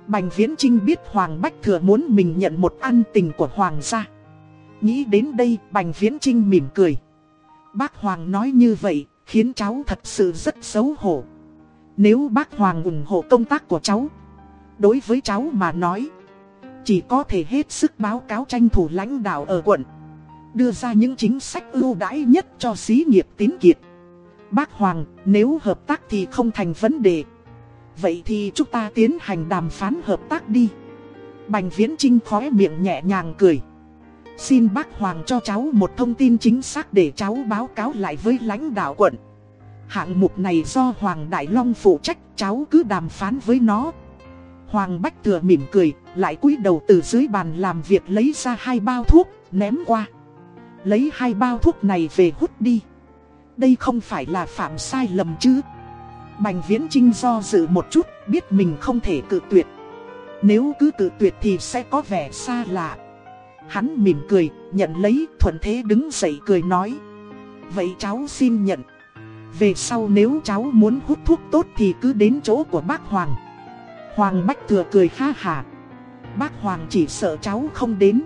Bành Viễn Trinh biết Hoàng Bách Thừa muốn mình nhận một ăn tình của Hoàng gia. Nghĩ đến đây, Bành Viễn Trinh mỉm cười. Bác Hoàng nói như vậy, khiến cháu thật sự rất xấu hổ. Nếu bác Hoàng ủng hộ công tác của cháu, đối với cháu mà nói, chỉ có thể hết sức báo cáo tranh thủ lãnh đạo ở quận Đưa ra những chính sách ưu đãi nhất cho xí nghiệp tín kiệt Bác Hoàng, nếu hợp tác thì không thành vấn đề. Vậy thì chúng ta tiến hành đàm phán hợp tác đi. Bành Viễn Trinh khóe miệng nhẹ nhàng cười. Xin bác Hoàng cho cháu một thông tin chính xác để cháu báo cáo lại với lãnh đạo quận. Hạng mục này do Hoàng Đại Long phụ trách cháu cứ đàm phán với nó. Hoàng Bách Thừa mỉm cười, lại cúi đầu từ dưới bàn làm việc lấy ra hai bao thuốc, ném qua. Lấy hai bao thuốc này về hút đi. Đây không phải là phạm sai lầm chứ. Bành Viễn Trinh do dự một chút, biết mình không thể cự tuyệt. Nếu cứ cự tuyệt thì sẽ có vẻ xa lạ. Hắn mỉm cười, nhận lấy, thuận thế đứng dậy cười nói. Vậy cháu xin nhận. Về sau nếu cháu muốn hút thuốc tốt thì cứ đến chỗ của bác Hoàng. Hoàng Bách Thừa cười ha hà. Bác Hoàng chỉ sợ cháu không đến.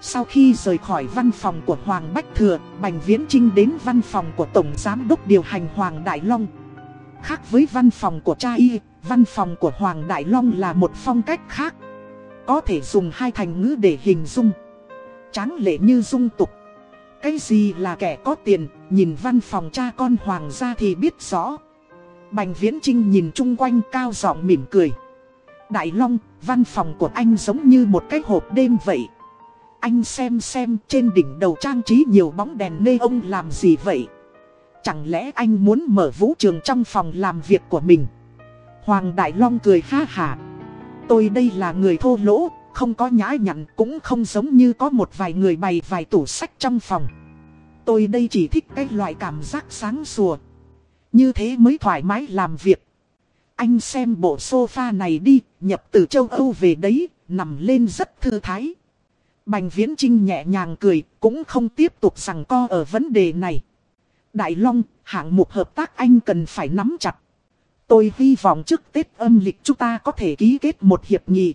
Sau khi rời khỏi văn phòng của Hoàng Bách Thừa, Bành Viễn Trinh đến văn phòng của Tổng Giám đốc điều hành Hoàng Đại Long. Khác với văn phòng của cha y, văn phòng của Hoàng Đại Long là một phong cách khác. Có thể dùng hai thành ngữ để hình dung. Tráng lệ như dung tục. Cái gì là kẻ có tiền, nhìn văn phòng cha con Hoàng gia thì biết rõ. Bành Viễn Trinh nhìn chung quanh cao giọng mỉm cười. Đại Long, văn phòng của anh giống như một cái hộp đêm vậy. Anh xem xem trên đỉnh đầu trang trí nhiều bóng đèn nê ông làm gì vậy? Chẳng lẽ anh muốn mở vũ trường trong phòng làm việc của mình? Hoàng Đại Long cười ha hả. Tôi đây là người thô lỗ, không có nhã nhặn cũng không giống như có một vài người bày vài tủ sách trong phòng. Tôi đây chỉ thích cái loại cảm giác sáng sủa. Như thế mới thoải mái làm việc. Anh xem bộ sofa này đi, nhập từ châu Âu về đấy, nằm lên rất thư thái. Bành Viễn Trinh nhẹ nhàng cười, cũng không tiếp tục rằng co ở vấn đề này. Đại Long, hạng mục hợp tác anh cần phải nắm chặt. Tôi hy vọng trước Tết âm lịch chúng ta có thể ký kết một hiệp nghị.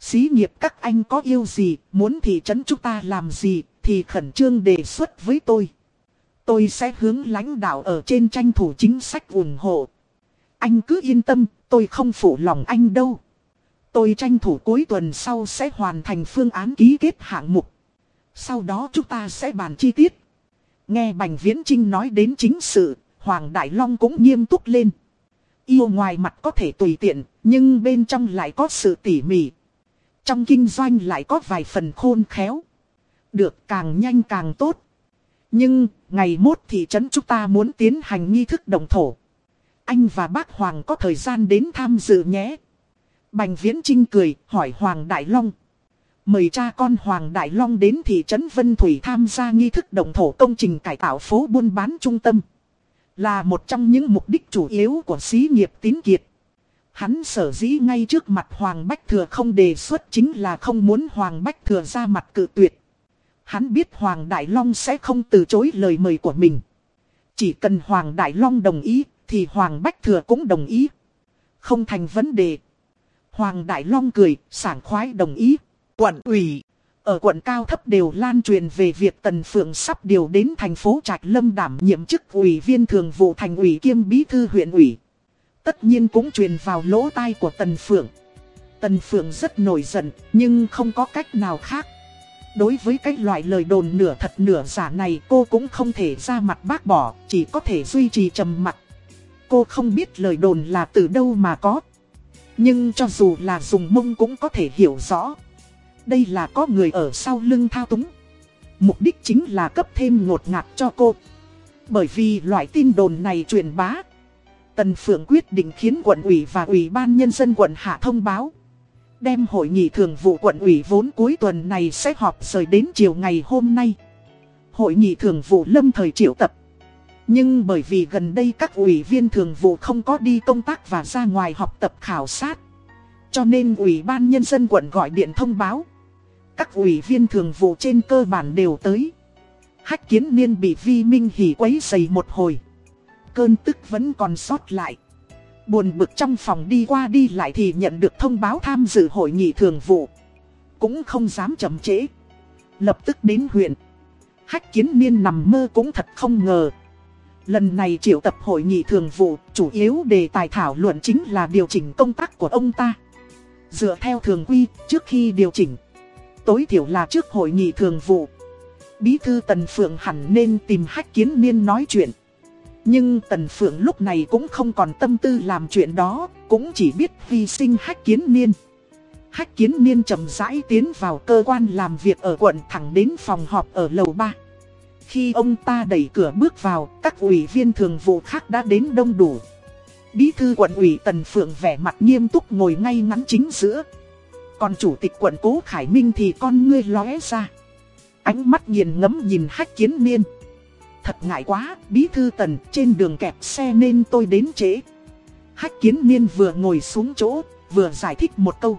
Xí nghiệp các anh có yêu gì, muốn thị trấn chúng ta làm gì, thì khẩn trương đề xuất với tôi. Tôi sẽ hướng lãnh đạo ở trên tranh thủ chính sách ủng hộ. Anh cứ yên tâm, tôi không phụ lòng anh đâu. Tôi tranh thủ cuối tuần sau sẽ hoàn thành phương án ký kết hạng mục. Sau đó chúng ta sẽ bàn chi tiết. Nghe Bành Viễn Trinh nói đến chính sự, Hoàng Đại Long cũng nghiêm túc lên. Yêu ngoài mặt có thể tùy tiện, nhưng bên trong lại có sự tỉ mỉ. Trong kinh doanh lại có vài phần khôn khéo. Được càng nhanh càng tốt. Nhưng, ngày mốt thị trấn chúng ta muốn tiến hành nghi thức đồng thổ. Anh và bác Hoàng có thời gian đến tham dự nhé. Bành Viễn Trinh cười, hỏi Hoàng Đại Long. Mời cha con Hoàng Đại Long đến thị trấn Vân Thủy tham gia nghi thức đồng thổ công trình cải tạo phố buôn bán trung tâm. Là một trong những mục đích chủ yếu của xí nghiệp tín kiệt. Hắn sở dĩ ngay trước mặt Hoàng Bách Thừa không đề xuất chính là không muốn Hoàng Bách Thừa ra mặt cự tuyệt. Hắn biết Hoàng Đại Long sẽ không từ chối lời mời của mình. Chỉ cần Hoàng Đại Long đồng ý, thì Hoàng Bách Thừa cũng đồng ý. Không thành vấn đề. Hoàng Đại Long cười, sảng khoái đồng ý. Quận ủy, ở quận cao thấp đều lan truyền về việc Tần Phượng sắp điều đến thành phố Trạch Lâm đảm nhiệm chức ủy viên thường vụ thành ủy kiêm bí thư huyện ủy. Tất nhiên cũng truyền vào lỗ tai của Tần Phượng. Tần Phượng rất nổi giận, nhưng không có cách nào khác. Đối với cái loại lời đồn nửa thật nửa giả này cô cũng không thể ra mặt bác bỏ, chỉ có thể duy trì trầm mặt. Cô không biết lời đồn là từ đâu mà có. Nhưng cho dù là dùng mông cũng có thể hiểu rõ. Đây là có người ở sau lưng thao túng. Mục đích chính là cấp thêm ngột ngạt cho cô. Bởi vì loại tin đồn này truyền bá. Tần Phượng quyết định khiến quận ủy và ủy ban nhân dân quận Hạ thông báo. Đem hội nghị thường vụ quận ủy vốn cuối tuần này sẽ họp rời đến chiều ngày hôm nay. Hội nghị thường vụ lâm thời triệu tập. Nhưng bởi vì gần đây các ủy viên thường vụ không có đi công tác và ra ngoài học tập khảo sát. Cho nên ủy ban nhân dân quận gọi điện thông báo. Các ủy viên thường vụ trên cơ bản đều tới. Hách kiến niên bị vi minh hỉ quấy dày một hồi. Cơn tức vẫn còn sót lại. Buồn bực trong phòng đi qua đi lại thì nhận được thông báo tham dự hội nghị thường vụ. Cũng không dám chậm trễ. Lập tức đến huyện. Hách kiến niên nằm mơ cũng thật không ngờ. Lần này triệu tập hội nghị thường vụ, chủ yếu đề tài thảo luận chính là điều chỉnh công tác của ông ta. Dựa theo thường quy, trước khi điều chỉnh, tối thiểu là trước hội nghị thường vụ. Bí thư Tần Phượng hẳn nên tìm hách kiến niên nói chuyện. Nhưng Tần Phượng lúc này cũng không còn tâm tư làm chuyện đó, cũng chỉ biết hy sinh hách kiến niên. Hách kiến niên chậm rãi tiến vào cơ quan làm việc ở quận thẳng đến phòng họp ở lầu 3. Khi ông ta đẩy cửa bước vào, các ủy viên thường vụ khác đã đến đông đủ. bí thư quận ủy Tần Phượng vẻ mặt nghiêm túc ngồi ngay ngắn chính giữa. Còn chủ tịch quận Cố Khải Minh thì con ngươi lóe ra. Ánh mắt nghiền ngấm nhìn hách kiến niên. Thật ngại quá, bí thư Tần trên đường kẹp xe nên tôi đến trễ. Hách kiến niên vừa ngồi xuống chỗ, vừa giải thích một câu.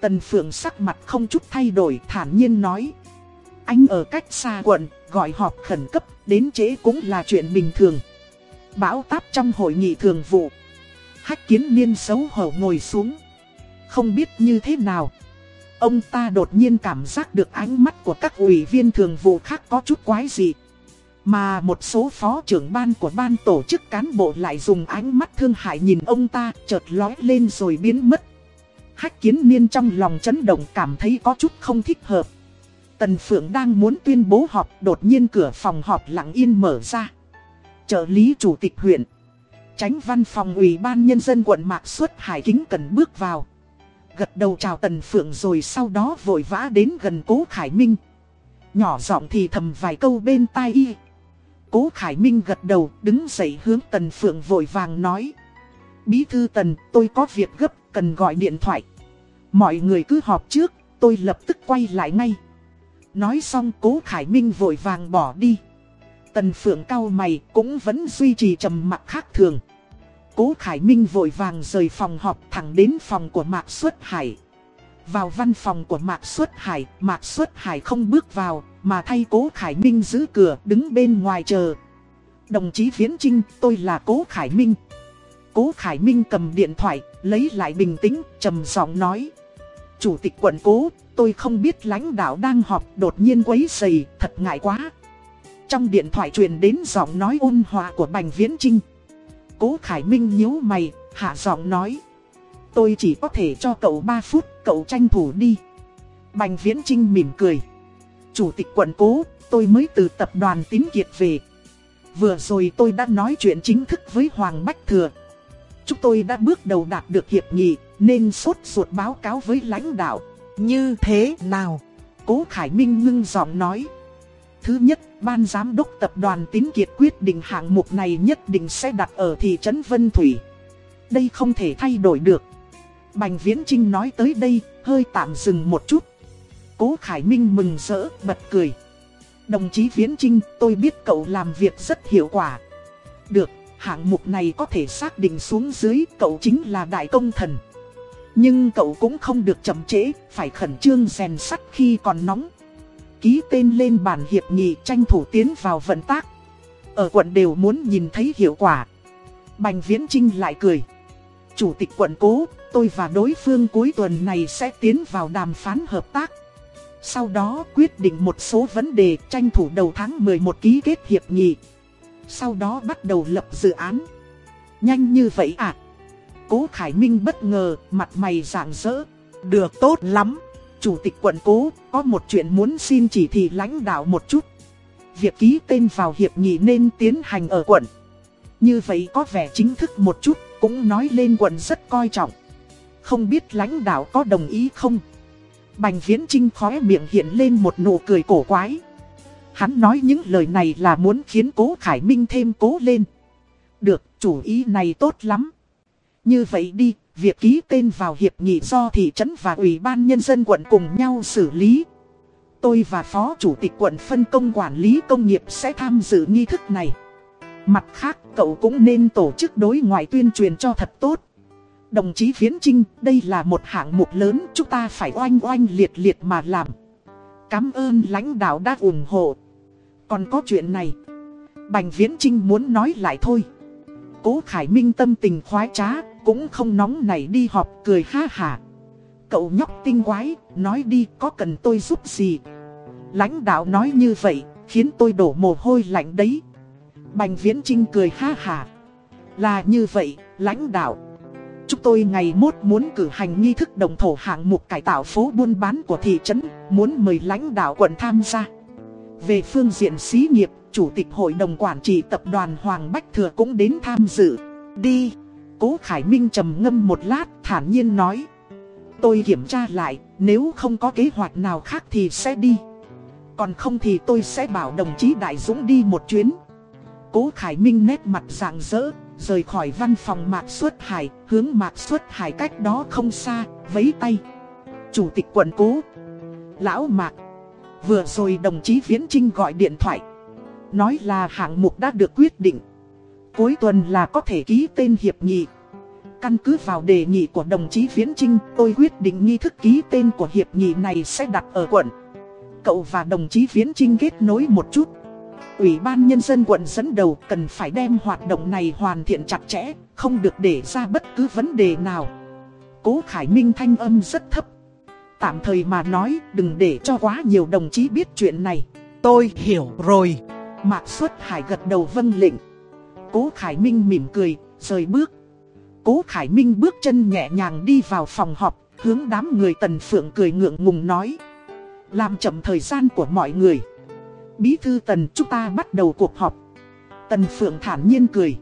Tần Phượng sắc mặt không chút thay đổi thản nhiên nói. Anh ở cách xa quận, gọi họp khẩn cấp, đến trễ cũng là chuyện bình thường. Bão táp trong hội nghị thường vụ. Hách kiến niên xấu hổ ngồi xuống. Không biết như thế nào. Ông ta đột nhiên cảm giác được ánh mắt của các ủy viên thường vụ khác có chút quái dị. Mà một số phó trưởng ban của ban tổ chức cán bộ lại dùng ánh mắt thương hại nhìn ông ta chợt lói lên rồi biến mất. Hách kiến niên trong lòng chấn động cảm thấy có chút không thích hợp. Tần Phượng đang muốn tuyên bố họp, đột nhiên cửa phòng họp lặng yên mở ra. Trợ lý chủ tịch huyện. Tránh văn phòng ủy ban nhân dân quận Mạc Xuất Hải Kính cần bước vào. Gật đầu chào Tần Phượng rồi sau đó vội vã đến gần Cố Khải Minh. Nhỏ giọng thì thầm vài câu bên tai y. Cố Khải Minh gật đầu, đứng dậy hướng Tần Phượng vội vàng nói. Bí thư Tần, tôi có việc gấp, cần gọi điện thoại. Mọi người cứ họp trước, tôi lập tức quay lại ngay. Nói xong Cố Khải Minh vội vàng bỏ đi. Tần Phượng cao mày cũng vẫn duy trì trầm mặc khác thường. Cố Khải Minh vội vàng rời phòng họp thẳng đến phòng của Mạc Xuất Hải. Vào văn phòng của Mạc Xuất Hải, Mạc Xuất Hải không bước vào, mà thay Cố Khải Minh giữ cửa đứng bên ngoài chờ. Đồng chí Viễn Trinh, tôi là Cố Khải Minh. Cố Khải Minh cầm điện thoại, lấy lại bình tĩnh, trầm giọng nói. Chủ tịch quận Cố, tôi không biết lãnh đạo đang họp đột nhiên quấy dày, thật ngại quá. Trong điện thoại truyền đến giọng nói ôn hòa của Bành Viễn Trinh. Cố Khải Minh nhíu mày, hạ giọng nói. Tôi chỉ có thể cho cậu 3 phút, cậu tranh thủ đi. Bành Viễn Trinh mỉm cười. Chủ tịch quận cố, tôi mới từ tập đoàn tín kiệt về. Vừa rồi tôi đã nói chuyện chính thức với Hoàng Bách Thừa. Chúng tôi đã bước đầu đạt được hiệp nghị, nên sốt ruột báo cáo với lãnh đạo. Như thế nào? Cố Khải Minh ngưng giọng nói. Thứ nhất, ban giám đốc tập đoàn tín kiệt quyết định hạng mục này nhất định sẽ đặt ở thị trấn Vân Thủy. Đây không thể thay đổi được. Bành Viễn Trinh nói tới đây, hơi tạm dừng một chút. Cố Khải Minh mừng rỡ, bật cười. Đồng chí Viễn Trinh, tôi biết cậu làm việc rất hiệu quả. Được, hạng mục này có thể xác định xuống dưới, cậu chính là đại công thần. Nhưng cậu cũng không được chậm trễ, phải khẩn trương rèn sắt khi còn nóng ký tên lên bản hiệp nghị tranh thủ tiến vào vận tác. Ở quận đều muốn nhìn thấy hiệu quả. Bành Viễn Trinh lại cười. Chủ tịch quận cố, tôi và đối phương cuối tuần này sẽ tiến vào đàm phán hợp tác. Sau đó quyết định một số vấn đề tranh thủ đầu tháng 11 ký kết hiệp nghị. Sau đó bắt đầu lập dự án. Nhanh như vậy à? Cố Khải Minh bất ngờ, mặt mày rạng rỡ. Được tốt lắm. Chủ tịch quận cố, có một chuyện muốn xin chỉ thị lãnh đạo một chút. Việc ký tên vào hiệp nghị nên tiến hành ở quận. Như vậy có vẻ chính thức một chút, cũng nói lên quận rất coi trọng. Không biết lãnh đạo có đồng ý không? Bành viễn trinh khóe miệng hiện lên một nụ cười cổ quái. Hắn nói những lời này là muốn khiến cố Khải Minh thêm cố lên. Được, chủ ý này tốt lắm. Như vậy đi, Việc ký tên vào hiệp nghị do thị trấn và ủy ban nhân dân quận cùng nhau xử lý. Tôi và phó chủ tịch quận phân công quản lý công nghiệp sẽ tham dự nghi thức này. Mặt khác, cậu cũng nên tổ chức đối ngoại tuyên truyền cho thật tốt. Đồng chí Viễn Trinh, đây là một hạng mục lớn, chúng ta phải oanh oanh liệt liệt mà làm. Cảm ơn lãnh đạo đã ủng hộ. Còn có chuyện này, Bành Viễn Trinh muốn nói lại thôi. Cố Khải Minh tâm tình khoái trá, cũng không nóng này đi họp cười ha hả. Cậu nhóc tinh quái, nói đi có cần tôi giúp gì. Lãnh đạo nói như vậy, khiến tôi đổ mồ hôi lạnh đấy. Bành Viễn Trinh cười ha hả. Là như vậy, lãnh đạo. Chúng tôi ngày mốt muốn cử hành nghi thức đồng thổ hạng mục cải tạo phố buôn bán của thị trấn, muốn mời lãnh đạo quận tham gia. Về phương diện xí nghiệp, Chủ tịch Hội đồng Quản trị Tập đoàn Hoàng Bách Thừa cũng đến tham dự. Đi! Cố Khải Minh trầm ngâm một lát thản nhiên nói Tôi kiểm tra lại Nếu không có kế hoạch nào khác thì sẽ đi Còn không thì tôi sẽ bảo đồng chí Đại Dũng đi một chuyến Cố Khải Minh nét mặt rạng rỡ Rời khỏi văn phòng Mạc Xuất Hải, hướng Mạc Xuất Hải cách đó không xa, vấy tay. Chủ tịch quận cố. Lão Mạc. Vừa rồi đồng chí Viễn Trinh gọi điện thoại. Nói là hạng mục đã được quyết định. Cuối tuần là có thể ký tên hiệp nghị. Căn cứ vào đề nghị của đồng chí Viễn Trinh, tôi quyết định nghi thức ký tên của hiệp nghị này sẽ đặt ở quận. Cậu và đồng chí Viễn Trinh kết nối một chút. Ủy ban Nhân dân quận dẫn đầu cần phải đem hoạt động này hoàn thiện chặt chẽ, không được để ra bất cứ vấn đề nào. Cố Khải Minh thanh âm rất thấp. Tạm thời mà nói, đừng để cho quá nhiều đồng chí biết chuyện này. Tôi hiểu rồi. Mạc Xuất Hải gật đầu vâng lệnh. Cố Khải Minh mỉm cười, rời bước. Cố Khải Minh bước chân nhẹ nhàng đi vào phòng họp, hướng đám người Tần Phượng cười ngượng ngùng nói. Làm chậm thời gian của mọi người. Bí thư Tần chúng ta bắt đầu cuộc họp. Tần Phượng thản nhiên cười.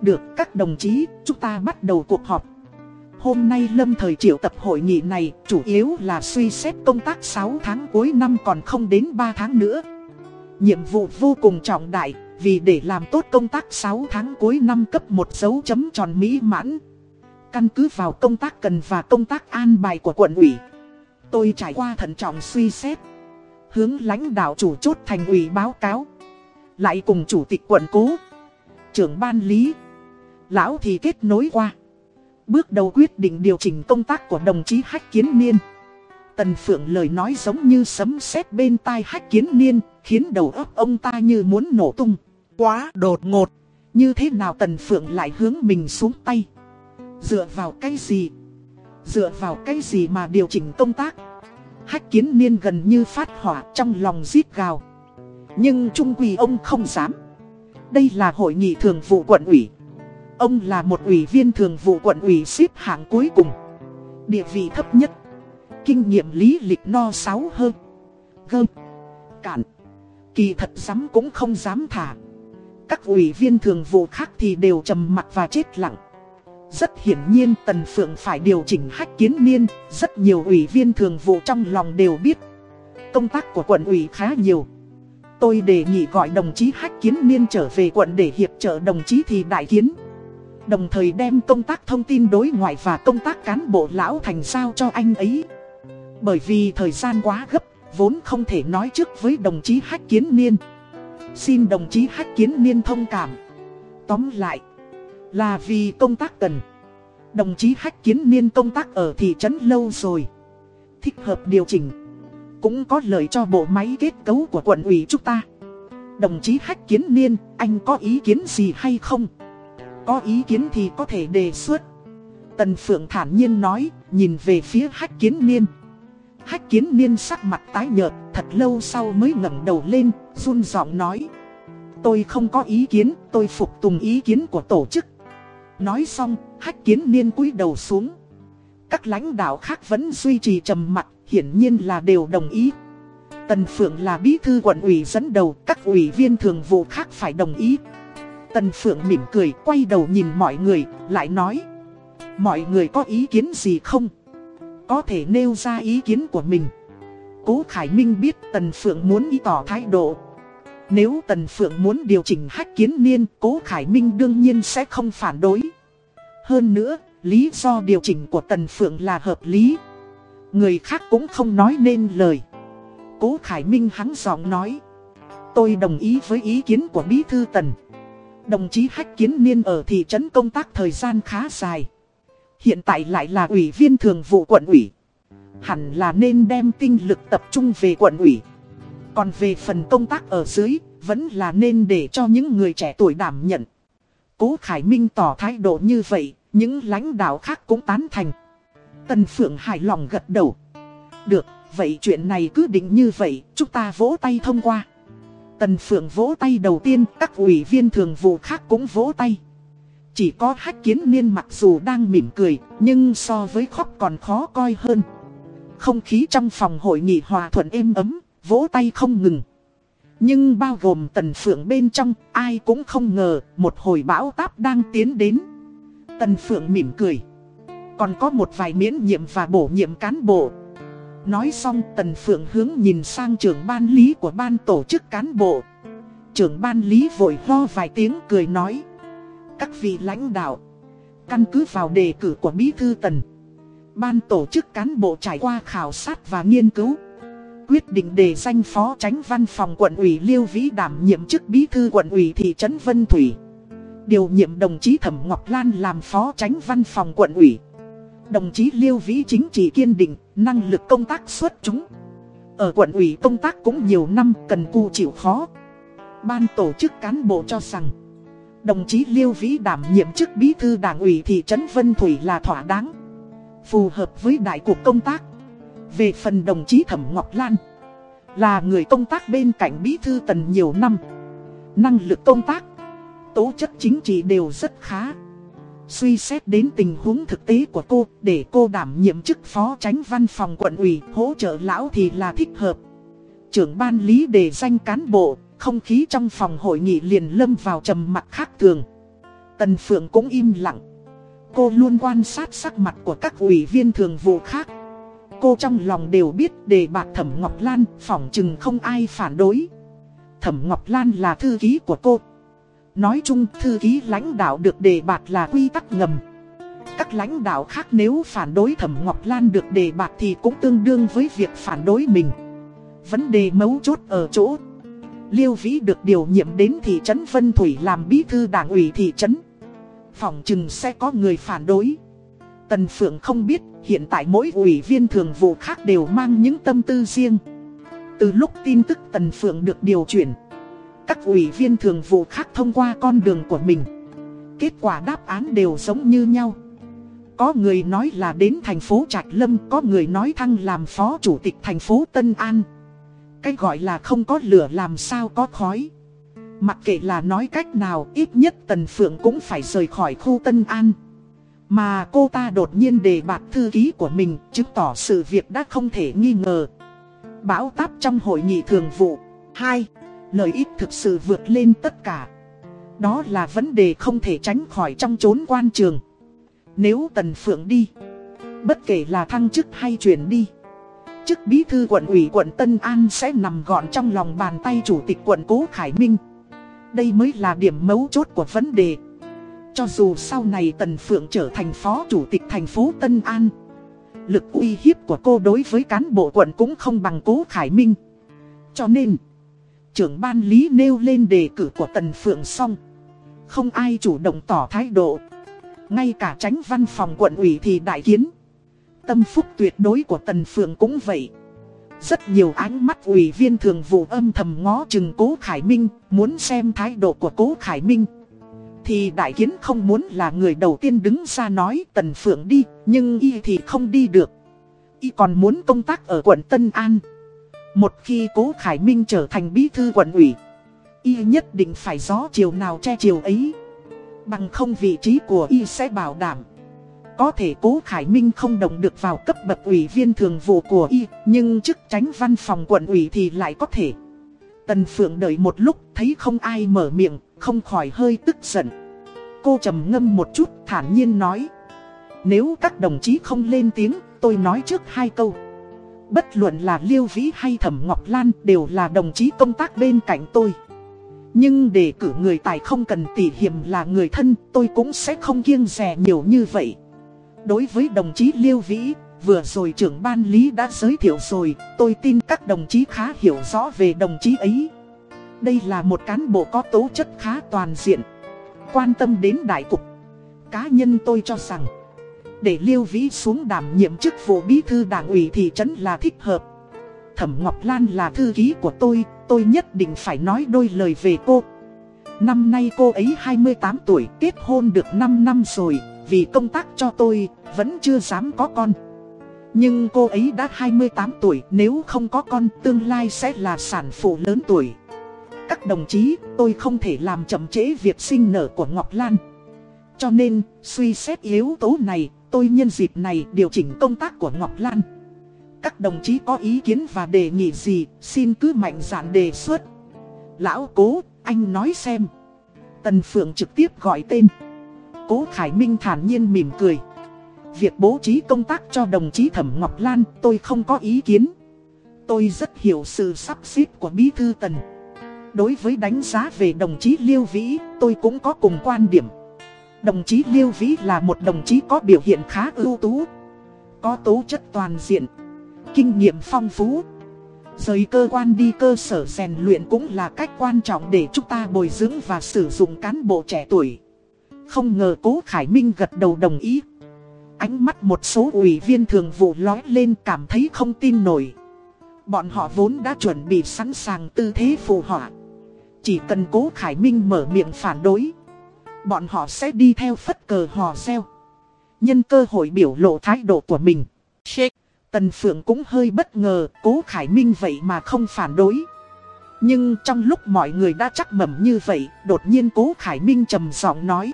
Được các đồng chí, chúng ta bắt đầu cuộc họp. Hôm nay lâm thời triệu tập hội nghị này chủ yếu là suy xét công tác 6 tháng cuối năm còn không đến 3 tháng nữa. Nhiệm vụ vô cùng trọng đại, vì để làm tốt công tác 6 tháng cuối năm cấp một dấu chấm tròn mỹ mãn. Căn cứ vào công tác cần và công tác an bài của quận ủy. Tôi trải qua thận trọng suy xét. Hướng lãnh đạo chủ chốt thành ủy báo cáo. Lại cùng chủ tịch quận cố. Trưởng ban lý. Lão thì kết nối qua. Bước đầu quyết định điều chỉnh công tác của đồng chí Hách Kiến Niên. Tần Phượng lời nói giống như sấm sét bên tai Hách Kiến Niên, khiến đầu óc ông ta như muốn nổ tung. Quá đột ngột. Như thế nào Tần Phượng lại hướng mình xuống tay? Dựa vào cái gì? Dựa vào cái gì mà điều chỉnh công tác? Hách Kiến Niên gần như phát hỏa trong lòng giết gào. Nhưng Trung Quỳ ông không dám. Đây là hội nghị thường vụ quận ủy. Ông là một ủy viên thường vụ quận ủy xếp hạng cuối cùng. Địa vị thấp nhất. Kinh nghiệm lý lịch no sáu hơn. Gơm. Cạn. Kỳ thật dám cũng không dám thả. Các ủy viên thường vụ khác thì đều trầm mặt và chết lặng. Rất hiển nhiên Tần Phượng phải điều chỉnh hách kiến niên, rất nhiều ủy viên thường vụ trong lòng đều biết. Công tác của quận ủy khá nhiều. Tôi đề nghị gọi đồng chí hách kiến niên trở về quận để hiệp trợ đồng chí thì đại kiến. Đồng thời đem công tác thông tin đối ngoại và công tác cán bộ lão thành giao cho anh ấy. Bởi vì thời gian quá gấp, vốn không thể nói trước với đồng chí Hách Kiến Niên. Xin đồng chí Hách Kiến Niên thông cảm. Tóm lại, là vì công tác cần. Đồng chí Hách Kiến Niên công tác ở thị trấn lâu rồi. Thích hợp điều chỉnh. Cũng có lợi cho bộ máy kết cấu của quận ủy chúng ta. Đồng chí Hách Kiến Niên, anh có ý kiến gì hay không? Có ý kiến thì có thể đề xuất. Tần Phượng thản nhiên nói, nhìn về phía Hách Kiến Niên. Hách Kiến Niên sắc mặt tái nhợt, thật lâu sau mới ngẩng đầu lên, run giọng nói. Tôi không có ý kiến, tôi phục tùng ý kiến của tổ chức. Nói xong, Hách Kiến Niên cúi đầu xuống. Các lãnh đạo khác vẫn duy trì trầm mặt, hiển nhiên là đều đồng ý. Tần Phượng là bí thư quận ủy dẫn đầu, các ủy viên thường vụ khác phải đồng ý. Tần Phượng mỉm cười, quay đầu nhìn mọi người, lại nói. Mọi người có ý kiến gì không? Có thể nêu ra ý kiến của mình. Cố Khải Minh biết Tần Phượng muốn ý tỏ thái độ. Nếu Tần Phượng muốn điều chỉnh hách kiến niên, Cố Khải Minh đương nhiên sẽ không phản đối. Hơn nữa, lý do điều chỉnh của Tần Phượng là hợp lý. Người khác cũng không nói nên lời. Cố Khải Minh hắng giọng nói. Tôi đồng ý với ý kiến của Bí Thư Tần. Đồng chí Hách Kiến Niên ở thị trấn công tác thời gian khá dài. Hiện tại lại là ủy viên thường vụ quận ủy. Hẳn là nên đem tinh lực tập trung về quận ủy. Còn về phần công tác ở dưới, vẫn là nên để cho những người trẻ tuổi đảm nhận. Cố Khải Minh tỏ thái độ như vậy, những lãnh đạo khác cũng tán thành. Tần Phượng hài lòng gật đầu. Được, vậy chuyện này cứ định như vậy, chúng ta vỗ tay thông qua. Tần Phượng vỗ tay đầu tiên, các ủy viên thường vụ khác cũng vỗ tay. Chỉ có hách kiến niên mặc dù đang mỉm cười, nhưng so với khóc còn khó coi hơn. Không khí trong phòng hội nghị hòa thuận êm ấm, vỗ tay không ngừng. Nhưng bao gồm Tần Phượng bên trong, ai cũng không ngờ một hồi bão táp đang tiến đến. Tần Phượng mỉm cười. Còn có một vài miễn nhiệm và bổ nhiệm cán bộ. Nói xong Tần Phượng hướng nhìn sang trưởng ban lý của ban tổ chức cán bộ. Trưởng ban lý vội ho vài tiếng cười nói. Các vị lãnh đạo, căn cứ vào đề cử của Bí Thư Tần, Ban tổ chức cán bộ trải qua khảo sát và nghiên cứu quyết định đề danh phó tránh văn phòng quận ủy Liêu Vĩ đảm nhiệm chức bí thư quận ủy thị trấn Vân Thủy. Điều nhiệm đồng chí Thẩm Ngọc Lan làm phó tránh văn phòng quận ủy. Đồng chí Liêu Vĩ chính trị kiên định, năng lực công tác xuất chúng. Ở quận ủy công tác cũng nhiều năm cần cù chịu khó. Ban tổ chức cán bộ cho rằng, đồng chí Liêu Vĩ đảm nhiệm chức bí thư đảng ủy thị trấn Vân Thủy là thỏa đáng. Phù hợp với đại cuộc công tác. Về phần đồng chí Thẩm Ngọc Lan, là người công tác bên cạnh bí thư tần nhiều năm. Năng lực công tác, tố chất chính trị đều rất khá. Suy xét đến tình huống thực tế của cô để cô đảm nhiệm chức phó tránh văn phòng quận ủy hỗ trợ lão thì là thích hợp. Trưởng ban lý đề danh cán bộ, không khí trong phòng hội nghị liền lâm vào trầm mặc khác thường. Tần Phượng cũng im lặng. Cô luôn quan sát sắc mặt của các ủy viên thường vụ khác. Cô trong lòng đều biết đề bạc Thẩm Ngọc Lan, phỏng chừng không ai phản đối. Thẩm Ngọc Lan là thư ký của cô. Nói chung, thư ký lãnh đạo được đề bạc là quy tắc ngầm. Các lãnh đạo khác nếu phản đối Thẩm Ngọc Lan được đề bạc thì cũng tương đương với việc phản đối mình. Vấn đề mấu chốt ở chỗ. Liêu Vĩ được điều nhiệm đến thị trấn Vân Thủy làm bí thư đảng ủy thị trấn. Phòng chừng sẽ có người phản đối. Tần Phượng không biết hiện tại mỗi ủy viên thường vụ khác đều mang những tâm tư riêng. Từ lúc tin tức Tần Phượng được điều chuyển, các ủy viên thường vụ khác thông qua con đường của mình. Kết quả đáp án đều giống như nhau. Có người nói là đến thành phố Trạch Lâm, có người nói thăng làm phó chủ tịch thành phố Tân An. Cái gọi là không có lửa làm sao có khói. Mặc kệ là nói cách nào, ít nhất Tần Phượng cũng phải rời khỏi khu Tân An. Mà cô ta đột nhiên đề bạt thư ký của mình, chứng tỏ sự việc đã không thể nghi ngờ. Bão táp trong hội nghị thường vụ. 2. Lợi ích thực sự vượt lên tất cả. Đó là vấn đề không thể tránh khỏi trong chốn quan trường. Nếu Tần Phượng đi, bất kể là thăng chức hay chuyển đi, chức bí thư quận ủy quận Tân An sẽ nằm gọn trong lòng bàn tay chủ tịch quận Cố Khải Minh. Đây mới là điểm mấu chốt của vấn đề. Cho dù sau này Tần Phượng trở thành phó chủ tịch thành phố Tân An, Lực uy hiếp của cô đối với cán bộ quận cũng không bằng cố Khải Minh Cho nên, Trưởng ban lý nêu lên đề cử của Tần Phượng xong, Không ai chủ động tỏ thái độ Ngay cả tránh văn phòng quận ủy thì đại kiến Tâm phúc tuyệt đối của Tần Phượng cũng vậy Rất nhiều ánh mắt ủy viên thường vụ âm thầm ngó chừng cố Khải Minh Muốn xem thái độ của cố Khải Minh thì đại kiến không muốn là người đầu tiên đứng ra nói Tần Phượng đi, nhưng y thì không đi được. Y còn muốn công tác ở quận Tân An. Một khi cố Khải Minh trở thành bí thư quận ủy, y nhất định phải gió chiều nào che chiều ấy. Bằng không vị trí của y sẽ bảo đảm. Có thể cố Khải Minh không đồng được vào cấp bậc ủy viên thường vụ của y, nhưng chức tránh văn phòng quận ủy thì lại có thể. Tần Phượng đợi một lúc thấy không ai mở miệng, không khỏi hơi tức giận. Cô trầm ngâm một chút thản nhiên nói. Nếu các đồng chí không lên tiếng, tôi nói trước hai câu. Bất luận là Liêu Vĩ hay Thẩm Ngọc Lan đều là đồng chí công tác bên cạnh tôi. Nhưng để cử người tài không cần tỉ hiểm là người thân, tôi cũng sẽ không kiêng rè nhiều như vậy. Đối với đồng chí Liêu Vĩ, vừa rồi trưởng ban lý đã giới thiệu rồi, tôi tin các đồng chí khá hiểu rõ về đồng chí ấy. Đây là một cán bộ có tố chất khá toàn diện, quan tâm đến đại cục. Cá nhân tôi cho rằng, để Liêu Vĩ xuống đảm nhiệm chức vụ bí thư đảng ủy thị trấn là thích hợp. Thẩm Ngọc Lan là thư ký của tôi, tôi nhất định phải nói đôi lời về cô. Năm nay cô ấy 28 tuổi, kết hôn được 5 năm rồi, vì công tác cho tôi, vẫn chưa dám có con. Nhưng cô ấy đã 28 tuổi, nếu không có con, tương lai sẽ là sản phụ lớn tuổi. Các đồng chí, tôi không thể làm chậm trễ việc sinh nở của Ngọc Lan. Cho nên, suy xét yếu tố này, tôi nhân dịp này điều chỉnh công tác của Ngọc Lan. Các đồng chí có ý kiến và đề nghị gì, xin cứ mạnh dạn đề xuất. Lão cố, anh nói xem. Tần Phượng trực tiếp gọi tên. Cố Khải Minh thản nhiên mỉm cười. Việc bố trí công tác cho đồng chí Thẩm Ngọc Lan tôi không có ý kiến. Tôi rất hiểu sự sắp xếp của Bí Thư Tần. Đối với đánh giá về đồng chí Liêu Vĩ, tôi cũng có cùng quan điểm. Đồng chí Liêu Vĩ là một đồng chí có biểu hiện khá ưu tú Có tố chất toàn diện Kinh nghiệm phong phú Rời cơ quan đi cơ sở rèn luyện cũng là cách quan trọng để chúng ta bồi dưỡng và sử dụng cán bộ trẻ tuổi không ngờ cố Khải Minh gật đầu đồng ý. Ánh mắt một số ủy viên thường vụ lói lên cảm thấy không tin nổi. Bọn họ vốn đã chuẩn bị sẵn sàng tư thế phù họa. Chỉ cần cố Khải Minh mở miệng phản đối Bọn họ sẽ đi theo phất cờ hò reo. Nhân cơ hội biểu lộ thái độ của mình. Shake Tần Phượng cũng hơi bất ngờ cố Khải Minh vậy mà không phản đối. Nhưng trong lúc mọi người đã chắc mẩm như vậy Đột nhiên cố Khải Minh trầm giọng nói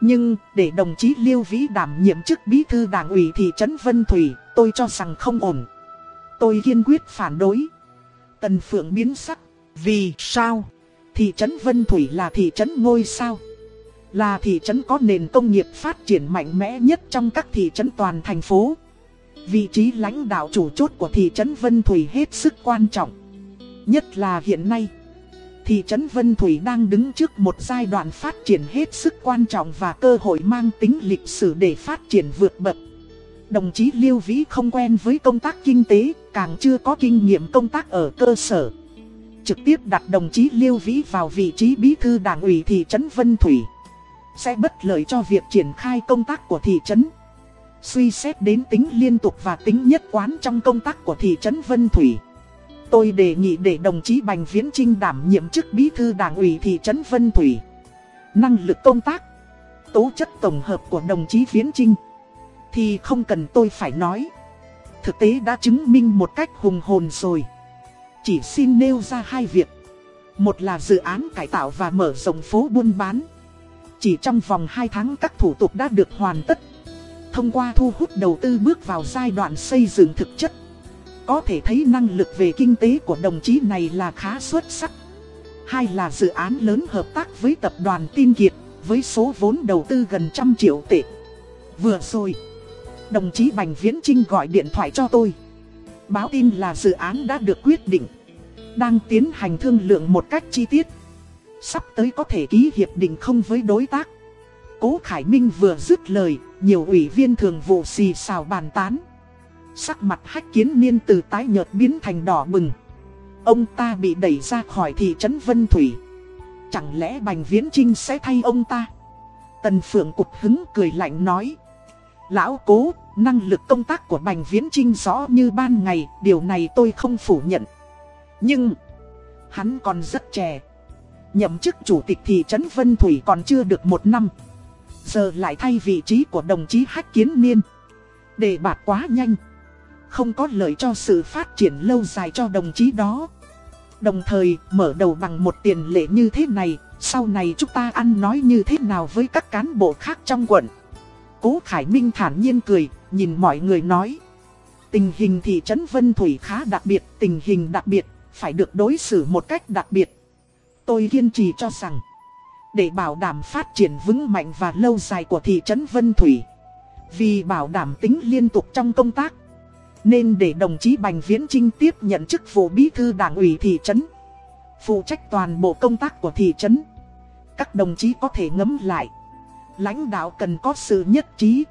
nhưng, để đồng chí Liêu Vĩ đảm nhiệm chức bí thư đảng ủy thị trấn Vân Thủy, Tôi cho rằng không ổn. Tôi kiên quyết phản đối. Tần Phượng biến sắc. Vì sao? Thị trấn Vân Thủy là thị trấn ngôi sao? Là thị trấn có nền công nghiệp phát triển mạnh mẽ nhất trong các thị trấn toàn thành phố. Vị trí lãnh đạo chủ chốt của thị trấn Vân Thủy hết sức quan trọng. Nhất là hiện nay Thị trấn Vân Thủy đang đứng trước một giai đoạn phát triển hết sức quan trọng và cơ hội mang tính lịch sử để phát triển vượt bậc Đồng chí Liêu Vĩ không quen với công tác kinh tế, càng chưa có kinh nghiệm công tác ở cơ sở. Trực tiếp đặt đồng chí Liêu Vĩ vào vị trí bí thư đảng ủy thị trấn Vân Thủy. Sẽ bất lợi cho việc triển khai công tác của thị trấn. Suy xét đến tính liên tục và tính nhất quán trong công tác của thị trấn Vân Thủy. Tôi đề nghị để đồng chí Bành Viễn Trinh đảm nhiệm chức bí thư đảng ủy thị trấn Vân Thủy. Năng lực công tác, tố chất tổng hợp của đồng chí Viễn Trinh thì không cần tôi phải nói. Thực tế đã chứng minh một cách hùng hồn rồi. Chỉ xin nêu ra hai việc. Một là dự án cải tạo và mở rộng phố buôn bán. Chỉ trong vòng 2 tháng các thủ tục đã được hoàn tất. Thông qua thu hút đầu tư bước vào giai đoạn xây dựng thực chất. Có thể thấy năng lực về kinh tế của đồng chí này là khá xuất sắc. Hai là dự án lớn hợp tác với tập đoàn Tin Kiệt, Với số vốn đầu tư gần trăm triệu tệ. Vừa rồi, Đồng chí Bành Viễn Trinh gọi điện thoại cho tôi. Báo tin là dự án đã được quyết định, Đang tiến hành thương lượng một cách chi tiết. Sắp tới có thể ký hiệp định không với đối tác. Cố Khải Minh vừa dứt lời, Nhiều ủy viên thường vụ xì xào bàn tán. Sắc mặt hách kiến niên từ tái nhợt biến thành đỏ bừng Ông ta bị đẩy ra khỏi thị trấn Vân Thủy Chẳng lẽ Bành Viễn Trinh sẽ thay ông ta Tần Phượng cục hứng cười lạnh nói Lão cố, năng lực công tác của Bành Viễn Trinh rõ như ban ngày, điều này tôi không phủ nhận. Nhưng, hắn còn rất trẻ. Nhậm chức chủ tịch thị trấn Vân Thủy còn chưa được một năm. Giờ lại thay vị trí của đồng chí Hách Kiến Niên. Để bạt quá nhanh. Không có lợi cho sự phát triển lâu dài cho đồng chí đó. Đồng thời, mở đầu bằng một tiền lệ như thế này, sau này chúng ta ăn nói như thế nào với các cán bộ khác trong quận. Cố Khải Minh thản nhiên cười, nhìn mọi người nói. Tình hình thị trấn Vân Thủy khá đặc biệt, tình hình đặc biệt, phải được đối xử một cách đặc biệt. Tôi kiên trì cho rằng, để bảo đảm phát triển vững mạnh và lâu dài của thị trấn Vân Thủy. Vì bảo đảm tính liên tục trong công tác, nên để đồng chí Bành Viễn Trinh tiếp nhận chức vụ bí thư đảng ủy thị trấn. Phụ trách toàn bộ công tác của thị trấn. Các đồng chí có thể ngấm lại lãnh đạo cần có sự nhất trí.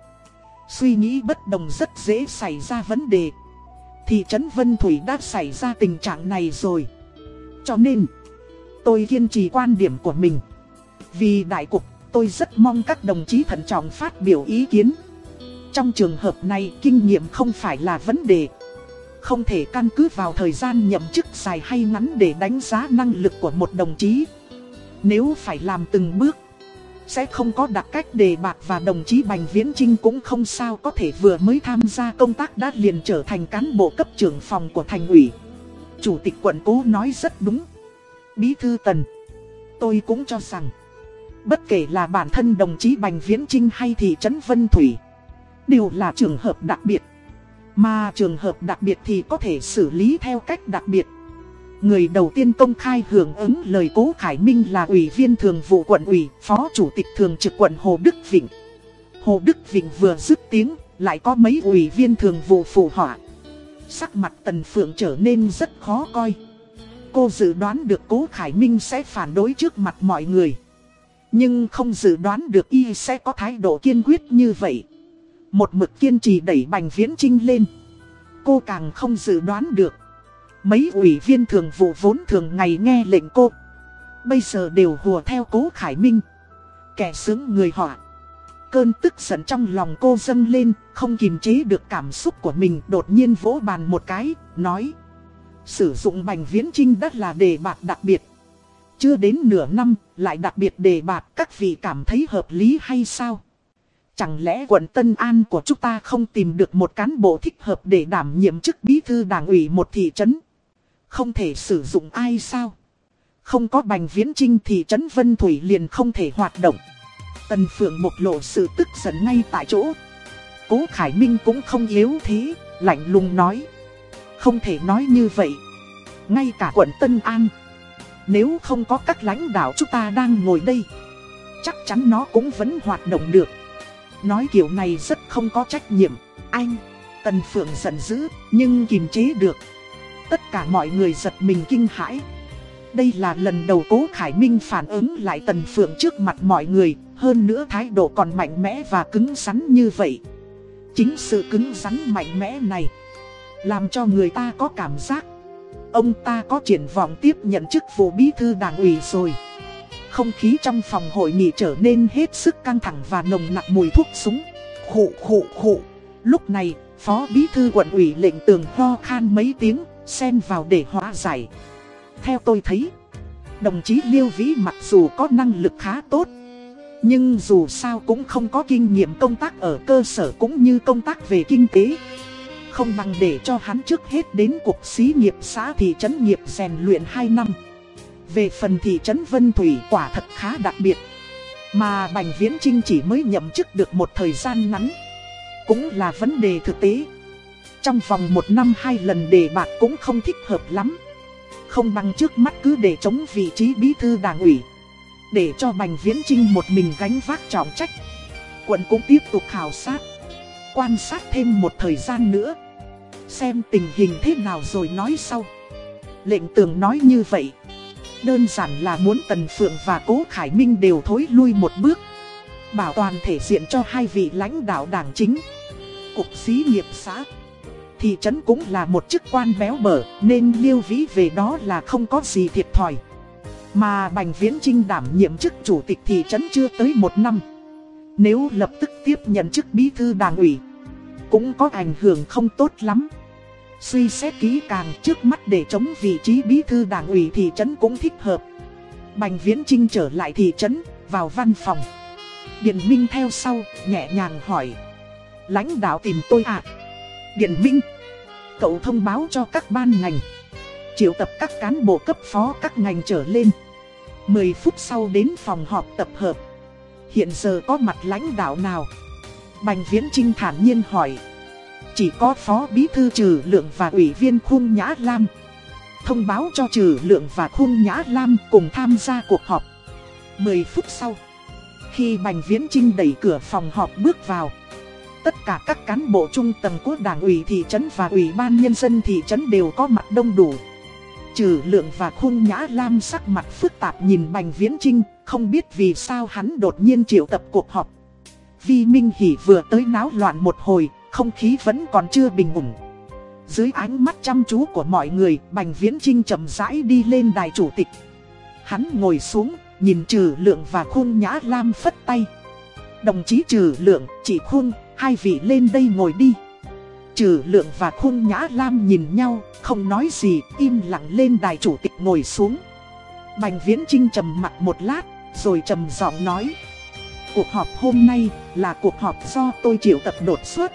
Suy nghĩ bất đồng rất dễ xảy ra vấn đề. Thị trấn Vân Thủy đã xảy ra tình trạng này rồi. Cho nên, tôi kiên trì quan điểm của mình. Vì đại cục, tôi rất mong các đồng chí thận trọng phát biểu ý kiến. Trong trường hợp này, kinh nghiệm không phải là vấn đề. Không thể căn cứ vào thời gian nhậm chức dài hay ngắn để đánh giá năng lực của một đồng chí. Nếu phải làm từng bước, sẽ không có đặc cách đề bạc và đồng chí Bành Viễn Trinh cũng không sao có thể vừa mới tham gia công tác đã liền trở thành cán bộ cấp trưởng phòng của thành ủy. Chủ tịch quận cố nói rất đúng. Bí thư Tần, tôi cũng cho rằng, bất kể là bản thân đồng chí Bành Viễn Trinh hay thị trấn Vân Thủy, đều là trường hợp đặc biệt. Mà trường hợp đặc biệt thì có thể xử lý theo cách đặc biệt. Người đầu tiên công khai hưởng ứng lời cố Khải Minh là ủy viên thường vụ quận ủy, phó chủ tịch thường trực quận Hồ Đức Vịnh. Hồ Đức Vịnh vừa dứt tiếng, lại có mấy ủy viên thường vụ phụ họa. Sắc mặt Tần Phượng trở nên rất khó coi. Cô dự đoán được cố Khải Minh sẽ phản đối trước mặt mọi người. Nhưng không dự đoán được y sẽ có thái độ kiên quyết như vậy. Một mực kiên trì đẩy Bành Viễn Trinh lên. Cô càng không dự đoán được. Mấy ủy viên thường vụ vốn thường ngày nghe lệnh cô. Bây giờ đều hùa theo cố Khải Minh. Kẻ sướng người họa. Cơn tức giận trong lòng cô dâng lên, không kìm chế được cảm xúc của mình đột nhiên vỗ bàn một cái, nói Sử dụng bành viễn trinh đất là đề bạt đặc biệt Chưa đến nửa năm, lại đặc biệt đề bạt các vị cảm thấy hợp lý hay sao? Chẳng lẽ quận Tân An của chúng ta không tìm được một cán bộ thích hợp để đảm nhiệm chức bí thư đảng ủy một thị trấn? Không thể sử dụng ai sao? Không có bành viễn trinh thì trấn Vân Thủy liền không thể hoạt động. Tần Phượng một lộ sự tức giận ngay tại chỗ. Cố Khải Minh cũng không yếu thế, lạnh lùng nói. Không thể nói như vậy. Ngay cả quận Tân An. Nếu không có các lãnh đạo chúng ta đang ngồi đây. Chắc chắn nó cũng vẫn hoạt động được. Nói kiểu này rất không có trách nhiệm. Anh, Tần Phượng giận dữ, nhưng kìm chế được. Tất cả mọi người giật mình kinh hãi. Đây là lần đầu Cố Khải Minh phản ứng lại Tần Phượng trước mặt mọi người, hơn nữa thái độ còn mạnh mẽ và cứng rắn như vậy. Chính sự cứng rắn mạnh mẽ này, làm cho người ta có cảm giác, ông ta có triển vọng tiếp nhận chức vụ bí thư đảng ủy rồi. Không khí trong phòng hội nghị trở nên hết sức căng thẳng và nồng nặc mùi thuốc súng. Khụ khụ khụ. Lúc này, phó bí thư quận ủy lệnh tường ho khan mấy tiếng, xen vào để hóa giải. Theo tôi thấy, đồng chí Liêu Vĩ mặc dù có năng lực khá tốt, nhưng dù sao cũng không có kinh nghiệm công tác ở cơ sở cũng như công tác về kinh tế. Không bằng để cho hắn trước hết đến cuộc xí nghiệp xã thị trấn nghiệp rèn luyện 2 năm. Về phần thị trấn Vân Thủy quả thật khá đặc biệt. Mà Bành Viễn Trinh chỉ mới nhậm chức được một thời gian ngắn. Cũng là vấn đề thực tế. Trong vòng một năm hai lần đề bạc cũng không thích hợp lắm. Không bằng trước mắt cứ để chống vị trí bí thư đảng ủy. Để cho Bành Viễn Trinh một mình gánh vác trọng trách. Quận cũng tiếp tục khảo sát. Quan sát thêm một thời gian nữa. Xem tình hình thế nào rồi nói sau. Lệnh tường nói như vậy. Đơn giản là muốn Tần Phượng và Cố Khải Minh đều thối lui một bước. Bảo toàn thể diện cho hai vị lãnh đạo đảng chính. Cục xí nghiệp xã. Thị trấn cũng là một chức quan béo bở nên liêu vĩ về đó là không có gì thiệt thòi. Mà Bành Viễn Trinh đảm nhiệm chức chủ tịch thị trấn chưa tới một năm. Nếu lập tức tiếp nhận chức bí thư đảng ủy, cũng có ảnh hưởng không tốt lắm. Suy xét kỹ càng trước mắt để chống vị trí bí thư đảng ủy thị trấn cũng thích hợp. Bành Viễn Trinh trở lại thị trấn, vào văn phòng. Điện Minh theo sau, nhẹ nhàng hỏi. Lãnh đạo tìm tôi à? Điện Minh, cậu thông báo cho các ban ngành. Triệu tập các cán bộ cấp phó các ngành trở lên. 10 phút sau đến phòng họp tập hợp. Hiện giờ có mặt lãnh đạo nào? Bành Viễn Trinh thản nhiên hỏi. Chỉ có phó bí thư trừ lượng và ủy viên khung nhã lam. Thông báo cho trừ lượng và khung nhã lam cùng tham gia cuộc họp. 10 phút sau, khi Bành Viễn Trinh đẩy cửa phòng họp bước vào, tất cả các cán bộ trung tầng của đảng ủy thị trấn và ủy ban nhân dân thị trấn đều có mặt đông đủ. Trừ lượng và khung nhã lam sắc mặt phức tạp nhìn Bành Viễn Trinh, không biết vì sao hắn đột nhiên triệu tập cuộc họp. Vi Minh Hỷ vừa tới náo loạn một hồi, không khí vẫn còn chưa bình ổn. Dưới ánh mắt chăm chú của mọi người, Bành Viễn Trinh chậm rãi đi lên đài chủ tịch. Hắn ngồi xuống, nhìn trừ lượng và khung nhã lam phất tay. Đồng chí trừ lượng, chị khung, hai vị lên đây ngồi đi. Trừ lượng và khung nhã lam nhìn nhau, không nói gì, im lặng lên đài chủ tịch ngồi xuống. Bành Viễn Trinh trầm mặt một lát, rồi trầm giọng nói. Cuộc họp hôm nay là cuộc họp do tôi triệu tập đột xuất.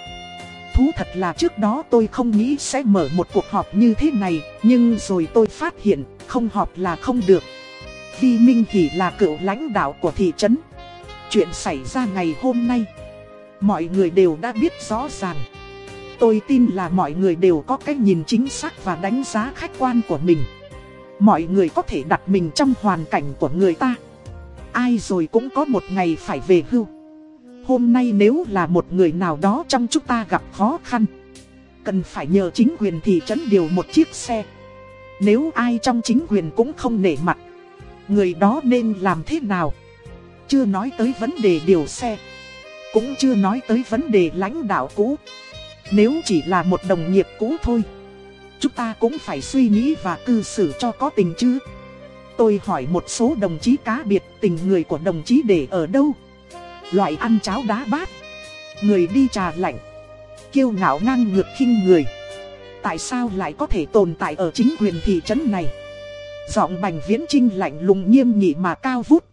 Thú thật là trước đó tôi không nghĩ sẽ mở một cuộc họp như thế này, nhưng rồi tôi phát hiện không họp là không được. Vi Minh Hỷ là cựu lãnh đạo của thị trấn. Chuyện xảy ra ngày hôm nay, mọi người đều đã biết rõ ràng. Tôi tin là mọi người đều có cách nhìn chính xác và đánh giá khách quan của mình. Mọi người có thể đặt mình trong hoàn cảnh của người ta. Ai rồi cũng có một ngày phải về hưu. Hôm nay nếu là một người nào đó trong chúng ta gặp khó khăn, Cần phải nhờ chính quyền thị trấn điều một chiếc xe Nếu ai trong chính quyền cũng không nể mặt, Người đó nên làm thế nào chưa nói tới vấn đề điều xe. Cũng chưa nói tới vấn đề lãnh đạo cũ. Nếu chỉ là một đồng nghiệp cũ thôi. Chúng ta cũng phải suy nghĩ và cư xử cho có tình chứ. Tôi hỏi một số đồng chí cá biệt, tình người của đồng chí để ở đâu. Loại ăn cháo đá bát. Người đi trà lạnh. Kiêu ngạo ngang ngược khinh người. Tại sao lại có thể tồn tại ở chính quyền thị trấn này? Giọng bành viễn trinh lạnh lùng nghiêm nghị mà cao vút.